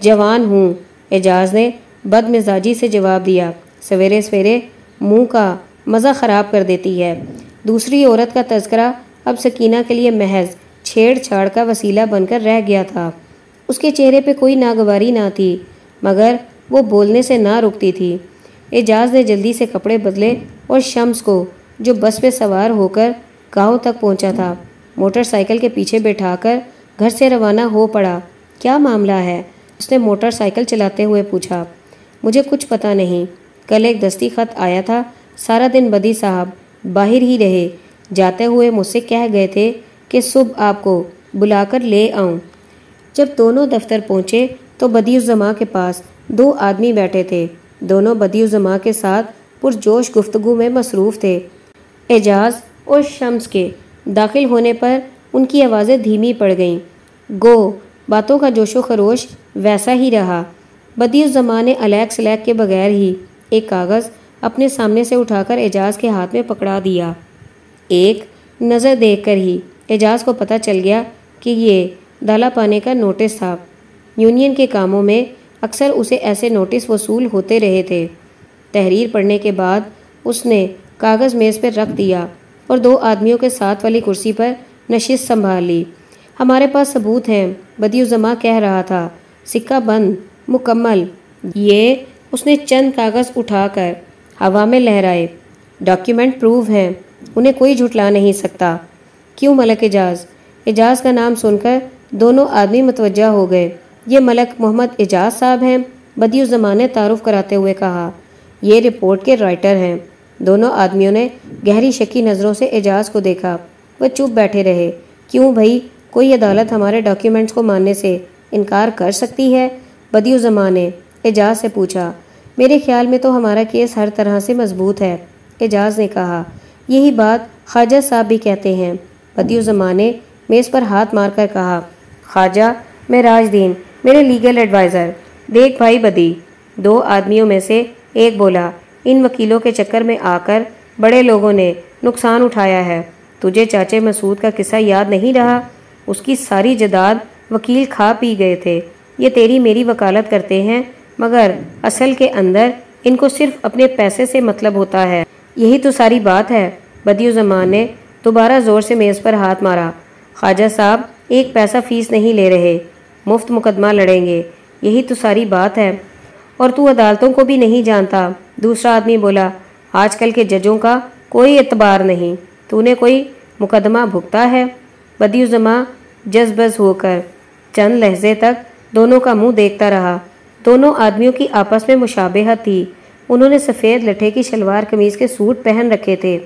جوان ہوں، اعجاز نے بد مزاجی سے جواب دیا۔ سویرے سویرے منہ کا مزہ خراب کر دیتی ہے۔ دوسری عورت کا تذکرہ اب سکینہ کے لیے محض چھیڑ چھاڑ کا وسیلہ بن کر رہ گیا تھا۔ اس کے چہرے پہ کوئی ناگواری نہ تھی، مگر وہ بولنے سے نہ رکتی تھی۔ اعجاز نے جلدی سے کپڑے بدلے اور شمس کو، جو بس پہ سوار ہو کر گاؤں تک پہنچا تھا۔ موٹر سائیکل کے پیچھے بٹھا کر گھر سے روانہ ہو پڑا۔ کیا معاملہ ہے؟ اس نے موٹر سائیکل چلاتے ہوئے پوچھا۔ مجھے کچھ پتہ نہیں۔ کل ایک دستی خط آیا تھا۔ سارا دن بدی صاحب باہر ہی رہے۔ جاتے ہوئے مجھ سے کہہ گئے تھے کہ صبح آپ کو بلا کر لے آؤں۔ جب دونوں دفتر پہنچے تو بدی الزما کے پاس دو آدمی بیٹھے تھے۔ دونوں بدی الزما کے ساتھ پرجوش گفتگو میں مصروف تھے۔ اعجاز اور شمس کے داخل ہونے پر ان کی آوازیں دھیمی پڑ گئیں۔ گو، باتوں کا جوش و خروش ویسا ہی رہا۔ بدی الزما نے الیک سلیک کے بغیر ہی ایک کاغذ اپنے سامنے سے اٹھا کر اعجاز کے ہاتھ میں پکڑا دیا۔ ایک نظر دیکھ کر ہی اعجاز کو پتہ چل گیا کہ یہ دالا پانے کا نوٹس تھا۔ یونین کے کاموں میں اکثر اسے ایسے نوٹس وصول ہوتے رہے تھے۔ تحریر پڑھنے کے بعد اس نے کاغذ میز پر رکھ دیا اور دو آدمیوں کے ساتھ والی کرسی پر نشست سنبھال لی۔ ہمارے پاس ثبوت ہیں بدی الزما کہہ رہا تھا۔ سکہ بند، مکمل۔ یہ اس نے چند کاغذ اٹھا کر ہوا میں لہرائے۔ ڈاکیومنٹ پروو ہیں، انہیں کوئی جھٹلا نہیں سکتا۔ کیوں ملک اجاز؟ اجاز کا نام سن کر دونوں آدمی متوجہ ہو گئے۔ یہ ملک محمد اجاز صاحب ہیں، بدی الزمان نے تعارف کراتے ہوئے کہا۔ یہ رپورٹ کے رائٹر ہیں۔ دونوں آدمیوں نے گہری شکی نظروں سے اجاز کو دیکھا۔ وہ چپ بیٹھے رہے۔ کیوں بھائی؟ کوئی عدالت ہمارے ڈاکیومنٹس کو ماننے سے انکار کر سکتی ہے؟ بدی الزمان نے اجاز سے پوچھا۔ میرے خیال میں تو ہمارا کیس ہر طرح سے مضبوط ہے اجاز نے کہا۔ یہی بات خواجہ صاحب بھی کہتے ہیں۔ بدی الزمان نے میز پر ہاتھ مار کر کہا۔ خواجہ، میں راج دین، میرے لیگل ایڈوائزر دیکھ بھائی بدی۔ دو آدمیوں میں سے ایک بولا، ان وکیلوں کے چکر میں آ کر بڑے لوگوں نے نقصان اٹھایا ہے۔ تجھے چاچے مسعود کا قصہ یاد نہیں رہا؟ اس کی ساری جداد وکیل کھا پی گئے تھے۔ یہ تیری میری وکالت کرتے ہیں، مگر اصل کے اندر ان کو صرف اپنے پیسے سے مطلب ہوتا ہے۔ یہی تو ساری بات ہے۔ بدی زمان نے دوبارہ زور سے میز پر ہاتھ مارا۔ خواجہ صاحب ایک پیسہ فیس نہیں لے رہے۔ مفت مقدمہ لڑیں گے۔ یہی تو ساری بات ہے۔ اور تو عدالتوں کو بھی نہیں جانتا۔ دوسرا آدمی بولا، آج کل کے ججوں کا کوئی اعتبار نہیں۔ تو نے کوئی مقدمہ بھگتا ہے؟ بدی زماں جذبز ہو کر چند لہجے تک دونوں کا منہ دیکھتا رہا۔ دونوں آدمیوں کی آپس میں مشابہت تھی۔ انہوں نے سفید لٹھے کی شلوار قمیض کے سوٹ پہن رکھے تھے۔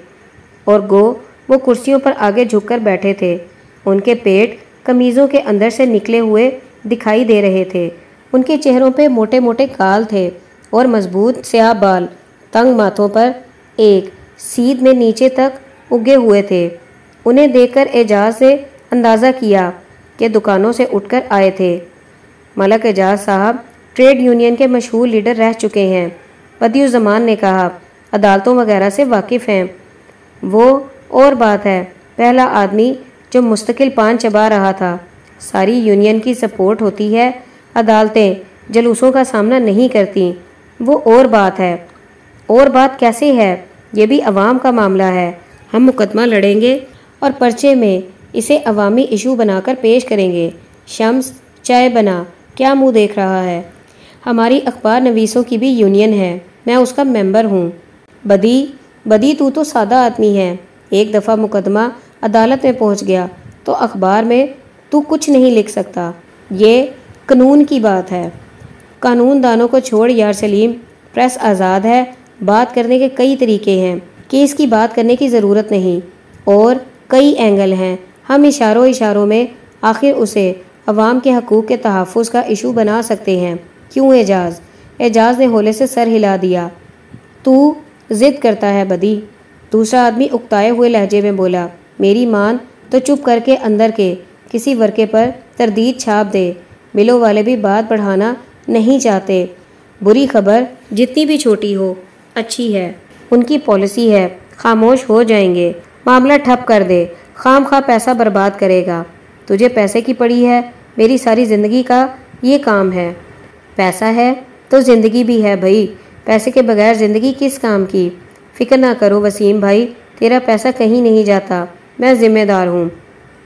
اور گو، وہ کرسیوں پر آگے جھک کر بیٹھے تھے۔ ان کے پیٹ قمیضوں کے اندر سے نکلے ہوئے دکھائی دے رہے تھے۔ ان کے چہروں پہ موٹے موٹے کال تھے اور مضبوط سیاہ بال۔ تنگ ماتھوں پر ایک سیدھ میں نیچے تک اگے ہوئے تھے۔ انہیں دیکھ کر اعجاز سے اندازہ کیا کہ دکانوں سے اٹھ کر آئے تھے۔ ملک اعجاز صاحب ٹریڈ یونین کے مشہور لیڈر رہ چکے ہیں۔ بدی الزمان نے کہا، عدالتوں وغیرہ سے واقف ہیں۔ وہ، اور بات ہے، پہلا آدمی جو مستقل پان چبا رہا تھا۔ ساری یونین کی سپورٹ ہوتی ہے، عدالتیں جلوسوں کا سامنا نہیں کرتی۔ وہ اور بات ہے۔ اور بات کیسے ہے؟ یہ بھی عوام کا معاملہ ہے۔ ہم مقدمہ لڑیں گے اور پرچے میں اسے عوامی ایشو بنا کر پیش کریں گے۔ شمس، چائے بنا۔ کیا منہ دیکھ رہا ہے؟ ہماری اخبار نویسوں کی بھی یونین ہے۔ میں اس کا ممبر ہوں۔ بدی بدی تو تو سادہ آدمی ہے۔ ایک دفعہ مقدمہ عدالت میں پہنچ گیا تو اخبار میں تو کچھ نہیں لکھ سکتا۔ یہ قانون کی بات ہے۔ قانون دانوں کو چھوڑ یار سلیم، پریس آزاد ہے۔ بات کرنے کے کئی طریقے ہیں۔ کہ اس کی بات کرنے کی ضرورت نہیں۔ اور کئی اینگل ہیں۔ ہم اشاروں اشاروں میں آخر اسے عوام کے حقوق کے تحفظ کا ایشو بنا سکتے ہیں۔ کیوں اعجاز؟ اعجاز نے ہولے سے سر ہلا دیا۔ تو ضد کرتا ہے بدی۔ دوسرا آدمی اکتائے ہوئے لہجے میں بولا میری مان تو چپ کر کے اندر کے کسی ورقے پر تردید چھاپ دے۔ ملوں والے بھی بات بڑھانا نہیں چاہتے۔ بری خبر جتنی بھی چھوٹی ہو، اچھی ہے۔ ان کی پالیسی ہے، خاموش ہو جائیں گے۔ معاملہ ٹھپ کر دے۔ خام خواہ پیسہ برباد کرے گا۔ تجھے پیسے کی پڑی ہے، میری ساری زندگی کا یہ کام ہے۔ پیسہ ہے تو زندگی بھی ہے بھائی۔ پیسے کے بغیر زندگی کس کام کی؟ فکر نہ کرو وسیم بھائی، تیرا پیسہ کہیں نہیں جاتا۔ میں ذمہ دار ہوں۔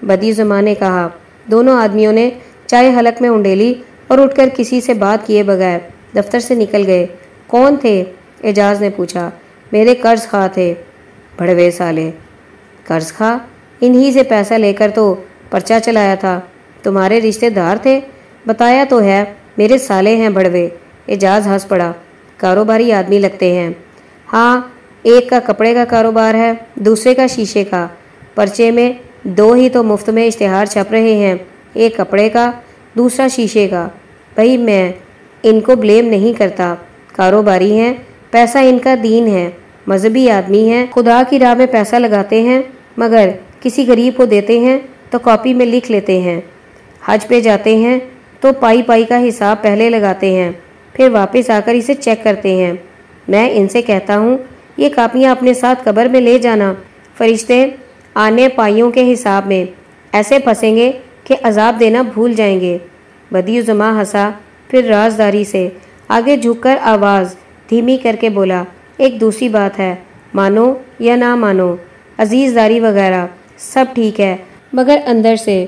بدی زماں نے کہا دونوں آدمیوں نے چائے حلق میں انڈیلی اور اٹھ کر کسی سے بات کیے بغیر دفتر سے نکل گئے۔ کون تھے؟ اعجاز نے پوچھا۔ میرے قرض خواہ تھے۔ بڑوے سالے۔ قرض خواہ؟ انہی سے پیسہ لے کر تو پرچہ چلایا تھا۔ تمہارے رشتہ دار تھے؟ بتایا تو ہے۔ میرے سالے ہیں بڑوے اعجاز ہنس پڑا۔ کاروباری آدمی لگتے ہیں۔ ہاں ایک کا کپڑے کا کاروبار ہے، دوسرے کا شیشے کا۔ پرچے میں دو ہی تو مفت میں اشتہار چھپ رہے ہیں، ایک کپڑے کا، دوسرا شیشے کا۔ بھائی، میں ان کو بلیم نہیں کرتا۔ کاروباری ہیں، پیسہ ان کا دین ہے۔ مذہبی آدمی ہیں، خدا کی راہ میں پیسہ لگاتے ہیں، مگر کسی غریب کو دیتے ہیں تو کاپی میں لکھ لیتے ہیں۔ حج پہ جاتے ہیں تو پائی پائی کا حساب پہلے لگاتے ہیں، پھر واپس آ کر اسے چیک کرتے ہیں۔ میں ان سے کہتا ہوں، یہ کاپیاں اپنے ساتھ قبر میں لے جانا۔ فرشتے آنے پائیوں کے حساب میں۔ ایسے پھنسیں گے کہ عذاب دینا بھول جائیں گے۔ بدی زماں ہنسا، پھر رازداری سے۔ آگے جھک کر آواز دھیمی کر کے بولا، ایک دوسری بات ہے، مانو یا نہ مانو، عزیز داری وغیرہ، سب ٹھیک ہے۔ مگر اندر سے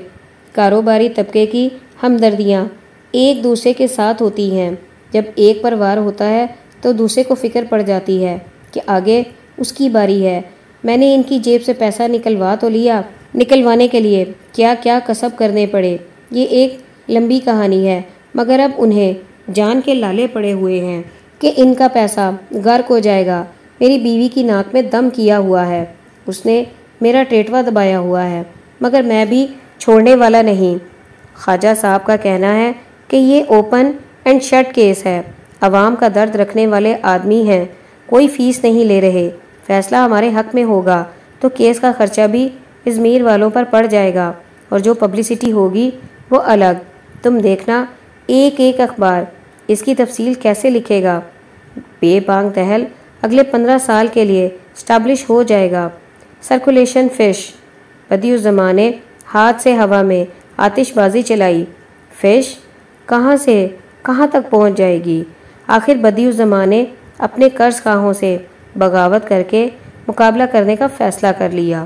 کاروباری طبقے کی ہمدردیاں ایک دوسرے کے ساتھ ہوتی ہیں۔ جب ایک پر وار ہوتا ہے تو دوسرے کو فکر پڑ جاتی ہے کہ آگے اس کی باری ہے۔ میں نے ان کی جیب سے پیسہ نکلوا تو لیا، نکلوانے کے لیے، کیا کیا کسب کرنے پڑے؟ یہ ایک لمبی کہانی ہے، مگر اب انہیں جان کے لالے پڑے ہوئے ہیں کہ ان کا پیسہ غرق ہو جائے گا۔ میری بیوی کی ناک میں دم کیا ہوا ہے۔ اس نے میرا ٹیٹوا دبایا ہوا ہے، مگر میں بھی چھوڑنے والا نہیں۔ خواجہ صاحب کا کہنا ہے کہ یہ اوپن اینڈ شٹ کیس ہے۔ عوام کا درد رکھنے والے آدمی ہیں، کوئی فیس نہیں لے رہے۔ فیصلہ ہمارے حق میں ہوگا، تو کیس کا خرچہ بھی ازمیر والوں پر پڑ جائے گا۔ اور جو پبلسٹی ہوگی وہ الگ۔ تم دیکھنا ایک ایک اخبار۔ اس کی تفصیل کیسے لکھے گا؟ بے بانگ تہل، اگلے پندرہ سال کے لیے اسٹیبلش ہو جائے گا۔ سرکولیشن فش بدی الزمانے، ہاتھ سے ہوا میں آتش بازی چلائی۔ فش کہاں سے، کہاں تک پہنچ جائے گی؟ آخر بدی الزمانے نے اپنے قرض خواہوں سے؟ بغاوت کر کے مقابلہ کرنے کا فیصلہ کر لیا۔